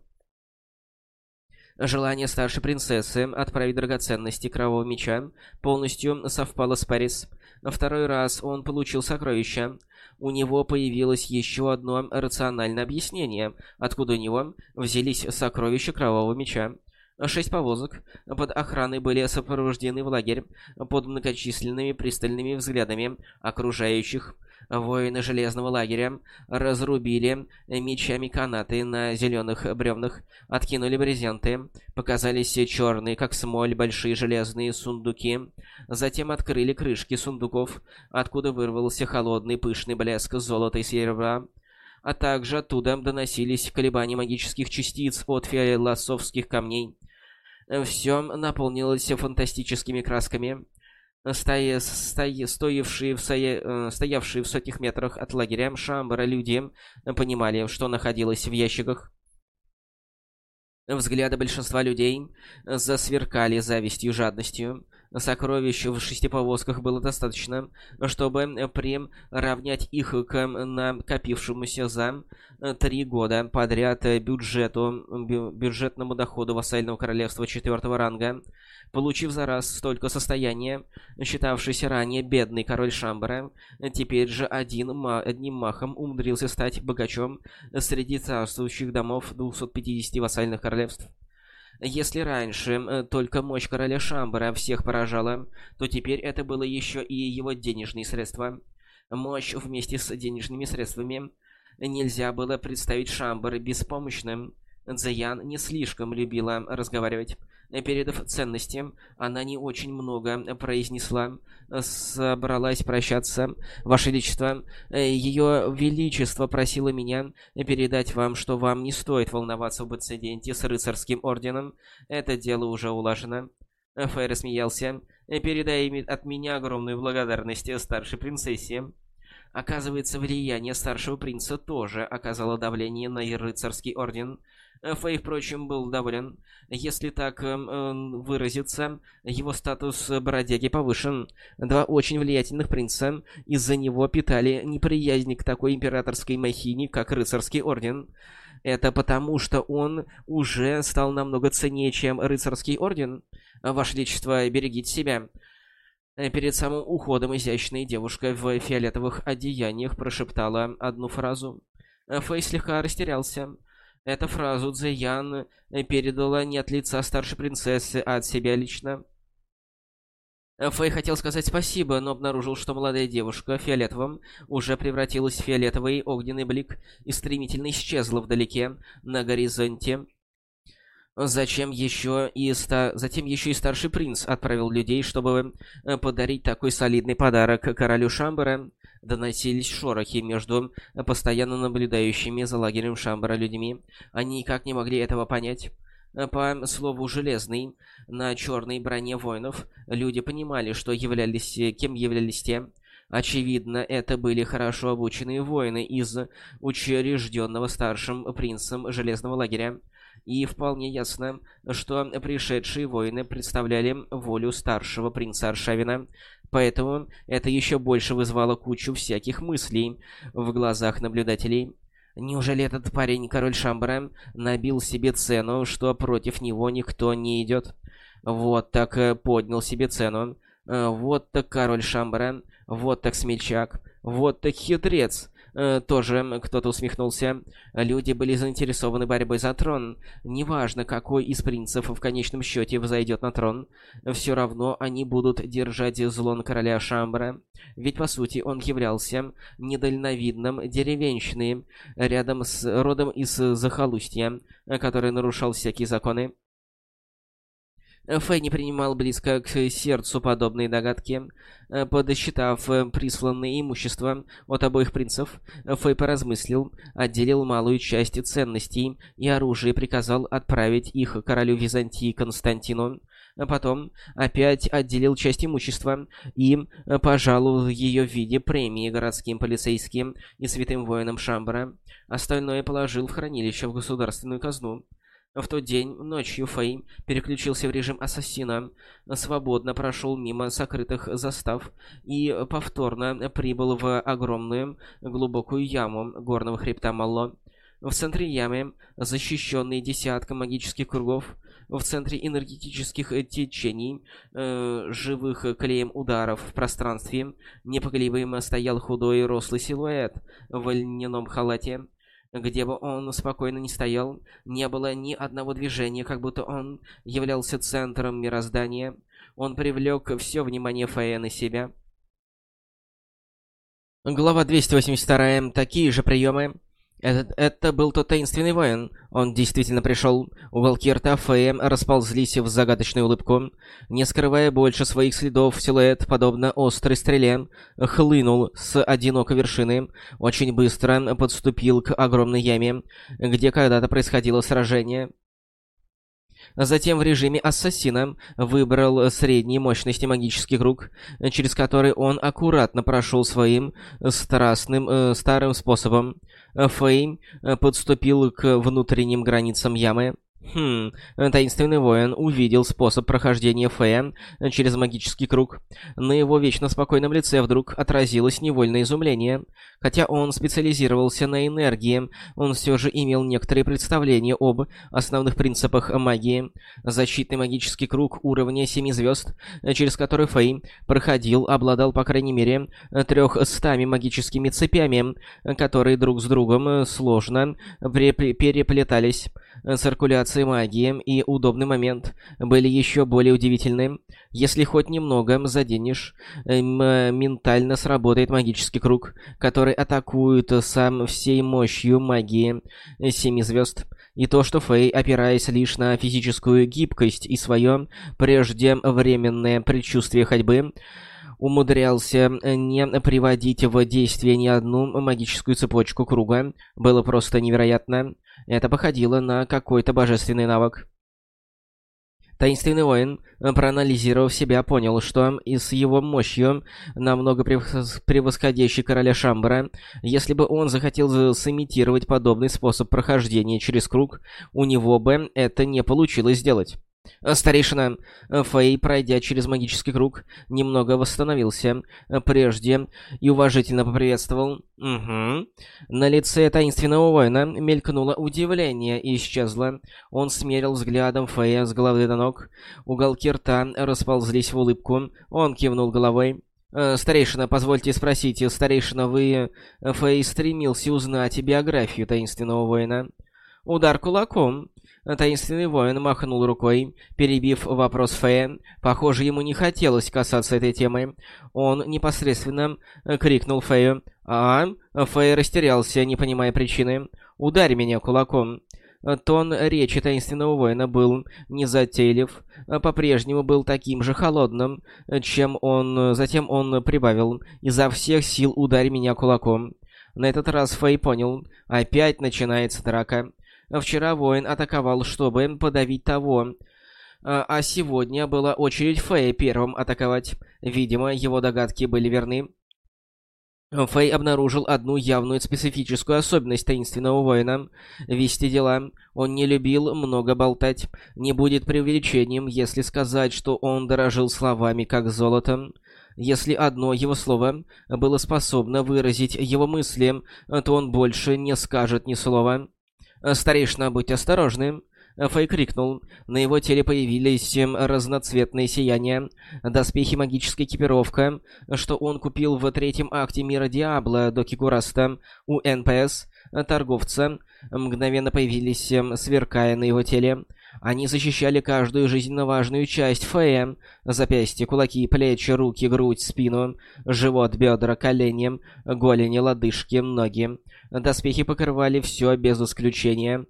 Желание старшей принцессы отправить драгоценности Кровавого Меча полностью совпало с Парис. Второй раз он получил сокровища. У него появилось еще одно рациональное объяснение, откуда у него взялись сокровища Кровавого Меча. Шесть повозок под охраной были сопровождены в лагерь под многочисленными пристальными взглядами окружающих. Воины Железного лагеря разрубили мечами канаты на зеленых бревнах, откинули брезенты, показались черные, как смоль, большие железные сундуки. Затем открыли крышки сундуков, откуда вырвался холодный пышный блеск золота и серебра а также оттуда доносились колебания магических частиц от фиолетовских камней. Все наполнилось фантастическими красками. Стоя, стоя, стоявшие, в стоя, э, стоявшие в сотнях метрах от лагеря Шамбара люди понимали, что находилось в ящиках. Взгляды большинства людей засверкали завистью и жадностью. Сокровищ в шести повозках было достаточно, чтобы приравнять их к накопившемуся за три года подряд бюджету, бюджетному доходу вассального королевства четвертого ранга. Получив за раз столько состояния, считавшийся ранее бедный король Шамбара, теперь же один, одним махом умудрился стать богачом среди царствующих домов 250 вассальных королевств. Если раньше э, только мощь короля Шамбара всех поражала, то теперь это было еще и его денежные средства. Мощь вместе с денежными средствами. Нельзя было представить Шамбара беспомощным. Цзэян не слишком любила разговаривать. Передав ценности, она не очень много произнесла. Собралась прощаться. Ваше Величество, Ее Величество просило меня передать вам, что вам не стоит волноваться об инциденте с рыцарским орденом. Это дело уже улажено. Фэй рассмеялся. «Передай от меня огромную благодарность старшей принцессе». Оказывается, влияние старшего принца тоже оказало давление на рыцарский орден. Фэй, впрочем, был доволен. Если так э, выразиться, его статус бродяги повышен. Два очень влиятельных принца из-за него питали неприязнь к такой императорской махине, как рыцарский орден. Это потому, что он уже стал намного ценнее, чем рыцарский орден. Ваше Величество, берегите себя. Перед самым уходом изящная девушка в фиолетовых одеяниях прошептала одну фразу. Фэй слегка растерялся. Эту фразу Цзэян э, передала не от лица старшей принцессы, а от себя лично. Фэй хотел сказать спасибо, но обнаружил, что молодая девушка в фиолетовом уже превратилась в фиолетовый огненный блик и стремительно исчезла вдалеке, на горизонте. Зачем еще и ста... Затем еще и старший принц отправил людей, чтобы э, подарить такой солидный подарок королю Шамбара доносились шорохи между постоянно наблюдающими за лагерем Шамбара людьми. Они никак не могли этого понять. По слову «железный», на черной броне воинов люди понимали, что являлись, кем являлись те. Очевидно, это были хорошо обученные воины из учрежденного старшим принцем Железного лагеря. И вполне ясно, что пришедшие воины представляли волю старшего принца Аршавина, Поэтому это еще больше вызвало кучу всяких мыслей в глазах наблюдателей. Неужели этот парень, король Шамбара, набил себе цену, что против него никто не идет? Вот так э, поднял себе цену. Э, вот так король Шамбара, вот так смельчак, вот так хитрец. Э, тоже кто-то усмехнулся. Люди были заинтересованы борьбой за трон. Неважно, какой из принцев в конечном счете взойдет на трон, все равно они будут держать зло короля Шамбара. Ведь, по сути, он являлся недальновидным деревенщиной, рядом с родом из захолустья, который нарушал всякие законы. Фэй не принимал близко к сердцу подобные догадки. Подсчитав присланное имущество от обоих принцев, Фэй поразмыслил, отделил малую часть ценностей и оружия приказал отправить их королю Византии Константину. Потом опять отделил часть имущества и пожаловал ее в виде премии городским полицейским и святым воинам Шамбара. Остальное положил в хранилище в государственную казну. В тот день ночью Фэй переключился в режим ассасина, свободно прошел мимо сокрытых застав и повторно прибыл в огромную глубокую яму горного хребта Малло. В центре ямы, защищенный десятком магических кругов, в центре энергетических течений, э, живых клеем ударов в пространстве, непоколебимо стоял худой рослый силуэт в льняном халате. Где бы он спокойно не стоял, не было ни одного движения, как будто он являлся центром мироздания. Он привлек все внимание Фея на себя. Глава 282. Такие же приемы. Это, это был тот таинственный воин. Он действительно пришел. Уголки рта Фея расползлись в загадочную улыбку. Не скрывая больше своих следов, силуэт, подобно острой стреле, хлынул с одинокой вершины, очень быстро подступил к огромной яме, где когда-то происходило сражение. Затем в режиме ассасина выбрал средней мощности магический круг, через который он аккуратно прошел своим страстным э, старым способом. Фэй подступил к внутренним границам ямы. Хм, таинственный воин увидел способ прохождения Фея через магический круг. На его вечно спокойном лице вдруг отразилось невольное изумление. Хотя он специализировался на энергии, он все же имел некоторые представления об основных принципах магии. Защитный магический круг уровня семи звезд, через который Фей проходил, обладал по крайней мере трехстами магическими цепями, которые друг с другом сложно переплетались. Циркуляция магии и удобный момент были еще более удивительны. Если хоть немного заденешь, ментально сработает магический круг, который атакует сам всей мощью магии Семи Звезд. И то, что Фэй, опираясь лишь на физическую гибкость и свое преждевременное предчувствие ходьбы, умудрялся не приводить в действие ни одну магическую цепочку круга, было просто невероятно. Это походило на какой-то божественный навык. Таинственный воин, проанализировав себя, понял, что и с его мощью, намного превосходящей короля Шамбара, если бы он захотел сымитировать подобный способ прохождения через круг, у него бы это не получилось сделать. Э, старейшина э, Фэй, пройдя через магический круг, немного восстановился э, прежде и уважительно поприветствовал. Угу. На лице таинственного воина мелькнуло удивление и исчезло. Он смерил взглядом Фэя с головы до ног. Уголки рта расползлись в улыбку. Он кивнул головой. «Старейшина, позвольте спросить, старейшина, вы, Фэй, стремился узнать биографию таинственного воина?» «Удар кулаком», Таинственный воин махнул рукой, перебив вопрос Фея. Похоже, ему не хотелось касаться этой темы. Он непосредственно э, крикнул Фею. «А?» Фэй растерялся, не понимая причины. «Ударь меня кулаком». Тон речи таинственного воина был незатейлив, по-прежнему был таким же холодным, чем он... Затем он прибавил «Изо всех сил ударь меня кулаком». На этот раз Фэй понял. Опять начинается драка. Вчера воин атаковал, чтобы подавить того. А, а сегодня была очередь Фэя первым атаковать. Видимо, его догадки были верны. Фэй обнаружил одну явную специфическую особенность таинственного воина — вести дела. Он не любил много болтать. Не будет преувеличением, если сказать, что он дорожил словами как золотом. Если одно его слово было способно выразить его мысли, то он больше не скажет ни слова. Э, «Старейшина, будь осторожны!» Фэй крикнул. На его теле появились эм, разноцветные сияния, доспехи магическая экипировка, что он купил в третьем акте Мира Диабло Доки Кураста у НПС, торговца, мгновенно появились, эм, сверкая на его теле. Они защищали каждую жизненно важную часть Фэя. Запястья, кулаки, плечи, руки, грудь, спину, живот, бедра, колени, голени, лодыжки, ноги. Доспехи покрывали все без исключения.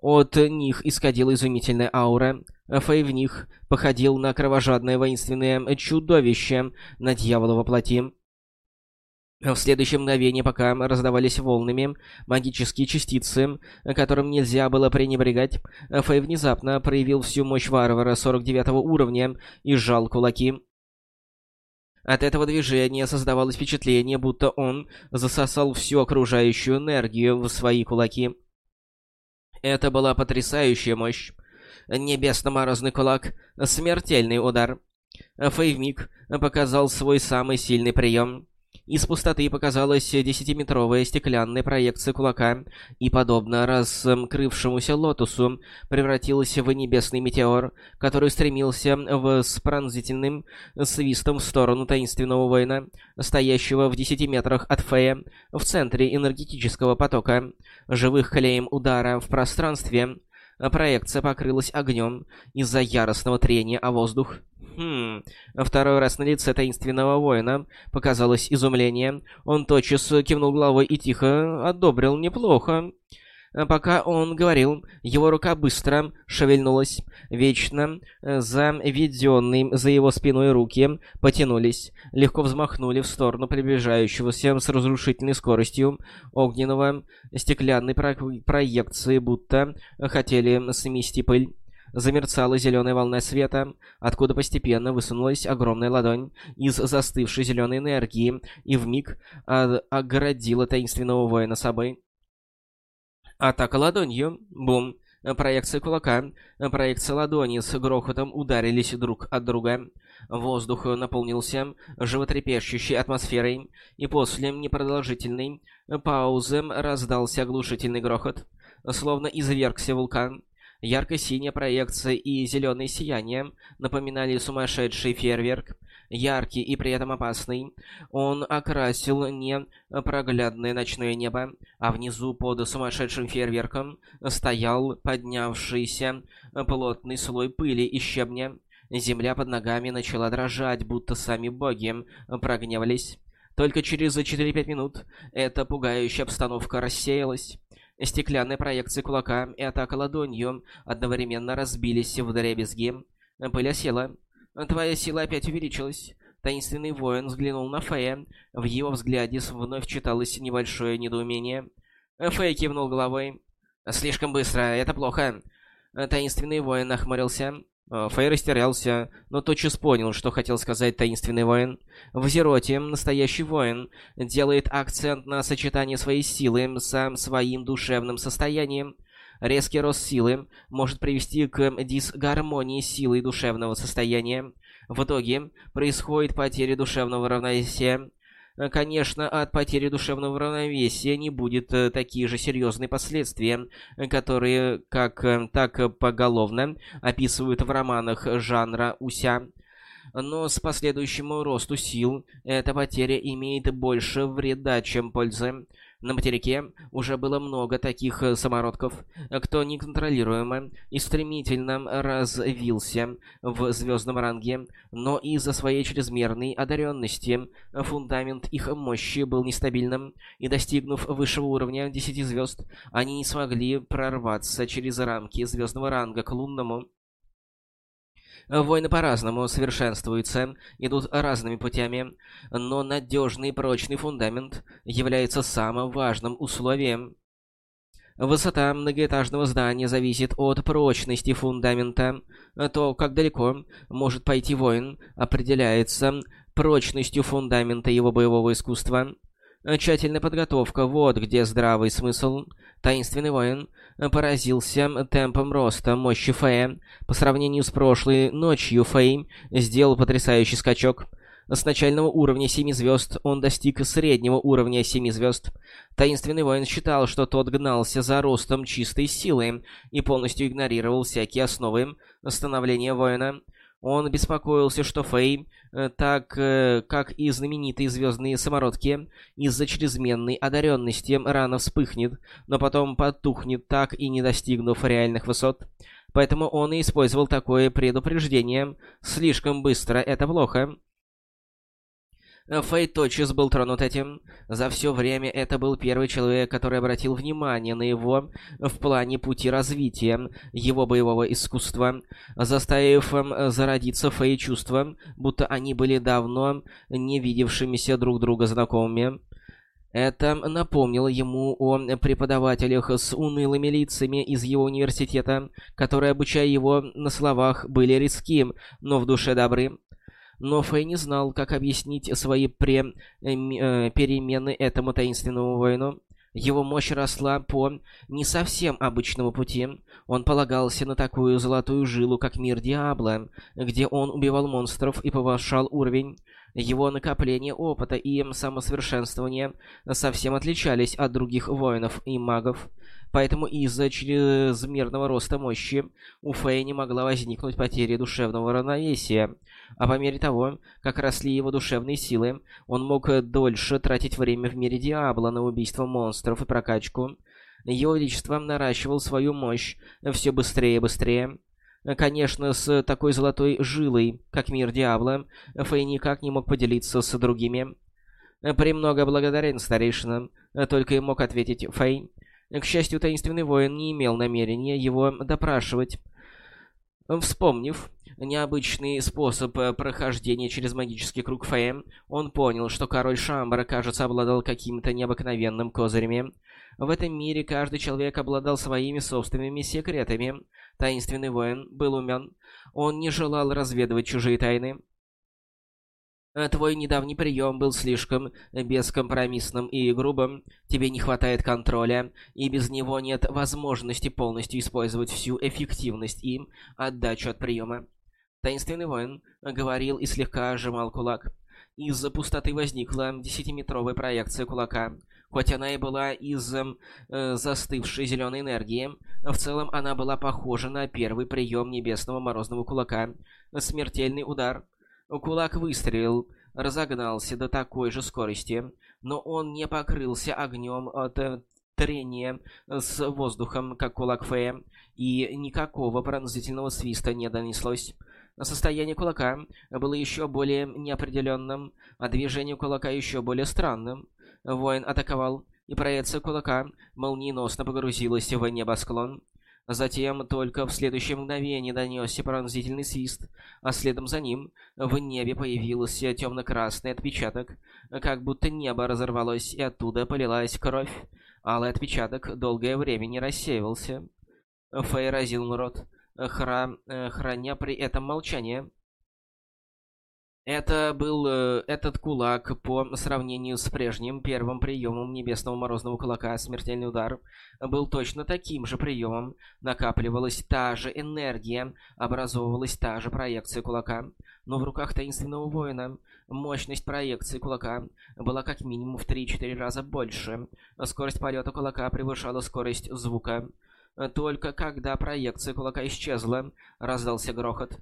От них исходила изумительная аура. Фэй в них походил на кровожадное воинственное чудовище, на дьявола во плоти. В следующее мгновение, пока раздавались волнами магические частицы, которым нельзя было пренебрегать, Фэй внезапно проявил всю мощь варвара 49 уровня и сжал кулаки. От этого движения создавалось впечатление, будто он засосал всю окружающую энергию в свои кулаки. Это была потрясающая мощь. Небесно-морозный кулак, смертельный удар. Фэй вмиг показал свой самый сильный прием. Из пустоты показалась десятиметровая стеклянная проекция кулака и, подобно раскрывшемуся лотосу, превратилась в небесный метеор, который стремился в с пронзительным свистом в сторону таинственного воина, стоящего в десяти метрах от Фея, в центре энергетического потока, живых клеем удара в пространстве. Проекция покрылась огнем из-за яростного трения о воздух. Хм, второй раз на лице таинственного воина показалось изумление. Он тотчас кивнул головой и тихо одобрил неплохо. Пока он говорил, его рука быстро шевельнулась. Вечно заведенные за его спиной руки потянулись, легко взмахнули в сторону приближающегося с разрушительной скоростью огненного стеклянной про проекции, будто хотели смести пыль. Замерцала зеленая волна света, откуда постепенно высунулась огромная ладонь из застывшей зеленой энергии и вмиг оградила таинственного воина собой. Атака ладонью. Бум. Проекция кулака. Проекция ладони с грохотом ударились друг от друга. Воздух наполнился животрепещущей атмосферой, и после непродолжительной паузы раздался оглушительный грохот, словно извергся вулкан. Ярко-синяя проекция и зеленое сияние напоминали сумасшедший фейерверк, яркий и при этом опасный. Он окрасил непроглядное ночное небо, а внизу под сумасшедшим фейерверком стоял поднявшийся плотный слой пыли и щебня. Земля под ногами начала дрожать, будто сами боги прогневались. Только через 4-5 минут эта пугающая обстановка рассеялась. Стеклянная проекция кулака и атака ладонью одновременно разбились в дребезги. Пыль осела. Твоя сила опять увеличилась. Таинственный воин взглянул на Фея. В его взгляде вновь читалось небольшое недоумение. Фэй кивнул головой. «Слишком быстро, это плохо». Таинственный воин нахмурился. Фэй растерялся, но тотчас понял, что хотел сказать таинственный воин. В Зероте настоящий воин делает акцент на сочетании своей силы с своим душевным состоянием. Резкий рост силы может привести к дисгармонии силы и душевного состояния. В итоге происходит потеря душевного равновесия. Э, конечно, от потери душевного равновесия не будет э, такие же серьезные последствия, э, которые как так поголовно описывают в романах жанра «Уся». Но с последующим росту сил эта потеря имеет больше вреда, чем пользы. На материке уже было много таких э, самородков, кто неконтролируемо и стремительно развился в звездном ранге, но из-за своей чрезмерной одаренности фундамент их мощи был нестабильным, и достигнув высшего уровня 10 звезд, они не смогли прорваться через рамки звездного ранга к лунному. Войны по-разному совершенствуются, идут разными путями, но надежный и прочный фундамент является самым важным условием. Высота многоэтажного здания зависит от прочности фундамента. То, как далеко может пойти воин, определяется прочностью фундамента его боевого искусства. Тщательная подготовка – вот где здравый смысл. Таинственный воин поразился темпом роста мощи Фея. По сравнению с прошлой ночью Фэй сделал потрясающий скачок. С начального уровня 7 звезд он достиг среднего уровня 7 звезд. Таинственный воин считал, что тот гнался за ростом чистой силы и полностью игнорировал всякие основы становления воина. Он беспокоился, что Фэй, так э, как и знаменитые звездные самородки, из-за чрезменной одаренности рано вспыхнет, но потом потухнет, так и не достигнув реальных высот. Поэтому он и использовал такое предупреждение. Слишком быстро — это плохо. Фэй тотчас был тронут этим. За все время это был первый человек, который обратил внимание на его в плане пути развития его боевого искусства, заставив эм, зародиться Фэй чувство, будто они были давно не видевшимися друг друга знакомыми. Это напомнило ему о преподавателях с унылыми лицами из его университета, которые, обучая его на словах, были риски, но в душе добры. Но Фэй не знал, как объяснить свои пре... Э, э, перемены этому таинственному воину. Его мощь росла по не совсем обычному пути. Он полагался на такую золотую жилу, как мир Диабло, где он убивал монстров и повышал уровень. Его накопление опыта и самосовершенствование совсем отличались от других воинов и магов. Поэтому из-за чрезмерного роста мощи у Фэй не могла возникнуть потеря душевного равновесия. А по мере того, как росли его душевные силы, он мог дольше тратить время в мире Диабло на убийство монстров и прокачку. Его Величество наращивал свою мощь все быстрее и быстрее. Конечно, с такой золотой жилой, как мир Диабло, Фэй никак не мог поделиться с другими. «Премного благодарен, старейшина», — только и мог ответить Фэй. К счастью, таинственный воин не имел намерения его допрашивать. Вспомнив необычный способ э, прохождения через магический круг Фэя, он понял, что король Шамбара, кажется, обладал какими-то необыкновенным козырями. В этом мире каждый человек обладал своими собственными секретами. Таинственный воин был умен. Он не желал разведывать чужие тайны. Э, твой недавний прием был слишком бескомпромиссным и грубым. Тебе не хватает контроля, и без него нет возможности полностью использовать всю эффективность и отдачу от приема. Таинственный воин говорил и слегка сжимал кулак. Из пустоты возникла десятиметровая проекция кулака. Хоть она и была из э, застывшей зеленой энергии, в целом она была похожа на первый прием небесного морозного кулака. Смертельный удар — Кулак выстрелил, разогнался до такой же скорости, но он не покрылся огнем от э, трения с воздухом, как кулак Фея, и никакого пронзительного свиста не донеслось. Состояние кулака было еще более неопределенным, а движение кулака еще более странным. Воин атаковал, и проекция кулака молниеносно погрузилась в небосклон. Затем только в следующее мгновение донесся пронзительный свист, а следом за ним в небе появился темно-красный отпечаток, как будто небо разорвалось и оттуда полилась кровь. Алый отпечаток долгое время не рассеивался. Фэй разил рот, хра... Э, храня при этом молчание. Это был э, этот кулак по сравнению с прежним первым приемом небесного морозного кулака «Смертельный удар» был точно таким же приемом. Накапливалась та же энергия, образовывалась та же проекция кулака. Но в руках таинственного воина мощность проекции кулака была как минимум в 3-4 раза больше. Скорость полета кулака превышала скорость звука. Только когда проекция кулака исчезла, раздался грохот.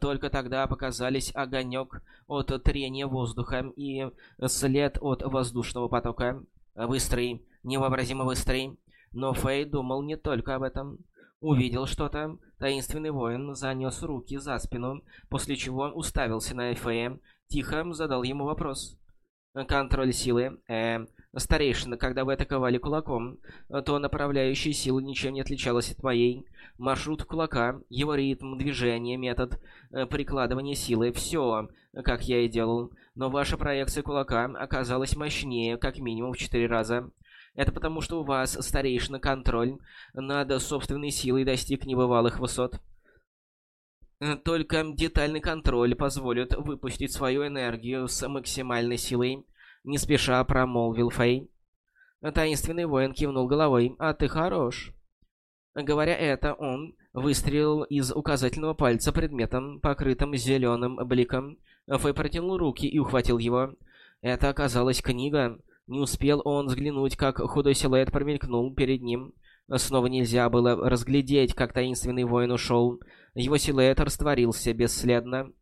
Только тогда показались огонек от трения воздуха и след от воздушного потока. Быстрый, невообразимо быстрый. Но Фэй думал не только об этом. Увидел что-то. Таинственный воин занес руки за спину, после чего уставился на Фэя, тихо задал ему вопрос. Контроль силы. Э, старейшина, когда вы атаковали кулаком, то направляющая сила ничем не отличалась от моей. Маршрут кулака, его ритм, движение, метод э, прикладывания силы — все, как я и делал. Но ваша проекция кулака оказалась мощнее, как минимум в четыре раза. Это потому, что у вас, старейшина, контроль над собственной силой достиг небывалых высот. Э, только детальный контроль позволит выпустить свою энергию с максимальной силой. Не спеша промолвил Фэй. Таинственный воин кивнул головой. «А ты хорош». Говоря это, он выстрелил из указательного пальца предметом, покрытым зеленым бликом. Фэй протянул руки и ухватил его. Это оказалась книга. Не успел он взглянуть, как худой силуэт промелькнул перед ним. Снова нельзя было разглядеть, как таинственный воин ушел. Его силуэт растворился бесследно.